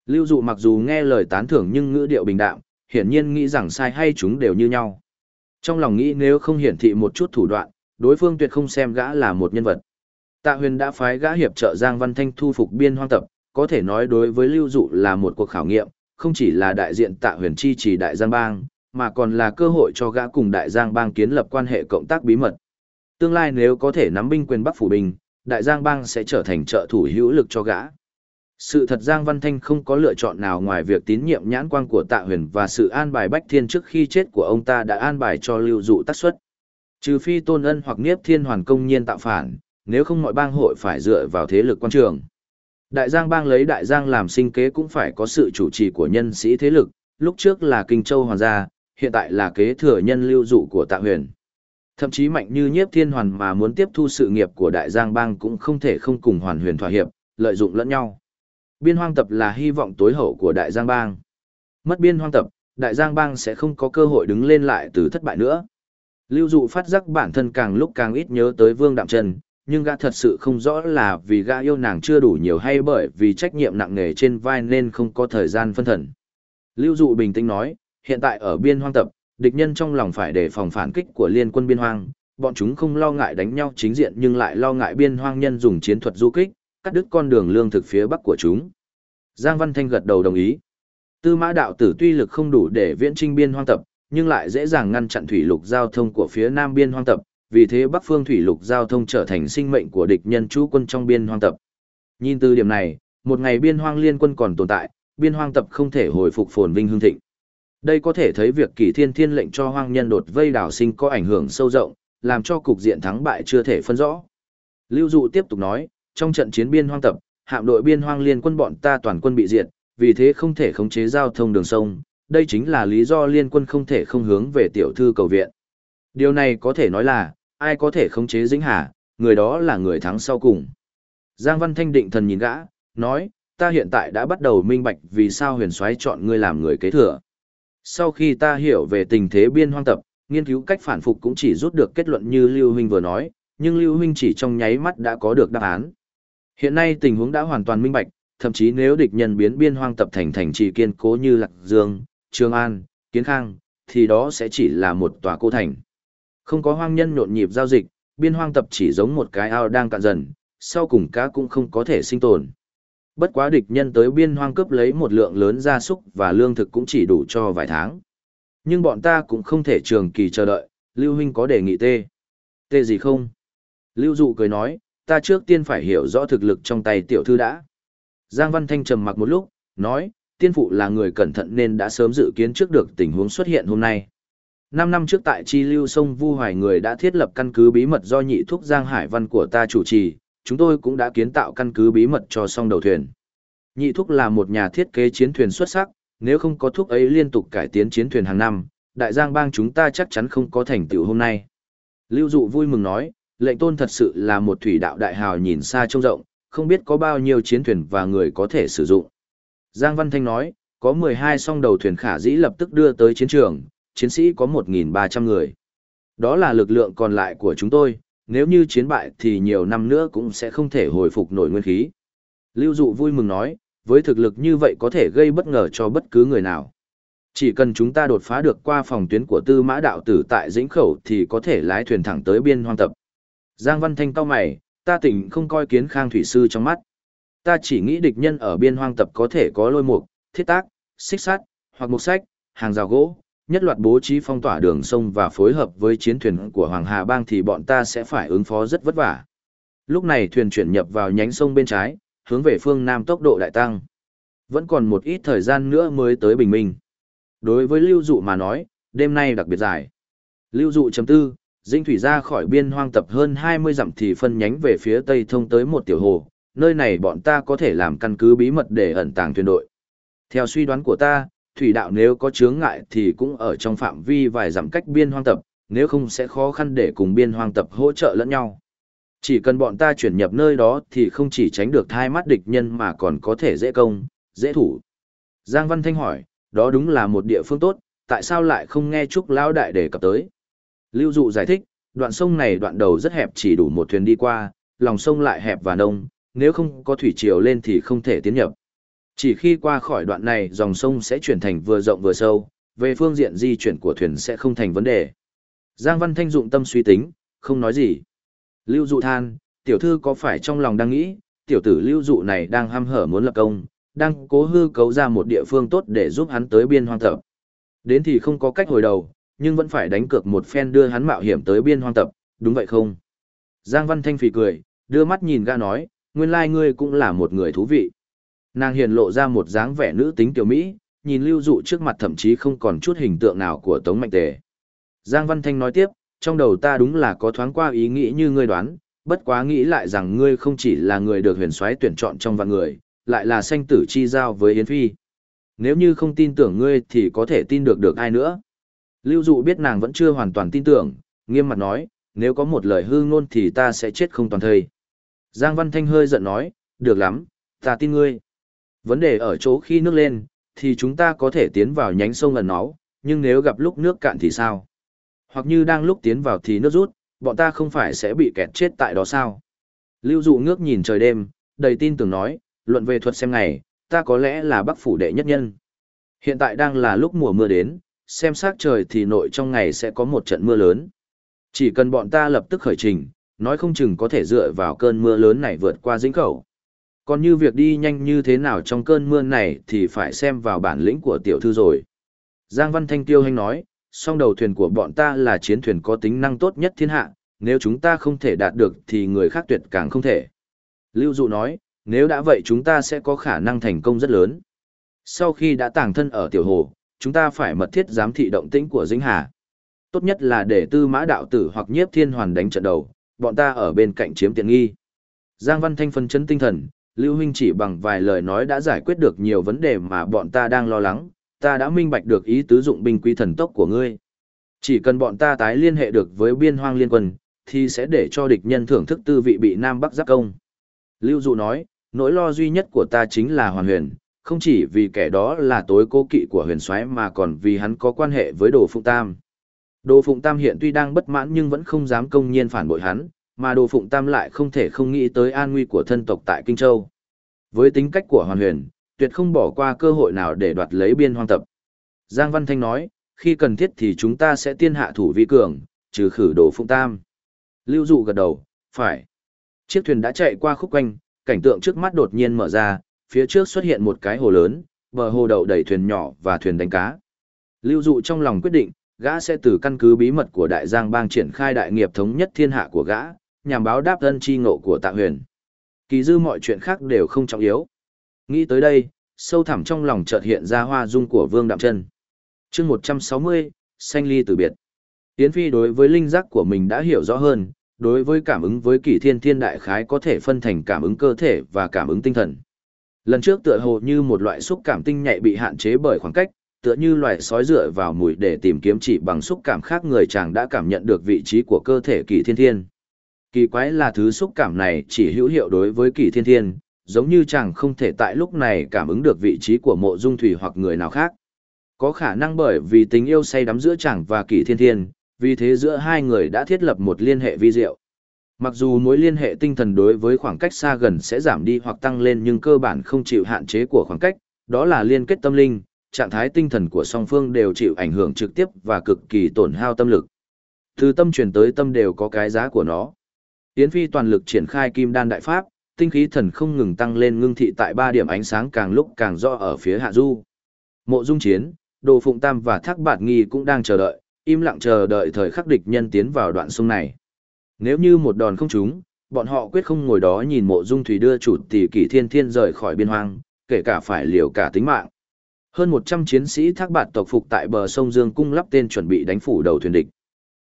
Lưu Dụ mặc dù nghe lời tán thưởng nhưng ngữ điệu bình đạm, hiển nhiên nghĩ rằng sai hay chúng đều như nhau. Trong lòng nghĩ nếu không hiển thị một chút thủ đoạn, đối phương tuyệt không xem gã là một nhân vật. Tạ huyền đã phái gã hiệp trợ Giang Văn Thanh thu phục biên hoang tập, có thể nói đối với Lưu Dụ là một cuộc khảo nghiệm, không chỉ là đại diện Tạ huyền chi chỉ Đại Giang Bang, mà còn là cơ hội cho gã cùng Đại Giang Bang kiến lập quan hệ cộng tác bí mật. Tương lai nếu có thể nắm binh quyền Bắc Phủ Bình, Đại Giang Bang sẽ trở thành trợ thủ hữu lực cho gã. Sự thật Giang Văn Thanh không có lựa chọn nào ngoài việc tín nhiệm nhãn quang của Tạ Huyền và sự an bài Bách Thiên trước khi chết của ông ta đã an bài cho lưu dụ tác xuất. Trừ phi Tôn Ân hoặc Niếp Thiên Hoàn công nhiên tạo phản, nếu không mọi bang hội phải dựa vào thế lực quan trường. Đại Giang bang lấy Đại Giang làm sinh kế cũng phải có sự chủ trì của nhân sĩ thế lực, lúc trước là Kinh Châu Hoàng gia, hiện tại là kế thừa nhân lưu dụ của Tạ Huyền. Thậm chí mạnh như Nhiếp Thiên Hoàn mà muốn tiếp thu sự nghiệp của Đại Giang bang cũng không thể không cùng Hoàn Huyền thỏa hiệp, lợi dụng lẫn nhau. Biên hoang tập là hy vọng tối hậu của Đại Giang Bang. Mất biên hoang tập, Đại Giang Bang sẽ không có cơ hội đứng lên lại từ thất bại nữa. Lưu dụ phát giác bản thân càng lúc càng ít nhớ tới Vương Đạm Trần, nhưng gã thật sự không rõ là vì gã yêu nàng chưa đủ nhiều hay bởi vì trách nhiệm nặng nề trên vai nên không có thời gian phân thần. Lưu dụ bình tĩnh nói, hiện tại ở biên hoang tập, địch nhân trong lòng phải đề phòng phản kích của liên quân biên hoang, Bọn chúng không lo ngại đánh nhau chính diện nhưng lại lo ngại biên hoang nhân dùng chiến thuật du kích, cắt đứt con đường lương thực phía bắc của chúng. Giang Văn Thanh gật đầu đồng ý. Tư mã đạo tử tuy lực không đủ để viễn trinh biên hoang tập, nhưng lại dễ dàng ngăn chặn thủy lục giao thông của phía nam biên hoang tập, vì thế bắc phương thủy lục giao thông trở thành sinh mệnh của địch nhân chú quân trong biên hoang tập. Nhìn từ điểm này, một ngày biên hoang liên quân còn tồn tại, biên hoang tập không thể hồi phục phồn vinh hương thịnh. Đây có thể thấy việc kỷ thiên thiên lệnh cho hoang nhân đột vây đảo sinh có ảnh hưởng sâu rộng, làm cho cục diện thắng bại chưa thể phân rõ. Lưu Dụ tiếp tục nói, trong trận chiến biên hoang tập, hạm đội biên hoang liên quân bọn ta toàn quân bị diệt, vì thế không thể khống chế giao thông đường sông, đây chính là lý do liên quân không thể không hướng về tiểu thư cầu viện. Điều này có thể nói là, ai có thể khống chế Dĩnh Hà, người đó là người thắng sau cùng. Giang Văn Thanh định thần nhìn gã, nói, ta hiện tại đã bắt đầu minh bạch vì sao huyền soái chọn ngươi làm người kế thừa. Sau khi ta hiểu về tình thế biên hoang tập, nghiên cứu cách phản phục cũng chỉ rút được kết luận như Lưu Huynh vừa nói, nhưng Lưu Huynh chỉ trong nháy mắt đã có được đáp án. Hiện nay tình huống đã hoàn toàn minh bạch, thậm chí nếu địch nhân biến biên hoang tập thành thành trì kiên cố như Lạc Dương, Trường An, Kiến Khang, thì đó sẽ chỉ là một tòa cô thành. Không có hoang nhân nhộn nhịp giao dịch, biên hoang tập chỉ giống một cái ao đang cạn dần, sau cùng cá cũng không có thể sinh tồn. Bất quá địch nhân tới biên hoang cướp lấy một lượng lớn gia súc và lương thực cũng chỉ đủ cho vài tháng. Nhưng bọn ta cũng không thể trường kỳ chờ đợi, Lưu Huynh có đề nghị tê. Tê gì không? Lưu Dụ cười nói, ta trước tiên phải hiểu rõ thực lực trong tay tiểu thư đã. Giang Văn Thanh trầm mặc một lúc, nói, tiên phụ là người cẩn thận nên đã sớm dự kiến trước được tình huống xuất hiện hôm nay. Năm năm trước tại Chi Lưu sông Vu Hoài người đã thiết lập căn cứ bí mật do nhị thúc Giang Hải Văn của ta chủ trì, chúng tôi cũng đã kiến tạo căn cứ bí mật cho song đầu thuyền. Nhị thúc là một nhà thiết kế chiến thuyền xuất sắc, nếu không có thúc ấy liên tục cải tiến chiến thuyền hàng năm, đại giang bang chúng ta chắc chắn không có thành tựu hôm nay. Lưu Dụ vui mừng nói, lệnh tôn thật sự là một thủy đạo đại hào nhìn xa trông rộng, không biết có bao nhiêu chiến thuyền và người có thể sử dụng. Giang Văn Thanh nói, có 12 song đầu thuyền khả dĩ lập tức đưa tới chiến trường, chiến sĩ có 1.300 người. Đó là lực lượng còn lại của chúng tôi, nếu như chiến bại thì nhiều năm nữa cũng sẽ không thể hồi phục nổi nguyên khí. Lưu Dụ vui mừng nói, với thực lực như vậy có thể gây bất ngờ cho bất cứ người nào. Chỉ cần chúng ta đột phá được qua phòng tuyến của tư mã đạo tử tại dĩnh khẩu thì có thể lái thuyền thẳng tới biên hoang tập. Giang Văn Thanh cao mày, ta tỉnh không coi kiến khang thủy sư trong mắt. Ta chỉ nghĩ địch nhân ở biên hoang tập có thể có lôi mục, thiết tác, xích sắt, hoặc mục sách, hàng rào gỗ, nhất loạt bố trí phong tỏa đường sông và phối hợp với chiến thuyền của Hoàng Hà Bang thì bọn ta sẽ phải ứng phó rất vất vả. Lúc này thuyền chuyển nhập vào nhánh sông bên trái, hướng về phương Nam tốc độ đại tăng. Vẫn còn một ít thời gian nữa mới tới bình minh. Đối với Lưu Dụ mà nói, đêm nay đặc biệt dài. Lưu Dụ chấm tư, Dinh Thủy ra khỏi biên hoang tập hơn 20 dặm thì phân nhánh về phía tây thông tới một tiểu hồ, nơi này bọn ta có thể làm căn cứ bí mật để ẩn tàng thuyền đội. Theo suy đoán của ta, thủy đạo nếu có chướng ngại thì cũng ở trong phạm vi vài dặm cách biên hoang tập, nếu không sẽ khó khăn để cùng biên hoang tập hỗ trợ lẫn nhau. Chỉ cần bọn ta chuyển nhập nơi đó thì không chỉ tránh được thai mắt địch nhân mà còn có thể dễ công, dễ thủ. Giang Văn Thanh hỏi, đó đúng là một địa phương tốt, tại sao lại không nghe Trúc Lão Đại đề cập tới? Lưu Dụ giải thích, đoạn sông này đoạn đầu rất hẹp chỉ đủ một thuyền đi qua, lòng sông lại hẹp và nông, nếu không có thủy triều lên thì không thể tiến nhập. Chỉ khi qua khỏi đoạn này dòng sông sẽ chuyển thành vừa rộng vừa sâu, về phương diện di chuyển của thuyền sẽ không thành vấn đề. Giang Văn Thanh dụng tâm suy tính, không nói gì. Lưu Dụ than, tiểu thư có phải trong lòng đang nghĩ, tiểu tử Lưu Dụ này đang ham hở muốn lập công, đang cố hư cấu ra một địa phương tốt để giúp hắn tới biên hoang tập. Đến thì không có cách hồi đầu, nhưng vẫn phải đánh cược một phen đưa hắn mạo hiểm tới biên hoang tập, đúng vậy không? Giang Văn Thanh phì cười, đưa mắt nhìn ga nói, nguyên lai ngươi cũng là một người thú vị. Nàng hiền lộ ra một dáng vẻ nữ tính tiểu Mỹ, nhìn lưu dụ trước mặt thậm chí không còn chút hình tượng nào của Tống Mạnh Tề. Giang Văn Thanh nói tiếp, trong đầu ta đúng là có thoáng qua ý nghĩ như ngươi đoán, bất quá nghĩ lại rằng ngươi không chỉ là người được huyền soái tuyển chọn trong vạn người, lại là sanh tử chi giao với Yến Phi. Nếu như không tin tưởng ngươi thì có thể tin được được ai nữa. Lưu dụ biết nàng vẫn chưa hoàn toàn tin tưởng, nghiêm mặt nói, nếu có một lời hư ngôn thì ta sẽ chết không toàn thây. Giang Văn Thanh hơi giận nói, được lắm, ta tin ngươi. Vấn đề ở chỗ khi nước lên, thì chúng ta có thể tiến vào nhánh sông ẩn náu, nhưng nếu gặp lúc nước cạn thì sao? Hoặc như đang lúc tiến vào thì nước rút, bọn ta không phải sẽ bị kẹt chết tại đó sao? Lưu dụ ngước nhìn trời đêm, đầy tin tưởng nói, luận về thuật xem ngày, ta có lẽ là bắc phủ đệ nhất nhân. Hiện tại đang là lúc mùa mưa đến, xem sát trời thì nội trong ngày sẽ có một trận mưa lớn. Chỉ cần bọn ta lập tức khởi trình, nói không chừng có thể dựa vào cơn mưa lớn này vượt qua dĩnh khẩu. Còn như việc đi nhanh như thế nào trong cơn mưa này thì phải xem vào bản lĩnh của tiểu thư rồi. Giang Văn Thanh tiêu hành nói, song đầu thuyền của bọn ta là chiến thuyền có tính năng tốt nhất thiên hạ, nếu chúng ta không thể đạt được thì người khác tuyệt càng không thể. Lưu Dụ nói, nếu đã vậy chúng ta sẽ có khả năng thành công rất lớn. Sau khi đã tàng thân ở tiểu hồ, chúng ta phải mật thiết giám thị động tĩnh của Dĩnh Hà. Tốt nhất là để tư mã đạo tử hoặc nhiếp thiên hoàn đánh trận đầu, bọn ta ở bên cạnh chiếm tiện nghi. Giang Văn Thanh phân chấn tinh thần, Lưu Huynh chỉ bằng vài lời nói đã giải quyết được nhiều vấn đề mà bọn ta đang lo lắng, ta đã minh bạch được ý tứ dụng binh quý thần tốc của ngươi. Chỉ cần bọn ta tái liên hệ được với biên hoang liên quân, thì sẽ để cho địch nhân thưởng thức tư vị bị Nam Bắc giáp công. Lưu Dụ nói, nỗi lo duy nhất của ta chính là hoàn huyền, không chỉ vì kẻ đó là tối cố kỵ của huyền soái mà còn vì hắn có quan hệ với Đồ Phụng Tam. Đồ Phụng Tam hiện tuy đang bất mãn nhưng vẫn không dám công nhiên phản bội hắn, mà Đồ Phụng Tam lại không thể không nghĩ tới an nguy của thân tộc tại Kinh Châu. Với tính cách của Hoàn Huyền, tuyệt không bỏ qua cơ hội nào để đoạt lấy biên hoang tập. Giang Văn Thanh nói, khi cần thiết thì chúng ta sẽ tiên hạ thủ vi cường, trừ khử Đồ Phụng Tam. Lưu Dụ gật đầu, phải. Chiếc thuyền đã chạy qua khúc quanh, cảnh tượng trước mắt đột nhiên mở ra, phía trước xuất hiện một cái hồ lớn, bờ hồ đậu đầy thuyền nhỏ và thuyền đánh cá. Lưu Dụ trong lòng quyết định, gã sẽ từ căn cứ bí mật của Đại Giang Bang triển khai đại nghiệp thống nhất thiên hạ của gã, nhằm báo đáp ân chi ngộ của Tạ Huyền. Kỳ dư mọi chuyện khác đều không trọng yếu. Nghĩ tới đây, sâu thẳm trong lòng chợt hiện ra hoa dung của Vương Đạm Chân. Chương 160, Xanh ly từ biệt. Yến Phi đối với linh giác của mình đã hiểu rõ hơn, đối với cảm ứng với kỳ thiên thiên đại khái có thể phân thành cảm ứng cơ thể và cảm ứng tinh thần. Lần trước tựa hồ như một loại xúc cảm tinh nhạy bị hạn chế bởi khoảng cách, tựa như loài sói dựa vào mùi để tìm kiếm chỉ bằng xúc cảm khác người chàng đã cảm nhận được vị trí của cơ thể kỳ thiên thiên. Kỳ quái là thứ xúc cảm này chỉ hữu hiệu đối với kỳ thiên thiên, giống như chàng không thể tại lúc này cảm ứng được vị trí của mộ dung thủy hoặc người nào khác. Có khả năng bởi vì tình yêu say đắm giữa chàng và kỳ thiên thiên, vì thế giữa hai người đã thiết lập một liên hệ vi diệu. Mặc dù mối liên hệ tinh thần đối với khoảng cách xa gần sẽ giảm đi hoặc tăng lên nhưng cơ bản không chịu hạn chế của khoảng cách, đó là liên kết tâm linh, trạng thái tinh thần của song phương đều chịu ảnh hưởng trực tiếp và cực kỳ tổn hao tâm lực. Từ tâm truyền tới tâm đều có cái giá của nó. Yến Phi toàn lực triển khai kim đan đại pháp, tinh khí thần không ngừng tăng lên ngưng thị tại ba điểm ánh sáng càng lúc càng rõ ở phía hạ du. Mộ Dung Chiến, Đồ Phụng Tam và Thác Bạt Nghi cũng đang chờ đợi, im lặng chờ đợi thời khắc địch nhân tiến vào đoạn sông này. Nếu như một đòn không trúng, bọn họ quyết không ngồi đó nhìn Mộ Dung Thủy đưa chủ tỷ kỷ thiên thiên rời khỏi biên hoang, kể cả phải liều cả tính mạng. Hơn 100 chiến sĩ thác bạt tộc phục tại bờ sông Dương cung lắp tên chuẩn bị đánh phủ đầu thuyền địch.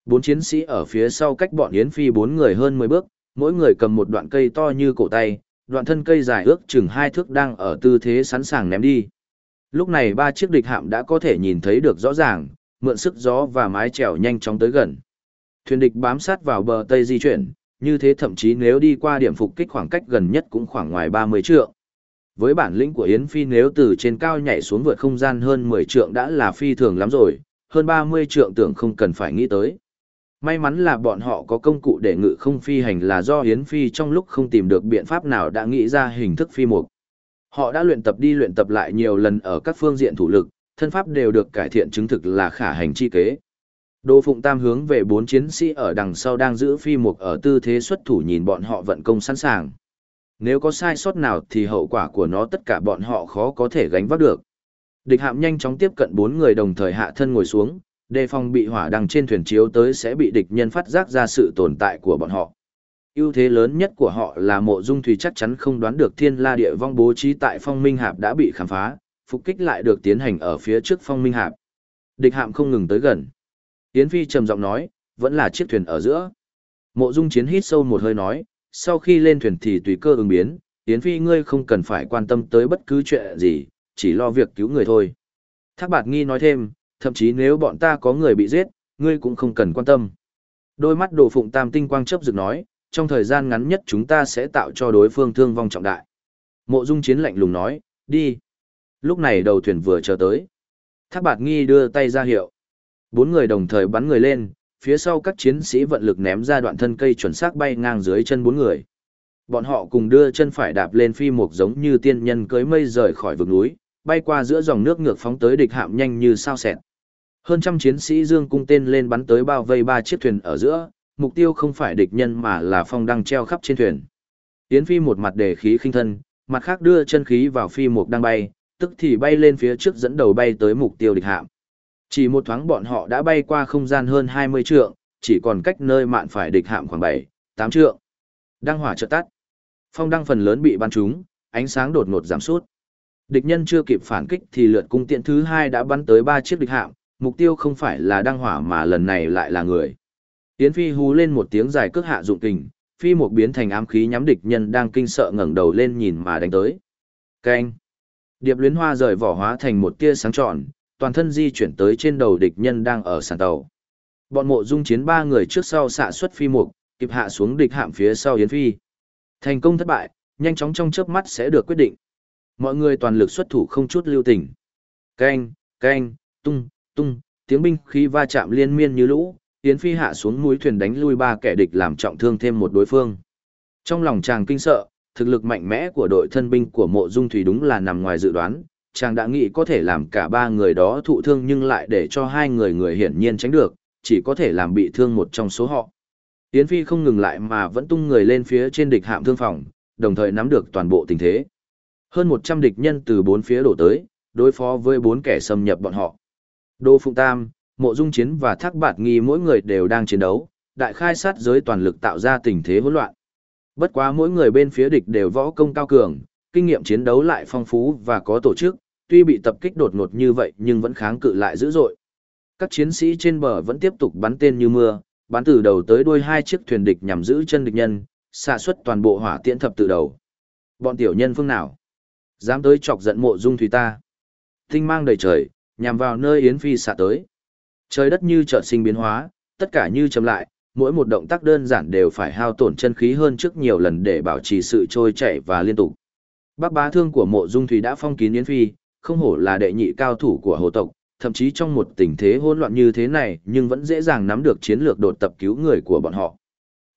Bốn chiến sĩ ở phía sau cách bọn Yến Phi bốn người hơn 10 bước, mỗi người cầm một đoạn cây to như cổ tay, đoạn thân cây dài ước chừng hai thước đang ở tư thế sẵn sàng ném đi. Lúc này ba chiếc địch hạm đã có thể nhìn thấy được rõ ràng, mượn sức gió và mái chèo nhanh chóng tới gần. Thuyền địch bám sát vào bờ tây di chuyển, như thế thậm chí nếu đi qua điểm phục kích khoảng cách gần nhất cũng khoảng ngoài 30 trượng. Với bản lĩnh của Yến Phi nếu từ trên cao nhảy xuống vượt không gian hơn 10 trượng đã là phi thường lắm rồi, hơn 30 trượng tưởng không cần phải nghĩ tới. May mắn là bọn họ có công cụ để ngự không phi hành là do Yến Phi trong lúc không tìm được biện pháp nào đã nghĩ ra hình thức phi mục. Họ đã luyện tập đi luyện tập lại nhiều lần ở các phương diện thủ lực, thân pháp đều được cải thiện chứng thực là khả hành chi kế. Đô Phụng Tam hướng về bốn chiến sĩ ở đằng sau đang giữ phi mục ở tư thế xuất thủ nhìn bọn họ vận công sẵn sàng nếu có sai sót nào thì hậu quả của nó tất cả bọn họ khó có thể gánh vác được. Địch hạm nhanh chóng tiếp cận bốn người đồng thời hạ thân ngồi xuống, đề phòng bị hỏa đằng trên thuyền chiếu tới sẽ bị địch nhân phát giác ra sự tồn tại của bọn họ. ưu thế lớn nhất của họ là mộ dung thủy chắc chắn không đoán được thiên la địa vong bố trí tại phong minh hạp đã bị khám phá, phục kích lại được tiến hành ở phía trước phong minh hạp. Địch hạm không ngừng tới gần. Yến Phi trầm giọng nói, vẫn là chiếc thuyền ở giữa. Mộ dung chiến hít sâu một hơi nói, sau khi lên thuyền thì tùy cơ ứng biến, Yến Phi ngươi không cần phải quan tâm tới bất cứ chuyện gì, chỉ lo việc cứu người thôi. Thác bạt nghi nói thêm, thậm chí nếu bọn ta có người bị giết, ngươi cũng không cần quan tâm. Đôi mắt đồ phụng tam tinh quang chấp rực nói, trong thời gian ngắn nhất chúng ta sẽ tạo cho đối phương thương vong trọng đại. Mộ dung chiến lạnh lùng nói, đi. Lúc này đầu thuyền vừa chờ tới. Thác bạt nghi đưa tay ra hiệu. Bốn người đồng thời bắn người lên, phía sau các chiến sĩ vận lực ném ra đoạn thân cây chuẩn xác bay ngang dưới chân bốn người. Bọn họ cùng đưa chân phải đạp lên phi mục giống như tiên nhân cưới mây rời khỏi vực núi, bay qua giữa dòng nước ngược phóng tới địch hạm nhanh như sao sẹt. Hơn trăm chiến sĩ dương cung tên lên bắn tới bao vây ba chiếc thuyền ở giữa, mục tiêu không phải địch nhân mà là phong đăng treo khắp trên thuyền. Yến Phi một mặt đề khí khinh thân, mặt khác đưa chân khí vào phi mục đang bay, tức thì bay lên phía trước dẫn đầu bay tới mục tiêu địch hạm. Chỉ một thoáng bọn họ đã bay qua không gian hơn 20 trượng, chỉ còn cách nơi mạn phải địch hạm khoảng 7, 8 trượng. Đăng hỏa chợt tắt. Phong đăng phần lớn bị bắn trúng, ánh sáng đột ngột giảm sút. Địch nhân chưa kịp phản kích thì lượt cung tiện thứ hai đã bắn tới ba chiếc địch hạm, mục tiêu không phải là đăng hỏa mà lần này lại là người. Yến Phi hú lên một tiếng dài cước hạ dụng kình, phi một biến thành ám khí nhắm địch nhân đang kinh sợ ngẩng đầu lên nhìn mà đánh tới. Keng. Điệp luyến hoa rời vỏ hóa thành một tia sáng tròn, toàn thân di chuyển tới trên đầu địch nhân đang ở sàn tàu. Bọn mộ dung chiến ba người trước sau xạ xuất phi mục, kịp hạ xuống địch hạm phía sau Yến Phi. Thành công thất bại, nhanh chóng trong chớp mắt sẽ được quyết định. Mọi người toàn lực xuất thủ không chút lưu tình. Keng, keng, tung, tung, tiếng binh khí va chạm liên miên như lũ, Yến Phi hạ xuống mũi thuyền đánh lui ba kẻ địch làm trọng thương thêm một đối phương. Trong lòng chàng kinh sợ, thực lực mạnh mẽ của đội thân binh của mộ dung thủy đúng là nằm ngoài dự đoán, chàng đã nghĩ có thể làm cả ba người đó thụ thương nhưng lại để cho hai người người hiển nhiên tránh được, chỉ có thể làm bị thương một trong số họ. Yến Phi không ngừng lại mà vẫn tung người lên phía trên địch hạm thương phòng, đồng thời nắm được toàn bộ tình thế. Hơn 100 địch nhân từ bốn phía đổ tới, đối phó với bốn kẻ xâm nhập bọn họ. Đô Phụng Tam, Mộ Dung Chiến và Thác Bạt Nghi mỗi người đều đang chiến đấu, đại khai sát giới toàn lực tạo ra tình thế hỗn loạn. Bất quá mỗi người bên phía địch đều võ công cao cường, kinh nghiệm chiến đấu lại phong phú và có tổ chức, tuy bị tập kích đột ngột như vậy nhưng vẫn kháng cự lại dữ dội. Các chiến sĩ trên bờ vẫn tiếp tục bắn tên như mưa, bắn từ đầu tới đuôi hai chiếc thuyền địch nhằm giữ chân địch nhân, xạ xuất toàn bộ hỏa tiễn thập từ đầu. Bọn tiểu nhân phương nào? Dám tới chọc giận mộ dung thủy ta. Tinh mang đầy trời, nhằm vào nơi Yến Phi xạ tới. Trời đất như chợt sinh biến hóa, tất cả như chậm lại, mỗi một động tác đơn giản đều phải hao tổn chân khí hơn trước nhiều lần để bảo trì sự trôi chảy và liên tục. Bác bá thương của mộ dung thủy đã phong kín Yến Phi, không hổ là đệ nhị cao thủ của hồ tộc, thậm chí trong một tình thế hỗn loạn như thế này nhưng vẫn dễ dàng nắm được chiến lược đột tập cứu người của bọn họ.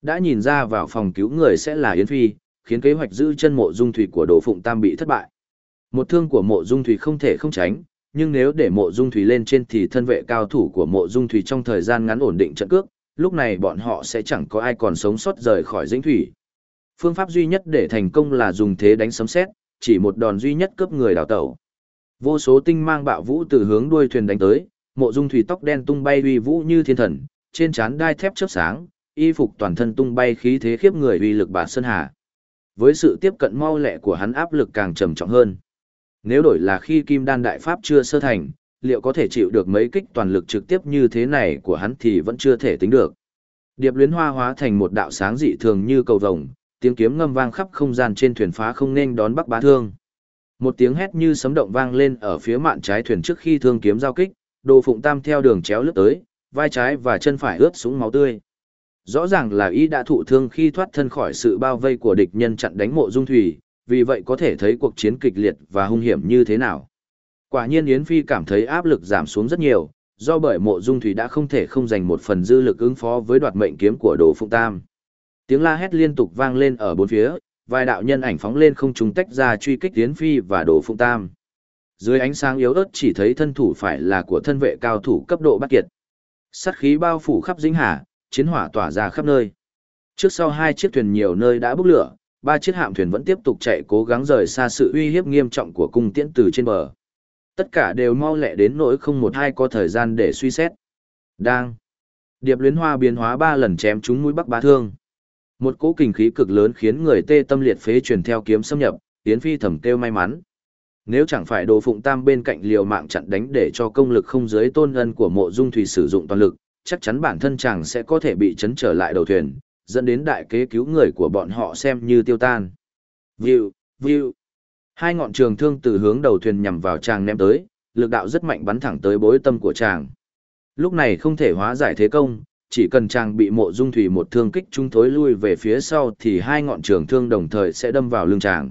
Đã nhìn ra vào phòng cứu người sẽ là Yến Phi, khiến kế hoạch giữ chân mộ dung thủy của đồ Phụng Tam bị thất bại. Một thương của mộ dung thủy không thể không tránh, nhưng nếu để mộ dung thủy lên trên thì thân vệ cao thủ của mộ dung thủy trong thời gian ngắn ổn định trận cước, lúc này bọn họ sẽ chẳng có ai còn sống sót rời khỏi dĩnh thủy. Phương pháp duy nhất để thành công là dùng thế đánh sấm xét, chỉ một đòn duy nhất cướp người đào tẩu. Vô số tinh mang bạo vũ từ hướng đuôi thuyền đánh tới, mộ dung thủy tóc đen tung bay uy vũ như thiên thần, trên trán đai thép chớp sáng, y phục toàn thân tung bay khí thế khiếp người uy lực bà sơn hà. Với sự tiếp cận mau lẹ của hắn áp lực càng trầm trọng hơn. Nếu đổi là khi kim đan đại pháp chưa sơ thành, liệu có thể chịu được mấy kích toàn lực trực tiếp như thế này của hắn thì vẫn chưa thể tính được. Điệp luyến hoa hóa thành một đạo sáng dị thường như cầu vồng, tiếng kiếm ngâm vang khắp không gian trên thuyền phá không nên đón bắc bá thương. Một tiếng hét như sấm động vang lên ở phía mạn trái thuyền trước khi thương kiếm giao kích, đồ phụng tam theo đường chéo lướt tới, vai trái và chân phải ướt sũng máu tươi. Rõ ràng là y đã thụ thương khi thoát thân khỏi sự bao vây của địch nhân chặn đánh mộ dung thủy, vì vậy có thể thấy cuộc chiến kịch liệt và hung hiểm như thế nào. Quả nhiên Yến Phi cảm thấy áp lực giảm xuống rất nhiều, do bởi mộ dung thủy đã không thể không dành một phần dư lực ứng phó với đoạt mệnh kiếm của đồ phụng tam. Tiếng la hét liên tục vang lên ở bốn phía, vài đạo nhân ảnh phóng lên không trung tách ra truy kích Yến Phi và đồ phụng tam. Dưới ánh sáng yếu ớt chỉ thấy thân thủ phải là của thân vệ cao thủ cấp độ bắt kiệt. Sát khí bao phủ khắp dĩnh hà, chiến hỏa tỏa ra khắp nơi. Trước sau hai chiếc thuyền nhiều nơi đã bốc lửa, ba chiếc hạm thuyền vẫn tiếp tục chạy cố gắng rời xa sự uy hiếp nghiêm trọng của cung tiễn từ trên bờ. Tất cả đều mau lẹ đến nỗi không một ai có thời gian để suy xét. Đang. Điệp luyến hoa biến hóa ba lần chém trúng mũi bắc bá thương. Một cỗ kình khí cực lớn khiến người tê tâm liệt phế truyền theo kiếm xâm nhập, tiến Phi thầm kêu may mắn. Nếu chẳng phải đồ phụng tam bên cạnh liều mạng chặn đánh để cho công lực không giới tôn ân của mộ dung thủy sử dụng toàn lực, chắc chắn bản thân chàng sẽ có thể bị chấn trở lại đầu thuyền, dẫn đến đại kế cứu người của bọn họ xem như tiêu tan. View, view. Hai ngọn trường thương từ hướng đầu thuyền nhằm vào chàng ném tới, lực đạo rất mạnh bắn thẳng tới bối tâm của chàng. Lúc này không thể hóa giải thế công, chỉ cần chàng bị mộ dung thủy một thương kích trung thối lui về phía sau thì hai ngọn trường thương đồng thời sẽ đâm vào lưng chàng.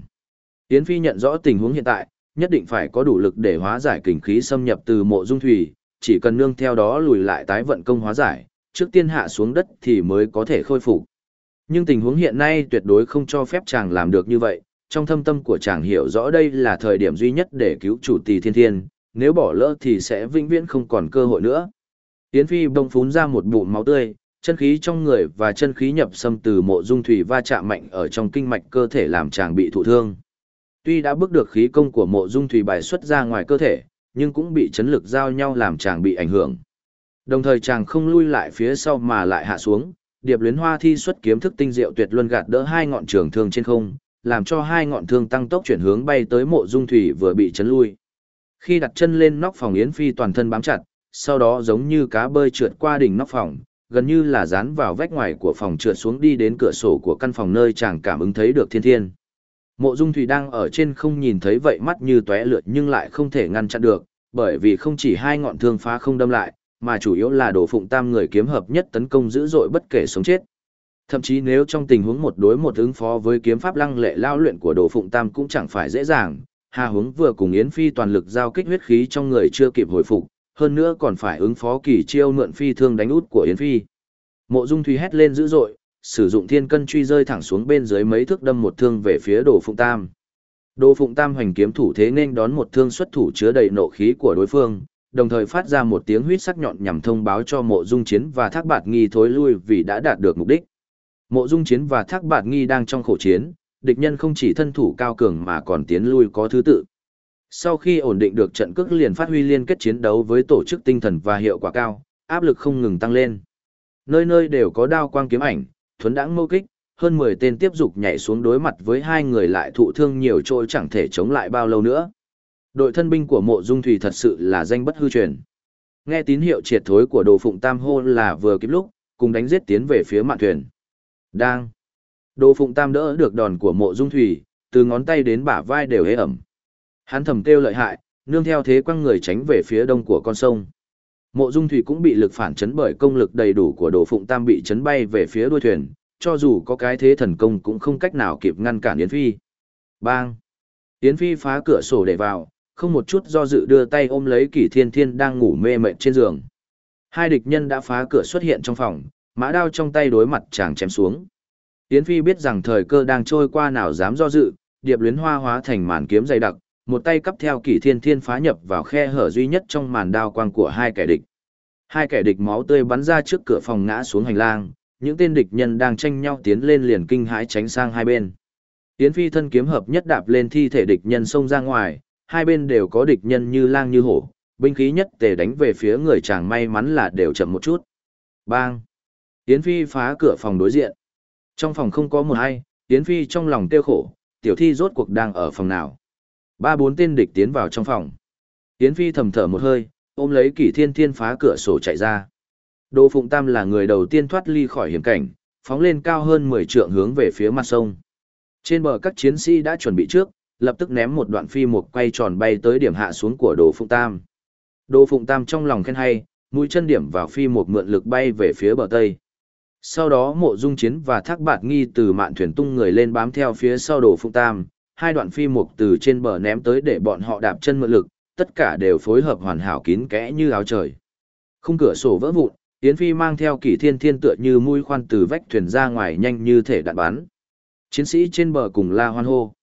Yến Phi nhận rõ tình huống hiện tại, nhất định phải có đủ lực để hóa giải kình khí xâm nhập từ mộ dung thủy, chỉ cần nương theo đó lùi lại tái vận công hóa giải, trước tiên hạ xuống đất thì mới có thể khôi phục. Nhưng tình huống hiện nay tuyệt đối không cho phép chàng làm được như vậy, trong thâm tâm của chàng hiểu rõ đây là thời điểm duy nhất để cứu chủ tỷ thiên thiên, nếu bỏ lỡ thì sẽ vĩnh viễn không còn cơ hội nữa. Yến Phi bông phún ra một bụng máu tươi, chân khí trong người và chân khí nhập xâm từ mộ dung thủy va chạm mạnh ở trong kinh mạch cơ thể làm chàng bị thụ thương. Tuy đã bước được khí công của mộ dung thủy bài xuất ra ngoài cơ thể, nhưng cũng bị chấn lực giao nhau làm chàng bị ảnh hưởng. Đồng thời chàng không lui lại phía sau mà lại hạ xuống, điệp luyến hoa thi xuất kiếm thức tinh diệu tuyệt luân gạt đỡ hai ngọn trường thương trên không, làm cho hai ngọn thương tăng tốc chuyển hướng bay tới mộ dung thủy vừa bị chấn lui. Khi đặt chân lên nóc phòng Yến Phi toàn thân bám chặt, sau đó giống như cá bơi trượt qua đỉnh nóc phòng, gần như là dán vào vách ngoài của phòng trượt xuống đi đến cửa sổ của căn phòng nơi chàng cảm ứng thấy được thiên thiên. Mộ Dung Thủy đang ở trên không nhìn thấy vậy mắt như tóe lượt nhưng lại không thể ngăn chặn được, bởi vì không chỉ hai ngọn thương phá không đâm lại, mà chủ yếu là đổ phụng tam người kiếm hợp nhất tấn công dữ dội bất kể sống chết. Thậm chí nếu trong tình huống một đối một ứng phó với kiếm pháp lăng lệ lao luyện của Đồ Phụng Tam cũng chẳng phải dễ dàng, Hà Hướng vừa cùng Yến Phi toàn lực giao kích huyết khí trong người chưa kịp hồi phục, hơn nữa còn phải ứng phó kỳ chiêu mượn phi thương đánh út của Yến Phi. Mộ Dung Thùy hét lên dữ dội, sử dụng thiên cân truy rơi thẳng xuống bên dưới mấy thước đâm một thương về phía Đồ Phụng Tam. Đồ Phụng Tam hoành kiếm thủ thế nên đón một thương xuất thủ chứa đầy nộ khí của đối phương, đồng thời phát ra một tiếng huýt sắc nhọn nhằm thông báo cho Mộ Dung Chiến và Thác Bạt Nghi thối lui vì đã đạt được mục đích. Mộ Dung Chiến và Thác Bạt Nghi đang trong khổ chiến, địch nhân không chỉ thân thủ cao cường mà còn tiến lui có thứ tự. Sau khi ổn định được trận cước liền phát huy liên kết chiến đấu với tổ chức tinh thần và hiệu quả cao, áp lực không ngừng tăng lên. Nơi nơi đều có đao quang kiếm ảnh, thuấn đãng mâu kích, hơn 10 tên tiếp dục nhảy xuống đối mặt với hai người lại thụ thương nhiều trôi chẳng thể chống lại bao lâu nữa. Đội thân binh của mộ dung thủy thật sự là danh bất hư truyền. Nghe tín hiệu triệt thối của đồ phụng tam hô là vừa kịp lúc, cùng đánh giết tiến về phía mạn thuyền. Đang. Đồ phụng tam đỡ được đòn của mộ dung thủy, từ ngón tay đến bả vai đều hế ẩm. Hắn thầm kêu lợi hại, nương theo thế quăng người tránh về phía đông của con sông. Mộ Dung Thủy cũng bị lực phản chấn bởi công lực đầy đủ của Đồ Phụng Tam bị chấn bay về phía đuôi thuyền, cho dù có cái thế thần công cũng không cách nào kịp ngăn cản Yến Phi. Bang! Yến Phi phá cửa sổ để vào, không một chút do dự đưa tay ôm lấy Kỷ Thiên Thiên đang ngủ mê mệt trên giường. Hai địch nhân đã phá cửa xuất hiện trong phòng, mã đao trong tay đối mặt chàng chém xuống. Yến Phi biết rằng thời cơ đang trôi qua nào dám do dự, điệp luyến hoa hóa thành màn kiếm dày đặc, một tay cắp theo kỷ thiên thiên phá nhập vào khe hở duy nhất trong màn đao quang của hai kẻ địch. Hai kẻ địch máu tươi bắn ra trước cửa phòng ngã xuống hành lang, những tên địch nhân đang tranh nhau tiến lên liền kinh hãi tránh sang hai bên. Tiến phi thân kiếm hợp nhất đạp lên thi thể địch nhân xông ra ngoài, hai bên đều có địch nhân như lang như hổ, binh khí nhất tề đánh về phía người chàng may mắn là đều chậm một chút. Bang! Yến phi phá cửa phòng đối diện. Trong phòng không có một ai, Yến phi trong lòng tiêu khổ, tiểu thi rốt cuộc đang ở phòng nào. Ba bốn tên địch tiến vào trong phòng. Yến Phi thầm thở một hơi, ôm lấy kỷ thiên thiên phá cửa sổ chạy ra. Đỗ Phụng Tam là người đầu tiên thoát ly khỏi hiểm cảnh, phóng lên cao hơn 10 trượng hướng về phía mặt sông. Trên bờ các chiến sĩ đã chuẩn bị trước, lập tức ném một đoạn phi mục quay tròn bay tới điểm hạ xuống của Đồ Phụng Tam. Đồ Phụng Tam trong lòng khen hay, mũi chân điểm vào phi mục mượn lực bay về phía bờ tây. Sau đó Mộ Dung Chiến và Thác Bạt Nghi từ mạn thuyền tung người lên bám theo phía sau Đồ Phụng Tam, hai đoạn phi mục từ trên bờ ném tới để bọn họ đạp chân mượn lực, tất cả đều phối hợp hoàn hảo kín kẽ như áo trời. Khung cửa sổ vỡ vụn, Yến Phi mang theo kỷ thiên thiên tựa như mũi khoan từ vách thuyền ra ngoài nhanh như thể đạn bắn. Chiến sĩ trên bờ cùng la hoan hô.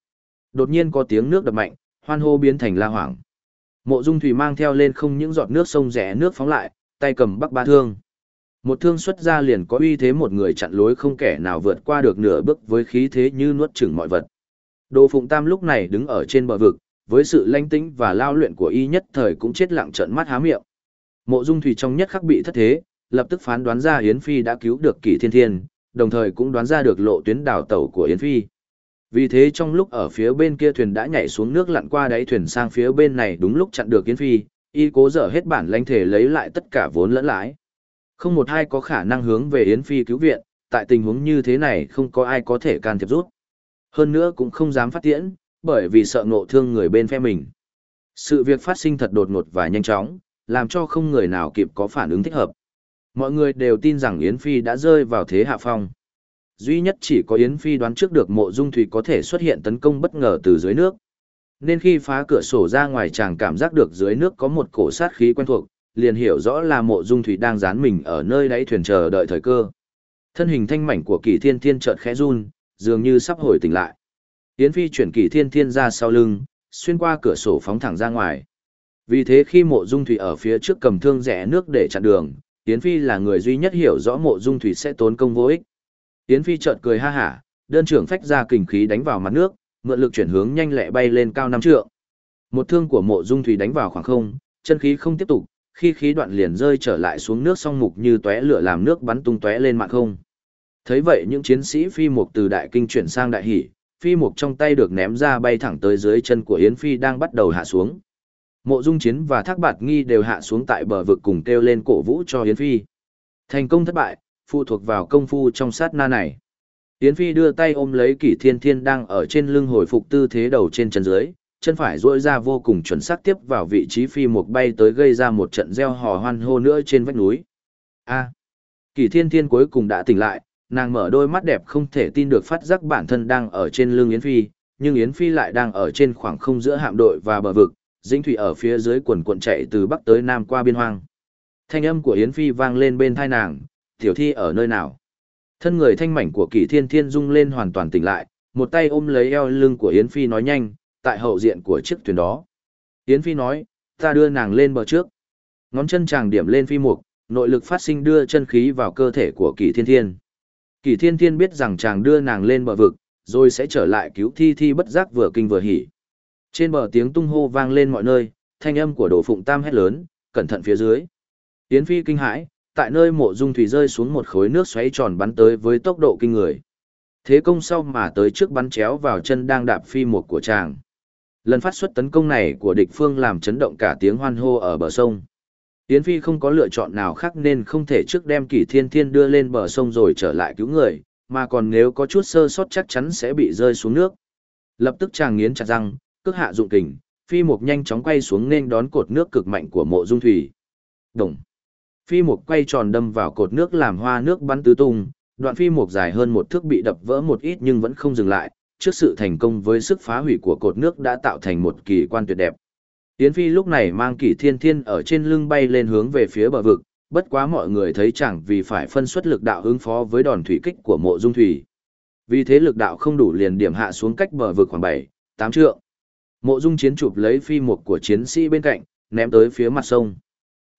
Đột nhiên có tiếng nước đập mạnh, hoan hô biến thành la hoảng. Mộ Dung Thủy mang theo lên không những giọt nước sông rẽ nước phóng lại, tay cầm bắc ba thương. Một thương xuất ra liền có uy thế một người chặn lối không kẻ nào vượt qua được nửa bước với khí thế như nuốt chửng mọi vật. Đồ Phụng Tam lúc này đứng ở trên bờ vực, với sự lanh tĩnh và lao luyện của y nhất thời cũng chết lặng trợn mắt há miệng. Mộ Dung Thủy trong nhất khắc bị thất thế, lập tức phán đoán ra Yến Phi đã cứu được Kỷ Thiên Thiên, đồng thời cũng đoán ra được lộ tuyến đào tẩu của Yến Phi. Vì thế trong lúc ở phía bên kia thuyền đã nhảy xuống nước lặn qua đáy thuyền sang phía bên này đúng lúc chặn được Yến Phi, y cố dở hết bản lãnh thể lấy lại tất cả vốn lẫn lãi. Không một ai có khả năng hướng về Yến Phi cứu viện, tại tình huống như thế này không có ai có thể can thiệp rút. Hơn nữa cũng không dám phát tiễn, bởi vì sợ ngộ thương người bên phe mình. Sự việc phát sinh thật đột ngột và nhanh chóng, làm cho không người nào kịp có phản ứng thích hợp. Mọi người đều tin rằng Yến Phi đã rơi vào thế hạ phong. Duy nhất chỉ có Yến Phi đoán trước được mộ dung thủy có thể xuất hiện tấn công bất ngờ từ dưới nước. Nên khi phá cửa sổ ra ngoài chàng cảm giác được dưới nước có một cổ sát khí quen thuộc, liền hiểu rõ là mộ dung thủy đang dán mình ở nơi đáy thuyền chờ đợi thời cơ. Thân hình thanh mảnh của kỳ thiên thiên chợt khẽ run, dường như sắp hồi tỉnh lại. Yến Phi chuyển kỳ thiên thiên ra sau lưng, xuyên qua cửa sổ phóng thẳng ra ngoài. Vì thế khi mộ dung thủy ở phía trước cầm thương rẽ nước để chặn đường, Yến Phi là người duy nhất hiểu rõ mộ dung thủy sẽ tốn công vô ích. Yến Phi chợt cười ha hả, đơn trưởng phách ra kình khí đánh vào mặt nước, mượn lực chuyển hướng nhanh lẹ bay lên cao năm trượng. Một thương của mộ dung thủy đánh vào khoảng không, chân khí không tiếp tục, khi khí đoạn liền rơi trở lại xuống nước song mục như tóe lửa làm nước bắn tung tóe lên mạng không. Thấy vậy những chiến sĩ phi mục từ đại kinh chuyển sang đại hỉ, phi mục trong tay được ném ra bay thẳng tới dưới chân của Yến Phi đang bắt đầu hạ xuống. Mộ Dung Chiến và Thác Bạt Nghi đều hạ xuống tại bờ vực cùng kêu lên cổ vũ cho Yến Phi. Thành công thất bại, phụ thuộc vào công phu trong sát na này. Yến Phi đưa tay ôm lấy Kỷ Thiên Thiên đang ở trên lưng hồi phục tư thế đầu trên chân dưới, chân phải duỗi ra vô cùng chuẩn xác tiếp vào vị trí phi mục bay tới gây ra một trận reo hò hoan hô nữa trên vách núi. A. Kỷ Thiên Thiên cuối cùng đã tỉnh lại, nàng mở đôi mắt đẹp không thể tin được phát giác bản thân đang ở trên lưng Yến Phi, nhưng Yến Phi lại đang ở trên khoảng không giữa hạm đội và bờ vực, dĩnh thủy ở phía dưới quần cuộn chạy từ bắc tới nam qua biên hoang. Thanh âm của Yến Phi vang lên bên thai nàng, tiểu thi ở nơi nào? Thân người thanh mảnh của kỳ Thiên Thiên rung lên hoàn toàn tỉnh lại, một tay ôm lấy eo lưng của Yến Phi nói nhanh, tại hậu diện của chiếc thuyền đó. Yến Phi nói, ta đưa nàng lên bờ trước. Ngón chân chàng điểm lên phi mục, nội lực phát sinh đưa chân khí vào cơ thể của kỳ Thiên Thiên. Kỳ Thiên Thiên biết rằng chàng đưa nàng lên bờ vực, rồi sẽ trở lại cứu Thi Thi bất giác vừa kinh vừa hỉ. Trên bờ tiếng tung hô vang lên mọi nơi, thanh âm của Đồ Phụng Tam hét lớn, cẩn thận phía dưới. Yến Phi kinh hãi, tại nơi mộ dung thủy rơi xuống một khối nước xoáy tròn bắn tới với tốc độ kinh người. Thế công sau mà tới trước bắn chéo vào chân đang đạp phi một của chàng. Lần phát xuất tấn công này của địch phương làm chấn động cả tiếng hoan hô ở bờ sông. Yến Phi không có lựa chọn nào khác nên không thể trước đem kỷ thiên thiên đưa lên bờ sông rồi trở lại cứu người, mà còn nếu có chút sơ sót chắc chắn sẽ bị rơi xuống nước. Lập tức chàng nghiến chặt răng, cước hạ dụng kình, phi mục nhanh chóng quay xuống nên đón cột nước cực mạnh của mộ dung thủy. Đồng. Phi mục quay tròn đâm vào cột nước làm hoa nước bắn tứ tung, đoạn phi mục dài hơn một thước bị đập vỡ một ít nhưng vẫn không dừng lại, trước sự thành công với sức phá hủy của cột nước đã tạo thành một kỳ quan tuyệt đẹp. Yến Phi lúc này mang kỷ thiên thiên ở trên lưng bay lên hướng về phía bờ vực, bất quá mọi người thấy chẳng vì phải phân xuất lực đạo ứng phó với đòn thủy kích của mộ dung thủy. Vì thế lực đạo không đủ liền điểm hạ xuống cách bờ vực khoảng 7, 8 trượng. Mộ dung chiến chụp lấy phi mục của chiến sĩ bên cạnh, ném tới phía mặt sông.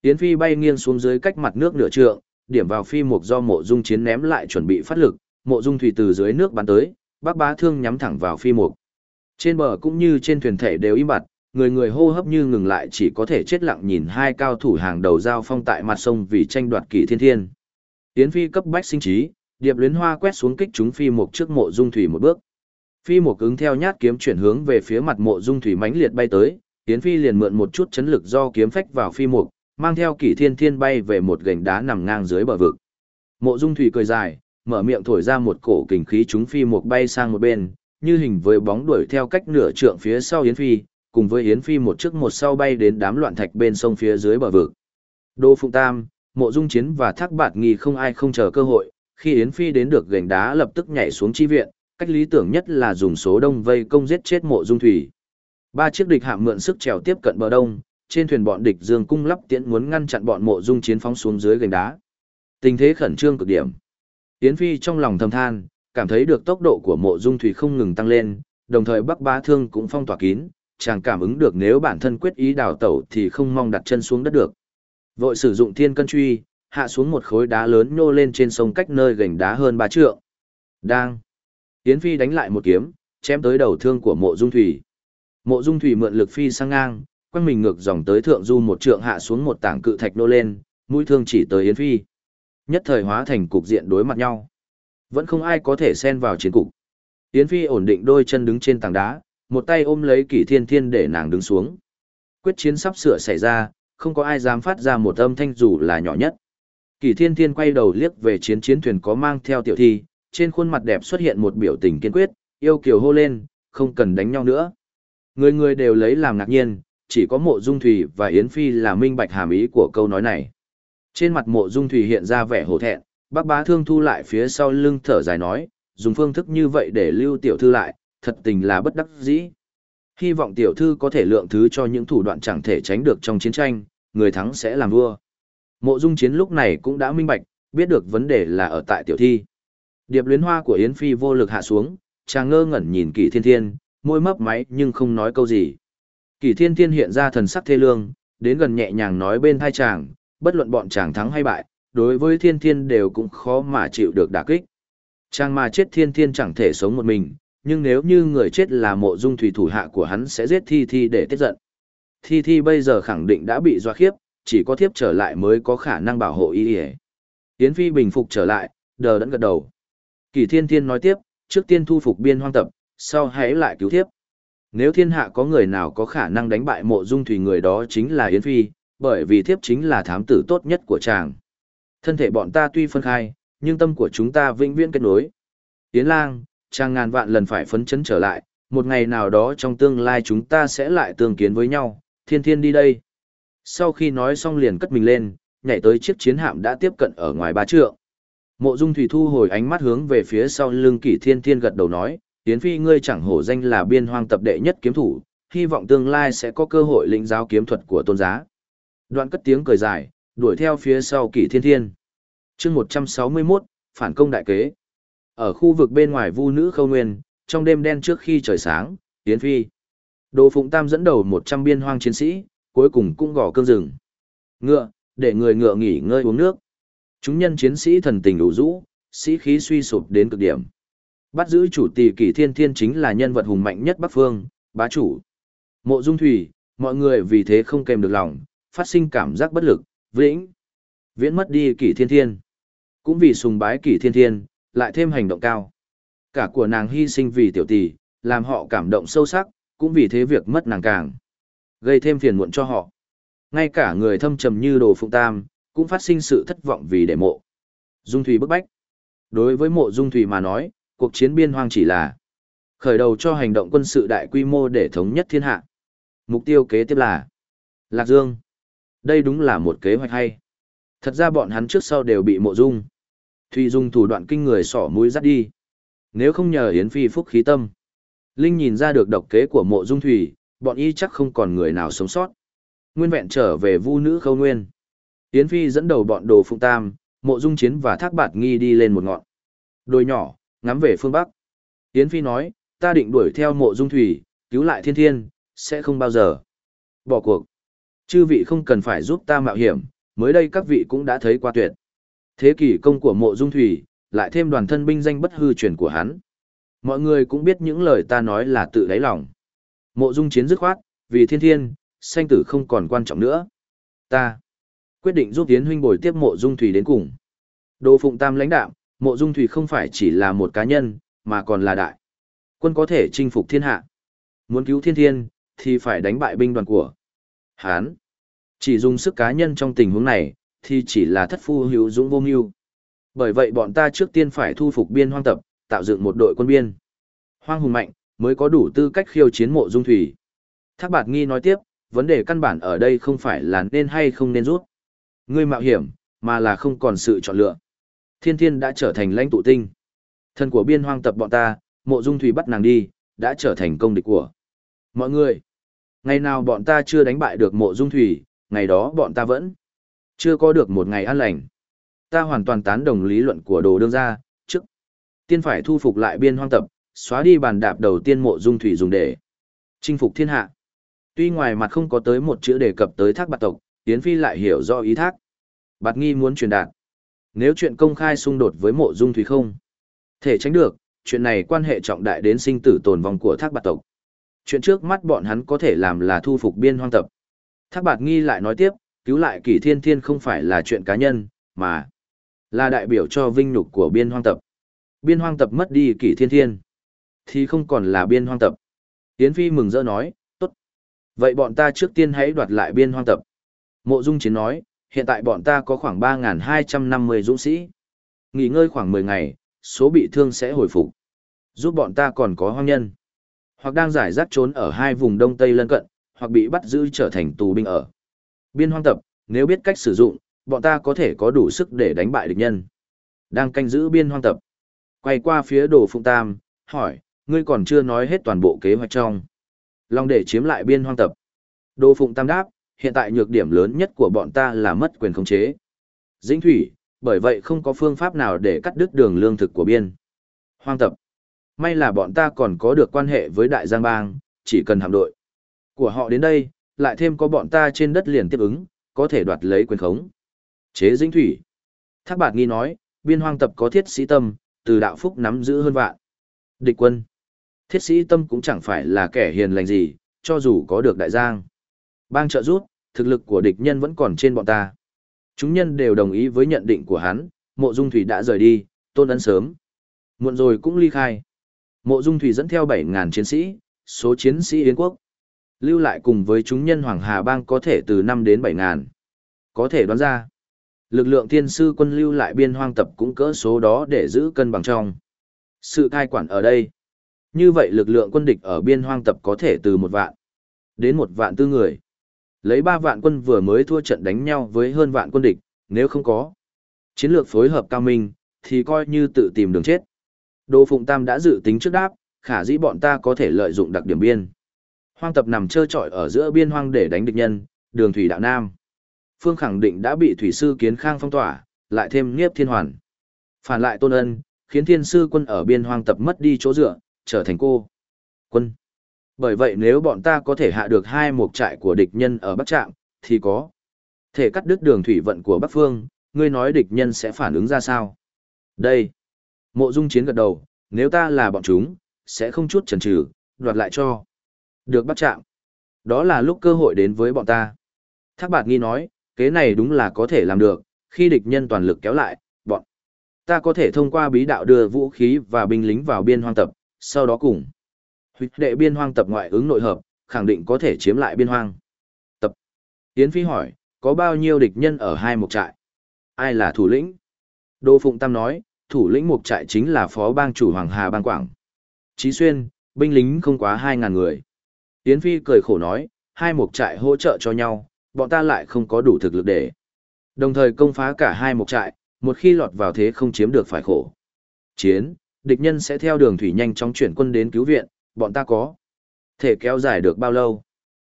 Yến Phi bay nghiêng xuống dưới cách mặt nước nửa trượng, điểm vào phi mục do mộ dung chiến ném lại chuẩn bị phát lực, mộ dung thủy từ dưới nước bắn tới, bác bá thương nhắm thẳng vào phi mục. Trên bờ cũng như trên thuyền thể đều im bặt, người người hô hấp như ngừng lại chỉ có thể chết lặng nhìn hai cao thủ hàng đầu giao phong tại mặt sông vì tranh đoạt kỳ thiên thiên. Yến Phi cấp bách sinh trí, điệp luyến hoa quét xuống kích chúng phi mục trước mộ dung thủy một bước. Phi mục ứng theo nhát kiếm chuyển hướng về phía mặt mộ dung thủy mãnh liệt bay tới, Yến Phi liền mượn một chút chấn lực do kiếm phách vào phi mục, mang theo kỷ thiên thiên bay về một gành đá nằm ngang dưới bờ vực. Mộ dung thủy cười dài, mở miệng thổi ra một cổ kình khí chúng phi một bay sang một bên, như hình với bóng đuổi theo cách nửa trượng phía sau Yến Phi, cùng với Yến Phi một trước một sau bay đến đám loạn thạch bên sông phía dưới bờ vực. Đô Phụng Tam, Mộ Dung Chiến và Thác Bạt Nghi không ai không chờ cơ hội, khi Yến Phi đến được gành đá lập tức nhảy xuống chi viện, cách lý tưởng nhất là dùng số đông vây công giết chết Mộ Dung Thủy. Ba chiếc địch hạm mượn sức trèo tiếp cận bờ đông, trên thuyền bọn địch dương cung lắp tiễn muốn ngăn chặn bọn Mộ Dung Chiến phóng xuống dưới gành đá. Tình thế khẩn trương cực điểm. Yến Phi trong lòng thầm than, cảm thấy được tốc độ của Mộ Dung Thủy không ngừng tăng lên, đồng thời Bắc Bá Thương cũng phong tỏa kín, chàng cảm ứng được nếu bản thân quyết ý đào tẩu thì không mong đặt chân xuống đất được. Vội sử dụng thiên cân truy, hạ xuống một khối đá lớn nhô lên trên sông cách nơi gành đá hơn ba trượng. Đang. Yến Phi đánh lại một kiếm, chém tới đầu thương của mộ dung thủy. Mộ dung thủy mượn lực phi sang ngang, quanh mình ngược dòng tới thượng du một trượng hạ xuống một tảng cự thạch nô lên, mũi thương chỉ tới Yến Phi. Nhất thời hóa thành cục diện đối mặt nhau. Vẫn không ai có thể xen vào chiến cục. Yến Phi ổn định đôi chân đứng trên tảng đá, một tay ôm lấy kỷ thiên thiên để nàng đứng xuống. Quyết chiến sắp sửa xảy ra, không có ai dám phát ra một âm thanh dù là nhỏ nhất. Kỷ thiên thiên quay đầu liếc về chiến chiến thuyền có mang theo tiểu thi, trên khuôn mặt đẹp xuất hiện một biểu tình kiên quyết, yêu kiều hô lên, không cần đánh nhau nữa. Người người đều lấy làm ngạc nhiên, chỉ có mộ dung thủy và Yến Phi là minh bạch hàm ý của câu nói này. Trên mặt mộ dung thủy hiện ra vẻ hổ thẹn, bác bá thương thu lại phía sau lưng thở dài nói, dùng phương thức như vậy để lưu tiểu thư lại, thật tình là bất đắc dĩ. Hy vọng tiểu thư có thể lượng thứ cho những thủ đoạn chẳng thể tránh được trong chiến tranh, người thắng sẽ làm vua. Mộ dung chiến lúc này cũng đã minh bạch, biết được vấn đề là ở tại tiểu thi. Điệp luyến hoa của Yến Phi vô lực hạ xuống, chàng ngơ ngẩn nhìn kỳ thiên thiên, môi mấp máy nhưng không nói câu gì. Kỳ thiên thiên hiện ra thần sắc thê lương, đến gần nhẹ nhàng nói bên thai chàng, bất luận bọn chàng thắng hay bại, đối với thiên thiên đều cũng khó mà chịu được đả kích. Chàng mà chết thiên thiên chẳng thể sống một mình, nhưng nếu như người chết là mộ dung thủy thủ hạ của hắn sẽ giết thi thi để tiết giận. Thi thi bây giờ khẳng định đã bị doa khiếp, chỉ có thiếp trở lại mới có khả năng bảo hộ y hề. Yến Phi bình phục trở lại, đờ đẫn gật đầu. Kỳ thiên thiên nói tiếp, trước tiên thu phục biên hoang tập, sau hãy lại cứu thiếp. Nếu thiên hạ có người nào có khả năng đánh bại mộ dung thủy người đó chính là Yến Phi, bởi vì thiếp chính là thám tử tốt nhất của chàng. Thân thể bọn ta tuy phân khai, nhưng tâm của chúng ta vĩnh viễn kết nối. Yến lang, chàng ngàn vạn lần phải phấn chấn trở lại, một ngày nào đó trong tương lai chúng ta sẽ lại tương kiến với nhau, thiên thiên đi đây. Sau khi nói xong liền cất mình lên, nhảy tới chiếc chiến hạm đã tiếp cận ở ngoài ba trượng. Mộ Dung Thủy thu hồi ánh mắt hướng về phía sau lưng Kỷ Thiên Thiên gật đầu nói, Tiến Phi ngươi chẳng hổ danh là biên hoang tập đệ nhất kiếm thủ, hy vọng tương lai sẽ có cơ hội lĩnh giáo kiếm thuật của tôn giá. Đoạn cất tiếng cười dài, đuổi theo phía sau Kỷ Thiên Thiên. chương 161, phản công đại kế. Ở khu vực bên ngoài vu nữ khâu nguyên, trong đêm đen trước khi trời sáng, Tiến Phi. Đồ Phụng Tam dẫn đầu 100 biên hoang chiến sĩ, cuối cùng cũng gò cương rừng. Ngựa, để người ngựa nghỉ ngơi uống nước. Chúng nhân chiến sĩ thần tình đủ rũ, sĩ khí suy sụp đến cực điểm. Bắt giữ chủ tỷ kỷ thiên thiên chính là nhân vật hùng mạnh nhất Bắc Phương, bá chủ. Mộ Dung Thủy, mọi người vì thế không kèm được lòng, phát sinh cảm giác bất lực, vĩnh. Viễn mất đi kỷ thiên thiên. Cũng vì sùng bái kỷ thiên thiên, lại thêm hành động cao. Cả của nàng hy sinh vì tiểu tỷ, làm họ cảm động sâu sắc, cũng vì thế việc mất nàng càng. Gây thêm phiền muộn cho họ. Ngay cả người thâm trầm như đồ phụng tam, cũng phát sinh sự thất vọng vì để mộ. Dung Thủy bức bách. Đối với mộ Dung Thủy mà nói, cuộc chiến biên hoang chỉ là khởi đầu cho hành động quân sự đại quy mô để thống nhất thiên hạ. Mục tiêu kế tiếp là Lạc Dương. Đây đúng là một kế hoạch hay. Thật ra bọn hắn trước sau đều bị mộ dung. Thùy dùng thủ đoạn kinh người sỏ mũi dắt đi. Nếu không nhờ Yến Phi phúc khí tâm. Linh nhìn ra được độc kế của mộ dung thủy, bọn y chắc không còn người nào sống sót. Nguyên vẹn trở về vu nữ khâu nguyên. Yến Phi dẫn đầu bọn đồ phụng tam, mộ dung chiến và thác bạt nghi đi lên một ngọn. Đôi nhỏ, ngắm về phương Bắc. Yến Phi nói, ta định đuổi theo mộ dung thủy, cứu lại thiên thiên, sẽ không bao giờ. Bỏ cuộc. Chư vị không cần phải giúp ta mạo hiểm, mới đây các vị cũng đã thấy qua tuyệt. Thế kỷ công của mộ dung thủy, lại thêm đoàn thân binh danh bất hư truyền của hắn. Mọi người cũng biết những lời ta nói là tự đáy lòng. Mộ dung chiến dứt khoát, vì thiên thiên, sanh tử không còn quan trọng nữa. Ta quyết định giúp Tiến huynh bồi tiếp mộ dung thủy đến cùng. Đồ Phụng Tam lãnh đạo, mộ dung thủy không phải chỉ là một cá nhân, mà còn là đại. Quân có thể chinh phục thiên hạ. Muốn cứu thiên thiên, thì phải đánh bại binh đoàn của Hán. Chỉ dùng sức cá nhân trong tình huống này, thì chỉ là thất phu hữu dũng vô mưu. Bởi vậy bọn ta trước tiên phải thu phục biên hoang tập, tạo dựng một đội quân biên. Hoang hùng mạnh, mới có đủ tư cách khiêu chiến mộ dung thủy. Thác bạt nghi nói tiếp, vấn đề căn bản ở đây không phải là nên hay không nên rút. Ngươi mạo hiểm, mà là không còn sự chọn lựa. Thiên thiên đã trở thành lãnh tụ tinh. Thân của biên hoang tập bọn ta, mộ dung thủy bắt nàng đi, đã trở thành công địch của. Mọi người, ngày nào bọn ta chưa đánh bại được mộ dung thủy, ngày đó bọn ta vẫn chưa có được một ngày an lành. Ta hoàn toàn tán đồng lý luận của đồ đương gia, trước tiên phải thu phục lại biên hoang tập, xóa đi bàn đạp đầu tiên mộ dung thủy dùng để chinh phục thiên hạ. Tuy ngoài mặt không có tới một chữ đề cập tới thác bạt tộc, Tiến Phi lại hiểu rõ ý thác. Bạt nghi muốn truyền đạt. Nếu chuyện công khai xung đột với mộ dung thủy không, thể tránh được, chuyện này quan hệ trọng đại đến sinh tử tồn vong của thác bạt tộc. Chuyện trước mắt bọn hắn có thể làm là thu phục biên hoang tập. Thác bạt nghi lại nói tiếp, cứu lại kỷ thiên thiên không phải là chuyện cá nhân, mà là đại biểu cho vinh nhục của biên hoang tập. Biên hoang tập mất đi kỷ thiên thiên, thì không còn là biên hoang tập. Yến Phi mừng rỡ nói, tốt. Vậy bọn ta trước tiên hãy đoạt lại biên hoang tập. Mộ Dung Chiến nói, hiện tại bọn ta có khoảng 3.250 dũng sĩ. Nghỉ ngơi khoảng 10 ngày, số bị thương sẽ hồi phục. Giúp bọn ta còn có hoang nhân. Hoặc đang giải rác trốn ở hai vùng đông tây lân cận, hoặc bị bắt giữ trở thành tù binh ở. Biên hoang tập, nếu biết cách sử dụng, bọn ta có thể có đủ sức để đánh bại địch nhân. Đang canh giữ biên hoang tập. Quay qua phía đồ phụng tam, hỏi, ngươi còn chưa nói hết toàn bộ kế hoạch trong. Long để chiếm lại biên hoang tập. Đồ phụng tam đáp, hiện tại nhược điểm lớn nhất của bọn ta là mất quyền khống chế. Dĩnh thủy, bởi vậy không có phương pháp nào để cắt đứt đường lương thực của biên. Hoang tập. May là bọn ta còn có được quan hệ với đại giang bang, chỉ cần hạm đội của họ đến đây, lại thêm có bọn ta trên đất liền tiếp ứng, có thể đoạt lấy quyền khống. Chế dĩnh thủy. Thác bạt nghi nói, biên hoang tập có thiết sĩ tâm, từ đạo phúc nắm giữ hơn vạn. Địch quân. Thiết sĩ tâm cũng chẳng phải là kẻ hiền lành gì, cho dù có được đại giang. Bang trợ rút, thực lực của địch nhân vẫn còn trên bọn ta. Chúng nhân đều đồng ý với nhận định của hắn, mộ dung thủy đã rời đi, tôn ấn sớm. Muộn rồi cũng ly khai. Mộ dung thủy dẫn theo 7.000 chiến sĩ, số chiến sĩ Yến quốc. Lưu lại cùng với chúng nhân Hoàng Hà Bang có thể từ 5 đến 7.000. Có thể đoán ra. Lực lượng thiên sư quân lưu lại biên hoang tập cũng cỡ số đó để giữ cân bằng trong. Sự cai quản ở đây. Như vậy lực lượng quân địch ở biên hoang tập có thể từ một vạn đến một vạn tư người. Lấy ba vạn quân vừa mới thua trận đánh nhau với hơn vạn quân địch, nếu không có chiến lược phối hợp cao minh, thì coi như tự tìm đường chết. Đô Phụng Tam đã dự tính trước đáp, khả dĩ bọn ta có thể lợi dụng đặc điểm biên. Hoang tập nằm trơ trọi ở giữa biên hoang để đánh địch nhân, đường thủy đạo Nam. Phương khẳng định đã bị thủy sư kiến khang phong tỏa, lại thêm nghiếp thiên hoàn. Phản lại tôn ân, khiến thiên sư quân ở biên hoang tập mất đi chỗ dựa, trở thành cô. Quân. Bởi vậy nếu bọn ta có thể hạ được hai mục trại của địch nhân ở Bắc Trạm, thì có thể cắt đứt đường thủy vận của Bắc Phương, ngươi nói địch nhân sẽ phản ứng ra sao? Đây. Mộ Dung Chiến gật đầu, nếu ta là bọn chúng, sẽ không chút chần chừ, đoạt lại cho. Được Bắc Trạm. Đó là lúc cơ hội đến với bọn ta. Thác Bạt Nghi nói, kế này đúng là có thể làm được, khi địch nhân toàn lực kéo lại, bọn ta có thể thông qua bí đạo đưa vũ khí và binh lính vào biên hoang tập, sau đó cùng huyết đệ biên hoang tập ngoại ứng nội hợp, khẳng định có thể chiếm lại biên hoang. Tập. Yến Phi hỏi, có bao nhiêu địch nhân ở hai mục trại? Ai là thủ lĩnh? Đô Phụng Tam nói, thủ lĩnh mục trại chính là phó bang chủ Hoàng Hà Bang Quảng. Chí Xuyên, binh lính không quá 2.000 người. Yến Phi cười khổ nói, hai mục trại hỗ trợ cho nhau, bọn ta lại không có đủ thực lực để. Đồng thời công phá cả hai mục trại, một khi lọt vào thế không chiếm được phải khổ. Chiến, địch nhân sẽ theo đường thủy nhanh chóng chuyển quân đến cứu viện, bọn ta có thể kéo dài được bao lâu.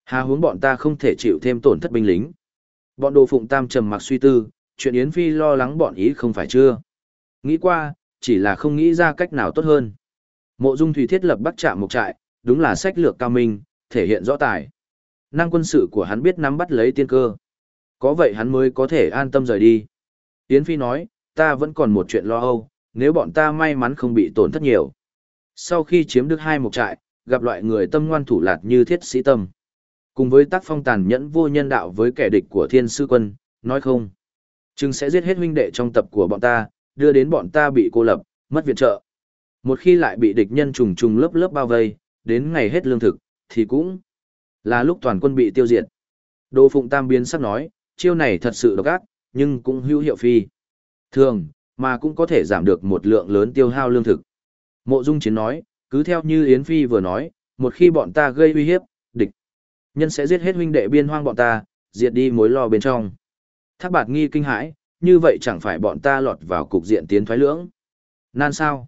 Hà hướng bọn ta không thể chịu thêm tổn thất binh lính. Bọn đồ phụng tam trầm mặc suy tư, chuyện Yến Phi lo lắng bọn ý không phải chưa. Nghĩ qua, chỉ là không nghĩ ra cách nào tốt hơn. Mộ Dung Thủy thiết lập bắt trạm mục trại, đúng là sách lược cao minh, thể hiện rõ tài. Năng quân sự của hắn biết nắm bắt lấy tiên cơ. Có vậy hắn mới có thể an tâm rời đi. Yến Phi nói, ta vẫn còn một chuyện lo âu, nếu bọn ta may mắn không bị tổn thất nhiều. Sau khi chiếm được hai mục trại, gặp loại người tâm ngoan thủ lạt như thiết sĩ tâm. Cùng với tác phong tàn nhẫn vô nhân đạo với kẻ địch của thiên sư quân, nói không. Chừng sẽ giết hết huynh đệ trong tập của bọn ta, đưa đến bọn ta bị cô lập, mất viện trợ. Một khi lại bị địch nhân trùng trùng lớp lớp bao vây, đến ngày hết lương thực, thì cũng là lúc toàn quân bị tiêu diệt. Đô Phụng Tam biến sắc nói, chiêu này thật sự độc ác, nhưng cũng hữu hiệu phi. Thường, mà cũng có thể giảm được một lượng lớn tiêu hao lương thực. Mộ Dung Chiến nói, cứ theo như Yến Phi vừa nói, một khi bọn ta gây uy hiếp, địch nhân sẽ giết hết huynh đệ biên hoang bọn ta, diệt đi mối lo bên trong. Thác bạt nghi kinh hãi, như vậy chẳng phải bọn ta lọt vào cục diện tiến thoái lưỡng. Nan sao?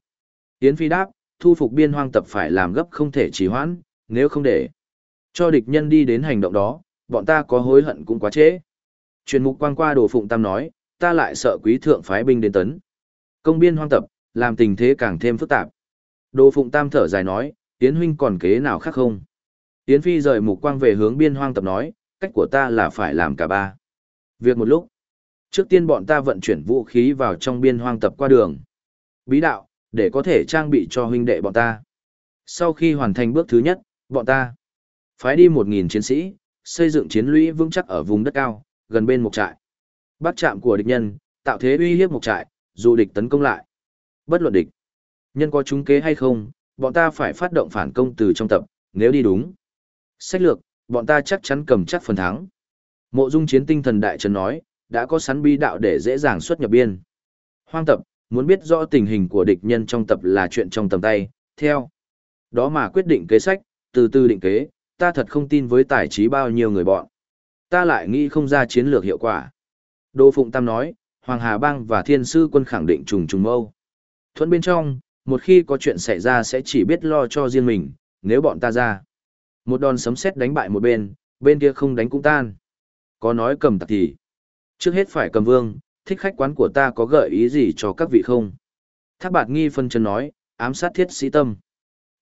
Yến Phi đáp, thu phục biên hoang tập phải làm gấp không thể trì hoãn, nếu không để cho địch nhân đi đến hành động đó, bọn ta có hối hận cũng quá trễ. Truyền mục quang qua đồ phụng tam nói, ta lại sợ quý thượng phái binh đến tấn. Công biên hoang tập, làm tình thế càng thêm phức tạp. Đồ phụng tam thở dài nói, Yến huynh còn kế nào khác không? Yến phi rời mục quang về hướng biên hoang tập nói, cách của ta là phải làm cả ba. Việc một lúc. Trước tiên bọn ta vận chuyển vũ khí vào trong biên hoang tập qua đường. Bí đạo, để có thể trang bị cho huynh đệ bọn ta. Sau khi hoàn thành bước thứ nhất, bọn ta phái đi 1.000 chiến sĩ, xây dựng chiến lũy vững chắc ở vùng đất cao, gần bên Mục trại. Bắt chạm của địch nhân, tạo thế uy hiếp Mục trại, dù địch tấn công lại. Bất luận địch, nhân có trúng kế hay không, bọn ta phải phát động phản công từ trong tập, nếu đi đúng. Sách lược, bọn ta chắc chắn cầm chắc phần thắng. Mộ dung chiến tinh thần đại trần nói, đã có sắn bi đạo để dễ dàng xuất nhập biên. Hoang tập, muốn biết rõ tình hình của địch nhân trong tập là chuyện trong tầm tay, theo. Đó mà quyết định kế sách, từ từ định kế, ta thật không tin với tài trí bao nhiêu người bọn. Ta lại nghĩ không ra chiến lược hiệu quả. Đô Phụng Tam nói, Hoàng Hà Bang và Thiên Sư quân khẳng định trùng trùng mâu. Thuận bên trong, một khi có chuyện xảy ra sẽ chỉ biết lo cho riêng mình, nếu bọn ta ra. Một đòn sấm sét đánh bại một bên, bên kia không đánh cũng tan. Có nói cầm tặc thì. Trước hết phải cầm vương, thích khách quán của ta có gợi ý gì cho các vị không? Thác bạt nghi phân chân nói, ám sát thiết sĩ tâm.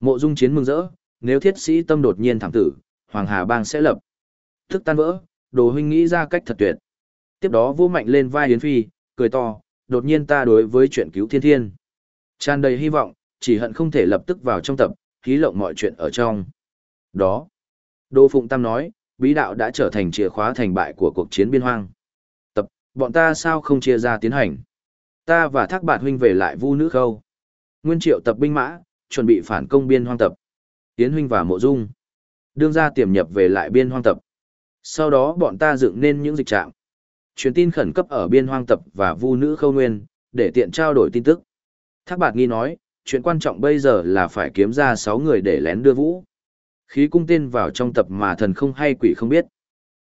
Mộ dung chiến mừng rỡ, nếu thiết sĩ tâm đột nhiên thẳng tử, Hoàng Hà Bang sẽ lập. Thức tan vỡ, đồ huynh nghĩ ra cách thật tuyệt. Tiếp đó vô mạnh lên vai Yến Phi, cười to, đột nhiên ta đối với chuyện cứu thiên thiên. Tràn đầy hy vọng, chỉ hận không thể lập tức vào trong tập, hí lộng mọi chuyện ở trong. Đó. Đô Phụng Tam nói, bí đạo đã trở thành chìa khóa thành bại của cuộc chiến biên hoang. Tập, bọn ta sao không chia ra tiến hành? Ta và thác bạt huynh về lại vu nữ khâu. Nguyên triệu tập binh mã, chuẩn bị phản công biên hoang tập. Tiến huynh và mộ dung. Đương ra tiềm nhập về lại biên hoang tập. Sau đó bọn ta dựng nên những dịch trạm. Truyền tin khẩn cấp ở biên hoang tập và vu nữ khâu nguyên, để tiện trao đổi tin tức. Thác bạt nghi nói, chuyện quan trọng bây giờ là phải kiếm ra 6 người để lén đưa vũ. Khí cung tên vào trong tập mà thần không hay quỷ không biết.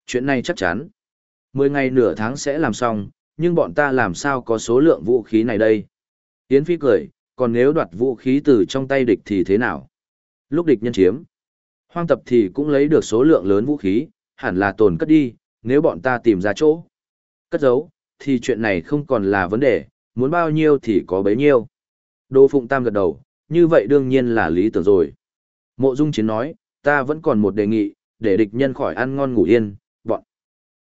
Chuyện này chắc chắn. 10 ngày nửa tháng sẽ làm xong, nhưng bọn ta làm sao có số lượng vũ khí này đây? Yến Phi cười, còn nếu đoạt vũ khí từ trong tay địch thì thế nào? Lúc địch nhân chiếm, hoang tập thì cũng lấy được số lượng lớn vũ khí, hẳn là tồn cất đi, nếu bọn ta tìm ra chỗ. Cất giấu, thì chuyện này không còn là vấn đề, muốn bao nhiêu thì có bấy nhiêu. Đô Phụng Tam gật đầu, như vậy đương nhiên là lý tưởng rồi. Mộ Dung Chiến nói, ta vẫn còn một đề nghị, để địch nhân khỏi ăn ngon ngủ yên, bọn.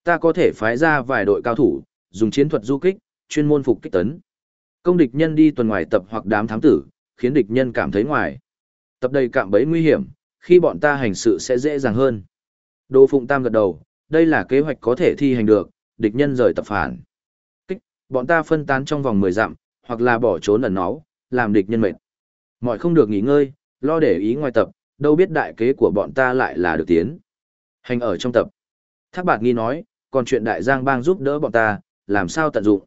Ta có thể phái ra vài đội cao thủ, dùng chiến thuật du kích, chuyên môn phục kích tấn. Công địch nhân đi tuần ngoài tập hoặc đám thám tử, khiến địch nhân cảm thấy ngoài. Tập đầy cạm bẫy nguy hiểm, khi bọn ta hành sự sẽ dễ dàng hơn. Đô Phụng Tam gật đầu, đây là kế hoạch có thể thi hành được, địch nhân rời tập phản. Kích, bọn ta phân tán trong vòng 10 dặm, hoặc là bỏ trốn ẩn náu, làm địch nhân mệt. Mọi không được nghỉ ngơi, lo để ý ngoài tập, đâu biết đại kế của bọn ta lại là được tiến. Hành ở trong tập. Thác bạt nghi nói, còn chuyện đại giang bang giúp đỡ bọn ta, làm sao tận dụng.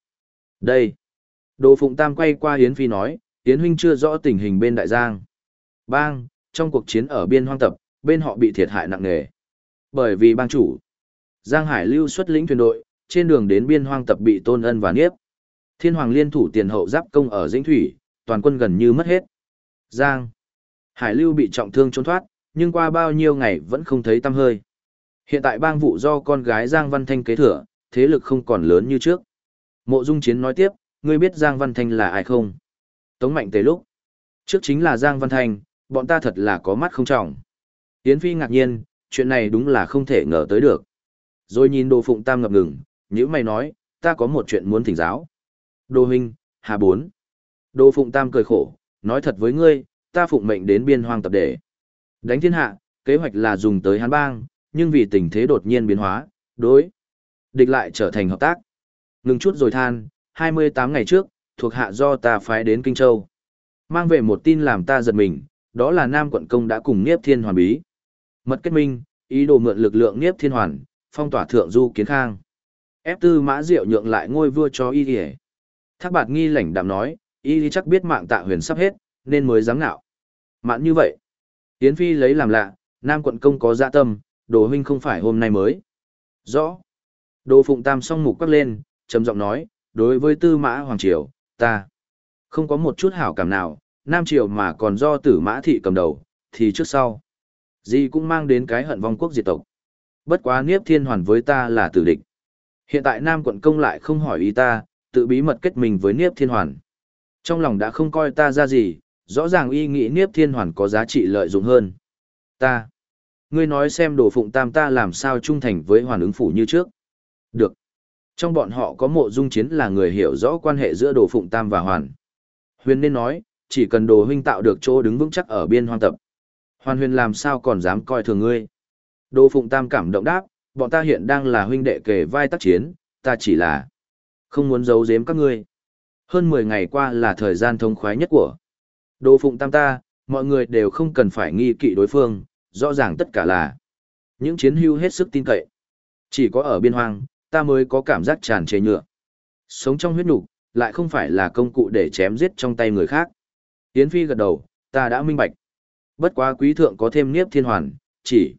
Đây. Đồ Phụng Tam quay qua Yến Phi nói, Yến Huynh chưa rõ tình hình bên đại giang. Bang, trong cuộc chiến ở biên hoang tập, bên họ bị thiệt hại nặng nề. Bởi vì bang chủ, Giang Hải lưu xuất lĩnh thuyền đội, trên đường đến biên hoang tập bị tôn ân và niếp. Thiên Hoàng liên thủ tiền hậu giáp công ở Dĩnh Thủy, toàn quân gần như mất hết. Giang. Hải lưu bị trọng thương trốn thoát, nhưng qua bao nhiêu ngày vẫn không thấy tăm hơi. Hiện tại bang vụ do con gái Giang Văn Thanh kế thừa, thế lực không còn lớn như trước. Mộ Dung Chiến nói tiếp, ngươi biết Giang Văn Thanh là ai không? Tống Mạnh Tề lúc. Trước chính là Giang Văn Thanh, bọn ta thật là có mắt không trọng. Yến Phi ngạc nhiên, chuyện này đúng là không thể ngờ tới được. Rồi nhìn Đồ Phụng Tam ngập ngừng, nhữ mày nói, ta có một chuyện muốn thỉnh giáo. Đồ huynh, Hà Bốn. Đồ Phụng Tam cười khổ, nói thật với ngươi, ta phụng mệnh đến biên hoang tập để. Đánh thiên hạ, kế hoạch là dùng tới Hán Bang, nhưng vì tình thế đột nhiên biến hóa, đối. Địch lại trở thành hợp tác. Ngừng chút rồi than, 28 ngày trước, thuộc hạ do ta phái đến Kinh Châu. Mang về một tin làm ta giật mình, đó là Nam quận công đã cùng Niếp Thiên Hoàn bí. Mật kết minh, ý đồ mượn lực lượng Niếp Thiên Hoàn, phong tỏa thượng du kiến khang. Ép tư mã diệu nhượng lại ngôi vua cho y hề. Thác bạt nghi lãnh đạm nói, y chắc biết mạng tạ huyền sắp hết, nên mới dám ngạo. Mạn như vậy. Tiến Phi lấy làm lạ, Nam quận công có dạ tâm, đồ huynh không phải hôm nay mới. Rõ. Đồ Phụng Tam song mục quắc lên, trầm giọng nói, đối với tư mã Hoàng Triều, ta không có một chút hảo cảm nào, Nam Triều mà còn do tử mã thị cầm đầu, thì trước sau. Gì cũng mang đến cái hận vong quốc diệt tộc. Bất quá Niếp Thiên Hoàn với ta là tử địch. Hiện tại Nam quận công lại không hỏi ý ta, tự bí mật kết mình với Niếp Thiên Hoàn. Trong lòng đã không coi ta ra gì, rõ ràng y nghĩ Niếp Thiên Hoàn có giá trị lợi dụng hơn. Ta. Ngươi nói xem đồ phụng tam ta làm sao trung thành với hoàn ứng phủ như trước. Được. Trong bọn họ có mộ dung chiến là người hiểu rõ quan hệ giữa đồ phụng tam và hoàn. Huyền nên nói, chỉ cần đồ huynh tạo được chỗ đứng vững chắc ở biên hoang tập. Hoàn huyền làm sao còn dám coi thường ngươi. Đồ phụng tam cảm động đáp, bọn ta hiện đang là huynh đệ kề vai tác chiến, ta chỉ là không muốn giấu giếm các ngươi. Hơn 10 ngày qua là thời gian thông khoái nhất của đồ phụng tam ta, mọi người đều không cần phải nghi kỵ đối phương, rõ ràng tất cả là những chiến hưu hết sức tin cậy. Chỉ có ở biên hoang, ta mới có cảm giác tràn trề nhựa. Sống trong huyết nục, lại không phải là công cụ để chém giết trong tay người khác. Yến Phi gật đầu, ta đã minh bạch. Bất quá quý thượng có thêm niếp thiên hoàn, chỉ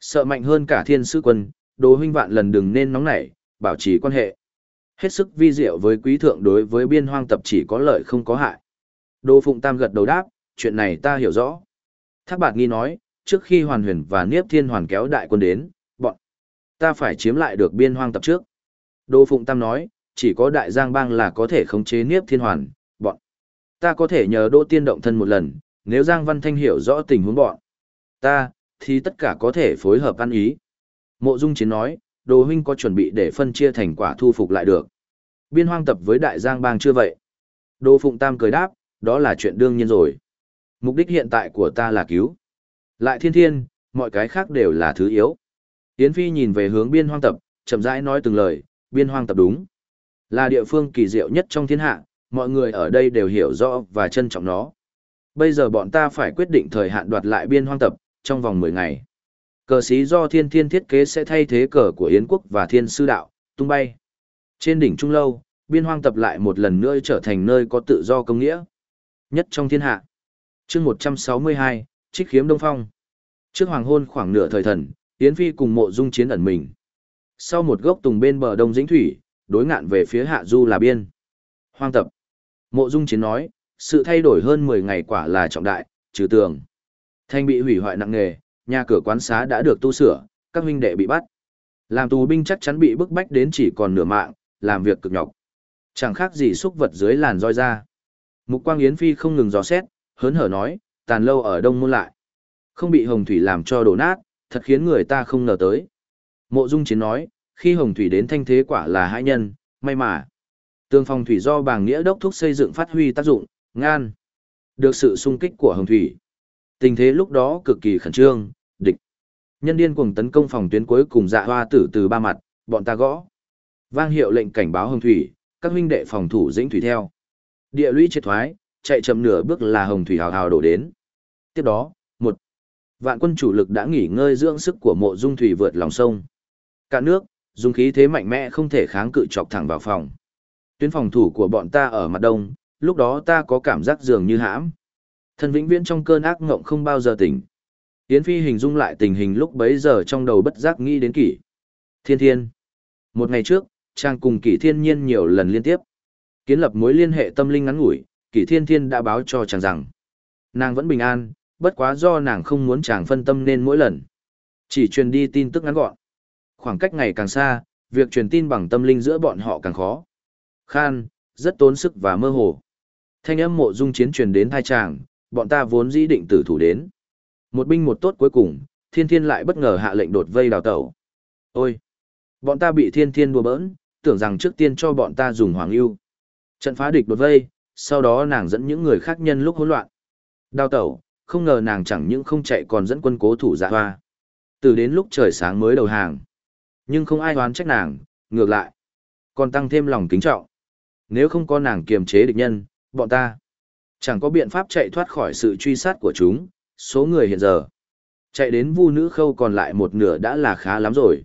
sợ mạnh hơn cả thiên sư quân, đồ huynh vạn lần đừng nên nóng nảy, bảo trì quan hệ. Hết sức vi diệu với quý thượng đối với biên hoang tập chỉ có lợi không có hại. Đô Phụng Tam gật đầu đáp, chuyện này ta hiểu rõ. Thác Bạt Nghi nói, trước khi Hoàn Huyền và Niếp Thiên Hoàn kéo đại quân đến, bọn ta phải chiếm lại được biên hoang tập trước. Đô Phụng Tam nói, chỉ có Đại Giang Bang là có thể khống chế Niếp Thiên Hoàn, bọn ta có thể nhờ Đỗ Tiên động thân một lần, nếu Giang Văn Thanh hiểu rõ tình huống bọn ta, thì tất cả có thể phối hợp ăn ý. Mộ Dung Chiến nói, đồ huynh có chuẩn bị để phân chia thành quả thu phục lại được. Biên hoang tập với đại giang bang chưa vậy? Đồ Phụng Tam cười đáp, đó là chuyện đương nhiên rồi. Mục đích hiện tại của ta là cứu. Lại thiên thiên, mọi cái khác đều là thứ yếu. Yến Phi nhìn về hướng biên hoang tập, chậm rãi nói từng lời, biên hoang tập đúng. Là địa phương kỳ diệu nhất trong thiên hạ, mọi người ở đây đều hiểu rõ và trân trọng nó. Bây giờ bọn ta phải quyết định thời hạn đoạt lại biên hoang tập, trong vòng 10 ngày. Cờ xí do thiên thiên thiết kế sẽ thay thế cờ của Yến quốc và thiên sư đạo, tung bay. Trên đỉnh Trung Lâu, biên hoang tập lại một lần nữa trở thành nơi có tự do công nghĩa. Nhất trong thiên hạ. chương 162, Trích khiếm Đông Phong. Trước hoàng hôn khoảng nửa thời thần, Yến Phi cùng mộ dung chiến ẩn mình. Sau một gốc tùng bên bờ đông dĩnh thủy, đối ngạn về phía hạ du là biên. Hoang tập. Mộ dung chiến nói, sự thay đổi hơn 10 ngày quả là trọng đại, trừ tường. Thanh bị hủy hoại nặng nề, nhà cửa quán xá đã được tu sửa, các huynh đệ bị bắt. Làm tù binh chắc chắn bị bức bách đến chỉ còn nửa mạng, làm việc cực nhọc. Chẳng khác gì xúc vật dưới làn roi ra. Mục quang Yến Phi không ngừng dò xét, hớn hở nói, tàn lâu ở đông môn lại. Không bị hồng thủy làm cho đổ nát, thật khiến người ta không ngờ tới. Mộ Dung Chiến nói, khi hồng thủy đến thanh thế quả là hai nhân, may mà. Tương phòng thủy do bàng nghĩa đốc thúc xây dựng phát huy tác dụng, ngan. Được sự sung kích của hồng thủy. Tình thế lúc đó cực kỳ khẩn trương. Nhân điên cuồng tấn công phòng tuyến cuối cùng dạ hoa tử từ ba mặt, bọn ta gõ. Vang hiệu lệnh cảnh báo hồng thủy, các huynh đệ phòng thủ dĩnh thủy theo. Địa lũy triệt thoái, chạy chậm nửa bước là hồng thủy hào hào đổ đến. Tiếp đó, một vạn quân chủ lực đã nghỉ ngơi dưỡng sức của mộ dung thủy vượt lòng sông. Cả nước, dùng khí thế mạnh mẽ không thể kháng cự chọc thẳng vào phòng. Tuyến phòng thủ của bọn ta ở mặt đông, lúc đó ta có cảm giác dường như hãm. Thân vĩnh viễn trong cơn ác ngộng không bao giờ tỉnh. Yến Phi hình dung lại tình hình lúc bấy giờ trong đầu bất giác nghĩ đến kỷ. Thiên thiên. Một ngày trước, trang cùng kỷ thiên nhiên nhiều lần liên tiếp. Kiến lập mối liên hệ tâm linh ngắn ngủi, kỷ thiên thiên đã báo cho chàng rằng. Nàng vẫn bình an, bất quá do nàng không muốn chàng phân tâm nên mỗi lần. Chỉ truyền đi tin tức ngắn gọn. Khoảng cách ngày càng xa, việc truyền tin bằng tâm linh giữa bọn họ càng khó. Khan, rất tốn sức và mơ hồ. Thanh âm mộ dung chiến truyền đến thai chàng, bọn ta vốn dĩ định tử thủ đến. Một binh một tốt cuối cùng, thiên thiên lại bất ngờ hạ lệnh đột vây đào tẩu. Ôi! Bọn ta bị thiên thiên đùa bỡn, tưởng rằng trước tiên cho bọn ta dùng hoàng ưu. Trận phá địch đột vây, sau đó nàng dẫn những người khác nhân lúc hỗn loạn. Đào tẩu, không ngờ nàng chẳng những không chạy còn dẫn quân cố thủ dạ hoa. Từ đến lúc trời sáng mới đầu hàng. Nhưng không ai oán trách nàng, ngược lại. Còn tăng thêm lòng kính trọng. Nếu không có nàng kiềm chế địch nhân, bọn ta chẳng có biện pháp chạy thoát khỏi sự truy sát của chúng, số người hiện giờ. Chạy đến vu nữ khâu còn lại một nửa đã là khá lắm rồi.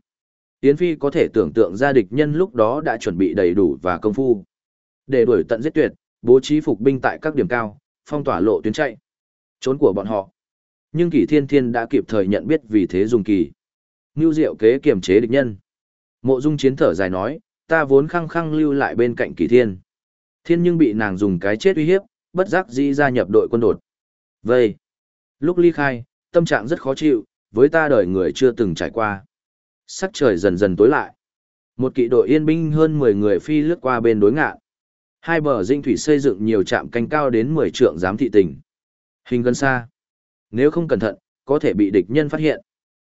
Yến Phi có thể tưởng tượng ra địch nhân lúc đó đã chuẩn bị đầy đủ và công phu. Để đuổi tận giết tuyệt, bố trí phục binh tại các điểm cao, phong tỏa lộ tuyến chạy. Trốn của bọn họ. Nhưng Kỷ Thiên Thiên đã kịp thời nhận biết vì thế dùng kỳ. Ngưu diệu kế kiềm chế địch nhân. Mộ Dung chiến thở dài nói, ta vốn khăng khăng lưu lại bên cạnh Kỷ Thiên. Thiên nhưng bị nàng dùng cái chết uy hiếp, bất giác dĩ gia nhập đội quân đột. Vậy, lúc ly khai, tâm trạng rất khó chịu, với ta đời người chưa từng trải qua. Sắc trời dần dần tối lại. Một kỵ đội yên binh hơn 10 người phi lướt qua bên đối ngạn. Hai bờ dinh thủy xây dựng nhiều trạm canh cao đến 10 trượng giám thị tình. Hình gần xa. Nếu không cẩn thận, có thể bị địch nhân phát hiện.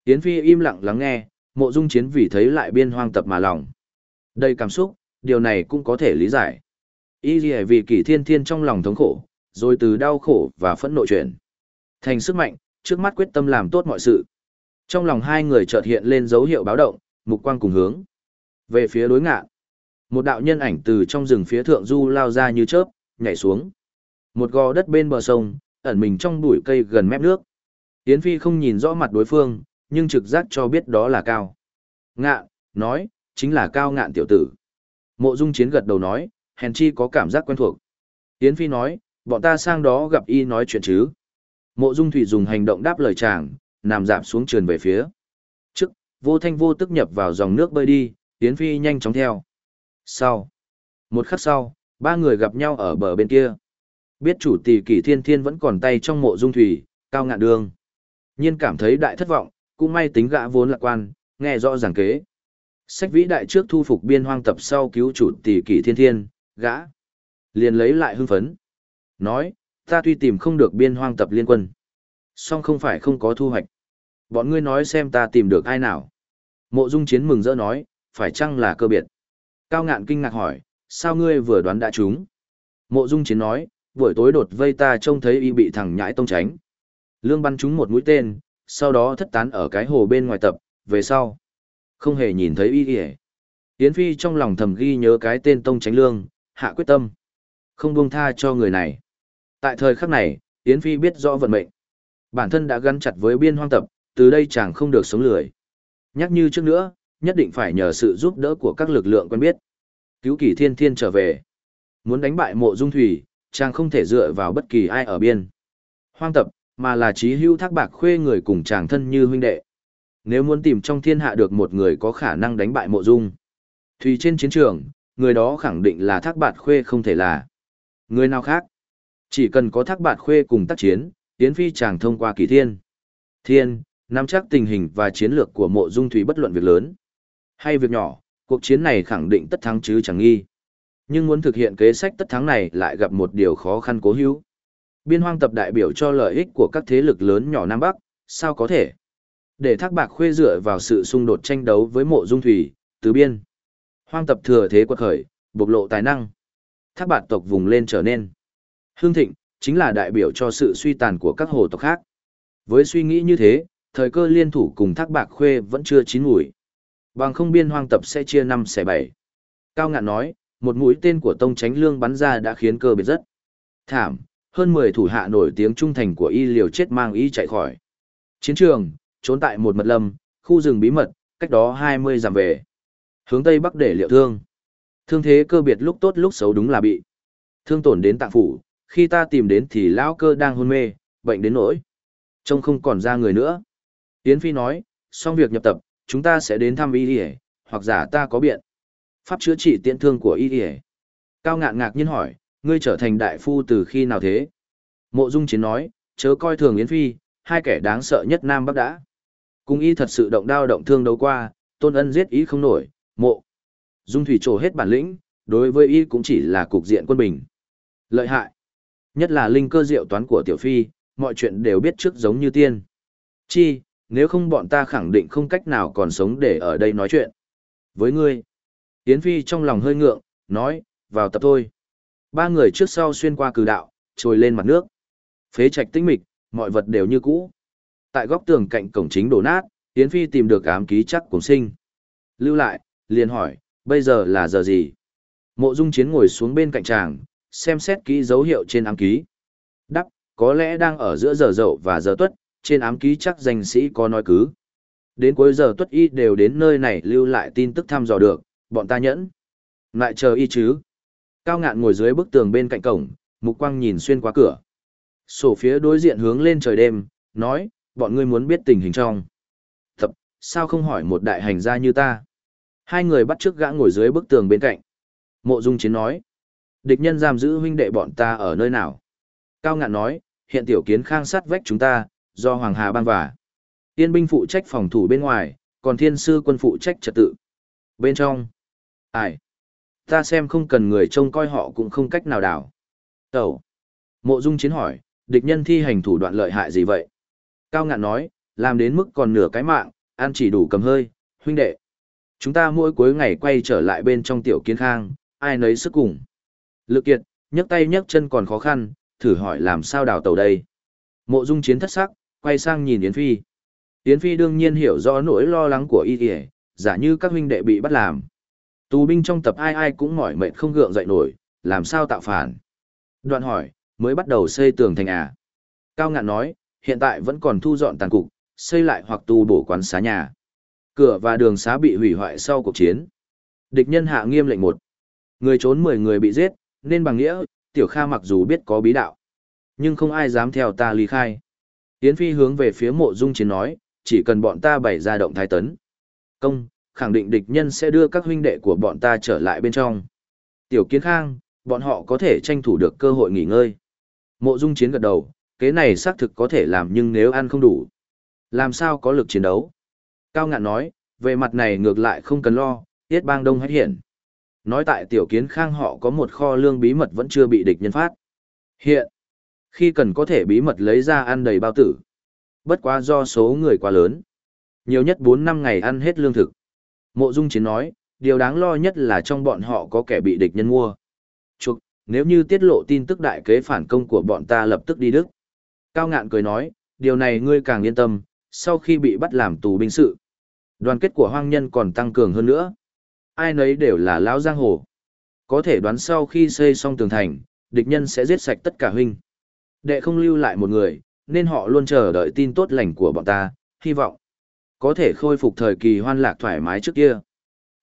Yến Phi im lặng lắng nghe, mộ dung chiến vì thấy lại biên hoang tập mà lòng. Đầy cảm xúc, điều này cũng có thể lý giải. Y gì vì kỷ thiên thiên trong lòng thống khổ, rồi từ đau khổ và phẫn nộ chuyển. Thành sức mạnh, trước mắt quyết tâm làm tốt mọi sự. Trong lòng hai người chợt hiện lên dấu hiệu báo động, mục quang cùng hướng. Về phía đối ngạn, một đạo nhân ảnh từ trong rừng phía thượng du lao ra như chớp, nhảy xuống. Một gò đất bên bờ sông, ẩn mình trong bụi cây gần mép nước. Yến Phi không nhìn rõ mặt đối phương, nhưng trực giác cho biết đó là Cao. Ngạn, nói, chính là Cao ngạn tiểu tử. Mộ Dung Chiến gật đầu nói, hèn chi có cảm giác quen thuộc. Yến Phi nói, bọn ta sang đó gặp y nói chuyện chứ. Mộ Dung Thủy dùng hành động đáp lời chàng, nằm giảm xuống trườn về phía. Trước, vô thanh vô tức nhập vào dòng nước bơi đi, Yến Phi nhanh chóng theo. Sau, một khắc sau, ba người gặp nhau ở bờ bên kia. Biết chủ tỷ kỷ thiên thiên vẫn còn tay trong mộ dung thủy, cao ngạn đường. Nhiên cảm thấy đại thất vọng, cũng may tính gã vốn lạc quan, nghe rõ ràng kế. Sách vĩ đại trước thu phục biên hoang tập sau cứu chủ tỷ kỷ thiên thiên, gã. Liền lấy lại hưng phấn. Nói, ta tuy tìm không được biên hoang tập liên quân. song không phải không có thu hoạch. Bọn ngươi nói xem ta tìm được ai nào. Mộ Dung Chiến mừng rỡ nói, phải chăng là cơ biệt? Cao ngạn kinh ngạc hỏi, sao ngươi vừa đoán đã trúng? Mộ Dung Chiến nói, buổi tối đột vây ta trông thấy y bị thằng nhãi tông tránh. Lương bắn trúng một mũi tên, sau đó thất tán ở cái hồ bên ngoài tập, về sau. Không hề nhìn thấy y kìa. Yến Phi trong lòng thầm ghi nhớ cái tên tông tránh lương, hạ quyết tâm. Không buông tha cho người này. Tại thời khắc này, Yến Phi biết rõ vận mệnh. Bản thân đã gắn chặt với biên hoang tập, từ đây chàng không được sống lười. Nhắc như trước nữa, nhất định phải nhờ sự giúp đỡ của các lực lượng quen biết. Cứu kỳ thiên thiên trở về. Muốn đánh bại mộ dung thủy, chàng không thể dựa vào bất kỳ ai ở biên. Hoang tập, mà là trí hưu thác bạc khuê người cùng chàng thân như huynh đệ. Nếu muốn tìm trong thiên hạ được một người có khả năng đánh bại mộ dung. Thùy trên chiến trường, người đó khẳng định là thác bạc khuê không thể là. Người nào khác? Chỉ cần có thác bạc khuê cùng tác chiến, tiến phi chàng thông qua kỳ thiên. Thiên, nắm chắc tình hình và chiến lược của mộ dung thủy bất luận việc lớn. Hay việc nhỏ, cuộc chiến này khẳng định tất thắng chứ chẳng nghi. Nhưng muốn thực hiện kế sách tất thắng này lại gặp một điều khó khăn cố hữu. Biên hoang tập đại biểu cho lợi ích của các thế lực lớn nhỏ Nam Bắc, sao có thể? Để thác bạc khuê dựa vào sự xung đột tranh đấu với mộ dung thủy, tứ biên. Hoang tập thừa thế quật khởi, bộc lộ tài năng. Thác bạc tộc vùng lên trở nên. Hương thịnh, chính là đại biểu cho sự suy tàn của các hồ tộc khác. Với suy nghĩ như thế, thời cơ liên thủ cùng thác bạc khuê vẫn chưa chín mùi. Bằng không biên hoang tập sẽ chia năm xẻ bảy. Cao ngạn nói, một mũi tên của tông tránh lương bắn ra đã khiến cơ biệt rất thảm, hơn 10 thủ hạ nổi tiếng trung thành của y liều chết mang y chạy khỏi. Chiến trường, trốn tại một mật lâm, khu rừng bí mật, cách đó 20 dặm về. Hướng tây bắc để liệu thương. Thương thế cơ biệt lúc tốt lúc xấu đúng là bị. Thương tổn đến tạng phủ, khi ta tìm đến thì lão cơ đang hôn mê, bệnh đến nỗi. Trông không còn ra người nữa. Yến Phi nói, xong việc nhập tập, chúng ta sẽ đến thăm y đi hoặc giả ta có biện. Pháp chữa trị tiện thương của y đi Cao ngạn ngạc nhiên hỏi, ngươi trở thành đại phu từ khi nào thế? Mộ Dung Chiến nói, chớ coi thường Yến Phi, hai kẻ đáng sợ nhất Nam Bắc đã. Cùng y thật sự động đao động thương đấu qua, tôn ân giết ý không nổi, mộ. Dung Thủy trổ hết bản lĩnh, đối với y cũng chỉ là cục diện quân bình. Lợi hại. Nhất là linh cơ diệu toán của Tiểu Phi, mọi chuyện đều biết trước giống như tiên. Chi, nếu không bọn ta khẳng định không cách nào còn sống để ở đây nói chuyện. Với ngươi, Yến Phi trong lòng hơi ngượng, nói, vào tập thôi. Ba người trước sau xuyên qua cử đạo, trồi lên mặt nước. Phế trạch tinh mịch, mọi vật đều như cũ. Tại góc tường cạnh cổng chính đổ nát, Yến Phi tìm được ám ký chắc cùng sinh. Lưu lại, liền hỏi, bây giờ là giờ gì? Mộ Dung Chiến ngồi xuống bên cạnh chàng, xem xét kỹ dấu hiệu trên ám ký. Đắp, có lẽ đang ở giữa giờ dậu và giờ tuất, trên ám ký chắc danh sĩ có nói cứ. Đến cuối giờ tuất y đều đến nơi này lưu lại tin tức thăm dò được, bọn ta nhẫn. Lại chờ y chứ. Cao ngạn ngồi dưới bức tường bên cạnh cổng, mục quang nhìn xuyên qua cửa. Sổ phía đối diện hướng lên trời đêm, nói, bọn ngươi muốn biết tình hình trong. Thập, sao không hỏi một đại hành gia như ta? Hai người bắt trước gã ngồi dưới bức tường bên cạnh. Mộ Dung Chiến nói, địch nhân giam giữ huynh đệ bọn ta ở nơi nào? Cao ngạn nói, hiện tiểu kiến khang sát vách chúng ta, do Hoàng Hà ban vả. Tiên binh phụ trách phòng thủ bên ngoài, còn thiên sư quân phụ trách trật tự. Bên trong, ai? Ta xem không cần người trông coi họ cũng không cách nào đảo. Tẩu. Mộ Dung Chiến hỏi, địch nhân thi hành thủ đoạn lợi hại gì vậy? Cao ngạn nói, làm đến mức còn nửa cái mạng, ăn chỉ đủ cầm hơi, huynh đệ. Chúng ta mỗi cuối ngày quay trở lại bên trong tiểu kiến khang, ai nấy sức cùng. Lực kiệt, nhấc tay nhấc chân còn khó khăn, thử hỏi làm sao đào tàu đây. Mộ Dung Chiến thất sắc, quay sang nhìn Yến Phi. Yến Phi đương nhiên hiểu rõ nỗi lo lắng của y kìa, giả như các huynh đệ bị bắt làm. Tù binh trong tập ai ai cũng mỏi mệt không gượng dậy nổi, làm sao tạo phản. Đoạn hỏi, mới bắt đầu xây tường thành à. Cao ngạn nói, hiện tại vẫn còn thu dọn tàn cục, xây lại hoặc tu bổ quán xá nhà. Cửa và đường xá bị hủy hoại sau cuộc chiến. Địch nhân hạ nghiêm lệnh một. Người trốn 10 người bị giết, nên bằng nghĩa, tiểu kha mặc dù biết có bí đạo. Nhưng không ai dám theo ta ly khai. Yến Phi hướng về phía mộ dung chiến nói, chỉ cần bọn ta bày ra động thái tấn. Công, khẳng định địch nhân sẽ đưa các huynh đệ của bọn ta trở lại bên trong. Tiểu kiến khang, bọn họ có thể tranh thủ được cơ hội nghỉ ngơi. Mộ dung chiến gật đầu, kế này xác thực có thể làm nhưng nếu ăn không đủ. Làm sao có lực chiến đấu? Cao ngạn nói, về mặt này ngược lại không cần lo, tiết bang đông hết hiện. Nói tại tiểu kiến khang họ có một kho lương bí mật vẫn chưa bị địch nhân phát. Hiện, khi cần có thể bí mật lấy ra ăn đầy bao tử. Bất quá do số người quá lớn. Nhiều nhất 4 năm ngày ăn hết lương thực. Mộ Dung Chiến nói, điều đáng lo nhất là trong bọn họ có kẻ bị địch nhân mua. Chuộc, nếu như tiết lộ tin tức đại kế phản công của bọn ta lập tức đi Đức. Cao ngạn cười nói, điều này ngươi càng yên tâm, sau khi bị bắt làm tù binh sự. Đoàn kết của hoang nhân còn tăng cường hơn nữa. Ai nấy đều là lão giang hồ. Có thể đoán sau khi xây xong tường thành, địch nhân sẽ giết sạch tất cả huynh. Đệ không lưu lại một người, nên họ luôn chờ đợi tin tốt lành của bọn ta, hy vọng có thể khôi phục thời kỳ hoan lạc thoải mái trước kia.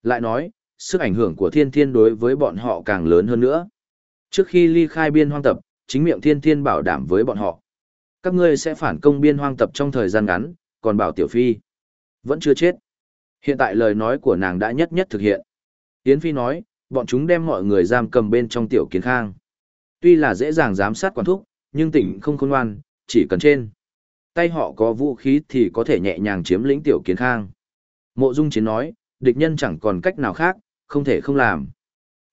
Lại nói, sức ảnh hưởng của thiên thiên đối với bọn họ càng lớn hơn nữa. Trước khi ly khai biên hoang tập, chính miệng thiên thiên bảo đảm với bọn họ. Các ngươi sẽ phản công biên hoang tập trong thời gian ngắn, còn bảo tiểu phi. Vẫn chưa chết. Hiện tại lời nói của nàng đã nhất nhất thực hiện. Yến Phi nói, bọn chúng đem mọi người giam cầm bên trong tiểu kiến khang. Tuy là dễ dàng giám sát quản thúc, nhưng tỉnh không khôn ngoan, chỉ cần trên. Tay họ có vũ khí thì có thể nhẹ nhàng chiếm lĩnh tiểu kiến khang. Mộ Dung Chiến nói, địch nhân chẳng còn cách nào khác, không thể không làm.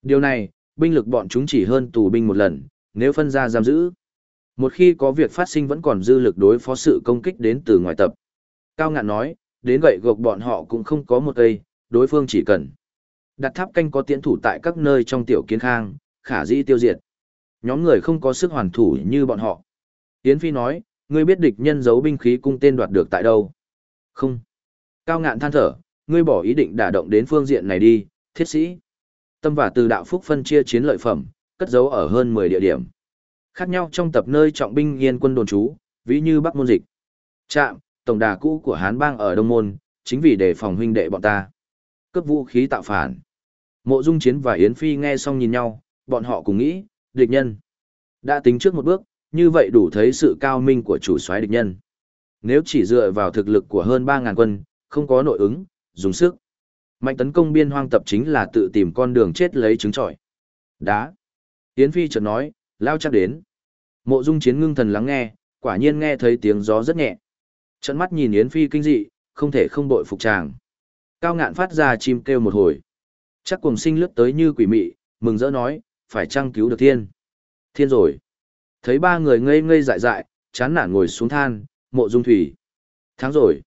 Điều này, binh lực bọn chúng chỉ hơn tù binh một lần, nếu phân ra giam giữ. Một khi có việc phát sinh vẫn còn dư lực đối phó sự công kích đến từ ngoài tập. Cao ngạn nói, đến gậy gộc bọn họ cũng không có một cây, đối phương chỉ cần. Đặt tháp canh có tiến thủ tại các nơi trong tiểu kiến khang, khả dĩ tiêu diệt. Nhóm người không có sức hoàn thủ như bọn họ. Yến Phi nói, ngươi biết địch nhân giấu binh khí cung tên đoạt được tại đâu? Không. Cao ngạn than thở, ngươi bỏ ý định đả động đến phương diện này đi, thiết sĩ. Tâm và từ đạo phúc phân chia chiến lợi phẩm, cất giấu ở hơn 10 địa điểm. Khác nhau trong tập nơi trọng binh yên quân đồn trú, ví như Bắc Môn Dịch. Trạm, tổng đà cũ của Hán Bang ở Đông Môn, chính vì đề phòng huynh đệ bọn ta. Cấp vũ khí tạo phản. Mộ Dung Chiến và Yến Phi nghe xong nhìn nhau, bọn họ cùng nghĩ, địch nhân. Đã tính trước một bước, như vậy đủ thấy sự cao minh của chủ soái địch nhân. Nếu chỉ dựa vào thực lực của hơn 3.000 quân, không có nội ứng, dùng sức. Mạnh tấn công biên hoang tập chính là tự tìm con đường chết lấy trứng trọi. Đá. Yến Phi chợt nói, lao chắc đến. Mộ Dung Chiến ngưng thần lắng nghe, quả nhiên nghe thấy tiếng gió rất nhẹ. Trận mắt nhìn Yến Phi kinh dị, không thể không bội phục chàng. Cao ngạn phát ra chim kêu một hồi. Chắc cùng sinh lướt tới như quỷ mị, mừng rỡ nói, phải trăng cứu được thiên. Thiên rồi. Thấy ba người ngây ngây dại dại, chán nản ngồi xuống than, mộ dung thủy. Tháng rồi.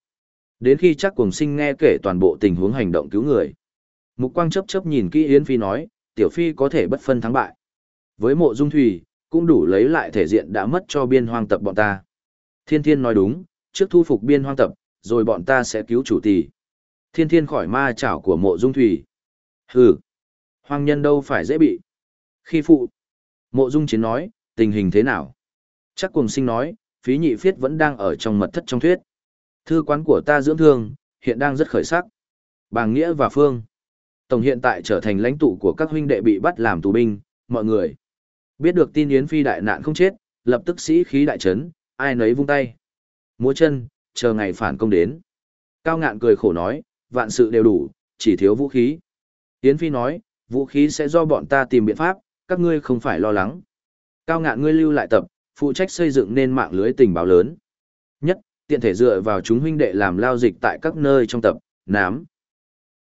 Đến khi chắc cùng sinh nghe kể toàn bộ tình huống hành động cứu người. Mục quang chấp chấp nhìn kỹ Yến Phi nói, tiểu phi có thể bất phân thắng bại. Với mộ dung thủy, cũng đủ lấy lại thể diện đã mất cho biên hoang tập bọn ta. Thiên thiên nói đúng, trước thu phục biên hoang tập, rồi bọn ta sẽ cứu chủ tỷ. Thiên thiên khỏi ma chảo của mộ dung thủy. Hừ, hoang nhân đâu phải dễ bị. Khi phụ, mộ dung chiến nói, tình hình thế nào? Chắc cùng sinh nói, phí nhị phiết vẫn đang ở trong mật thất trong thuyết. Thư quán của ta dưỡng thương, hiện đang rất khởi sắc. Bàng Nghĩa và Phương. Tổng hiện tại trở thành lãnh tụ của các huynh đệ bị bắt làm tù binh, mọi người. Biết được tin Yến Phi đại nạn không chết, lập tức sĩ khí đại trấn, ai nấy vung tay. Múa chân, chờ ngày phản công đến. Cao ngạn cười khổ nói, vạn sự đều đủ, chỉ thiếu vũ khí. Yến Phi nói, vũ khí sẽ do bọn ta tìm biện pháp, các ngươi không phải lo lắng. Cao ngạn ngươi lưu lại tập, phụ trách xây dựng nên mạng lưới tình báo lớn. Nhất, tiện thể dựa vào chúng huynh đệ làm lao dịch tại các nơi trong tập, nám.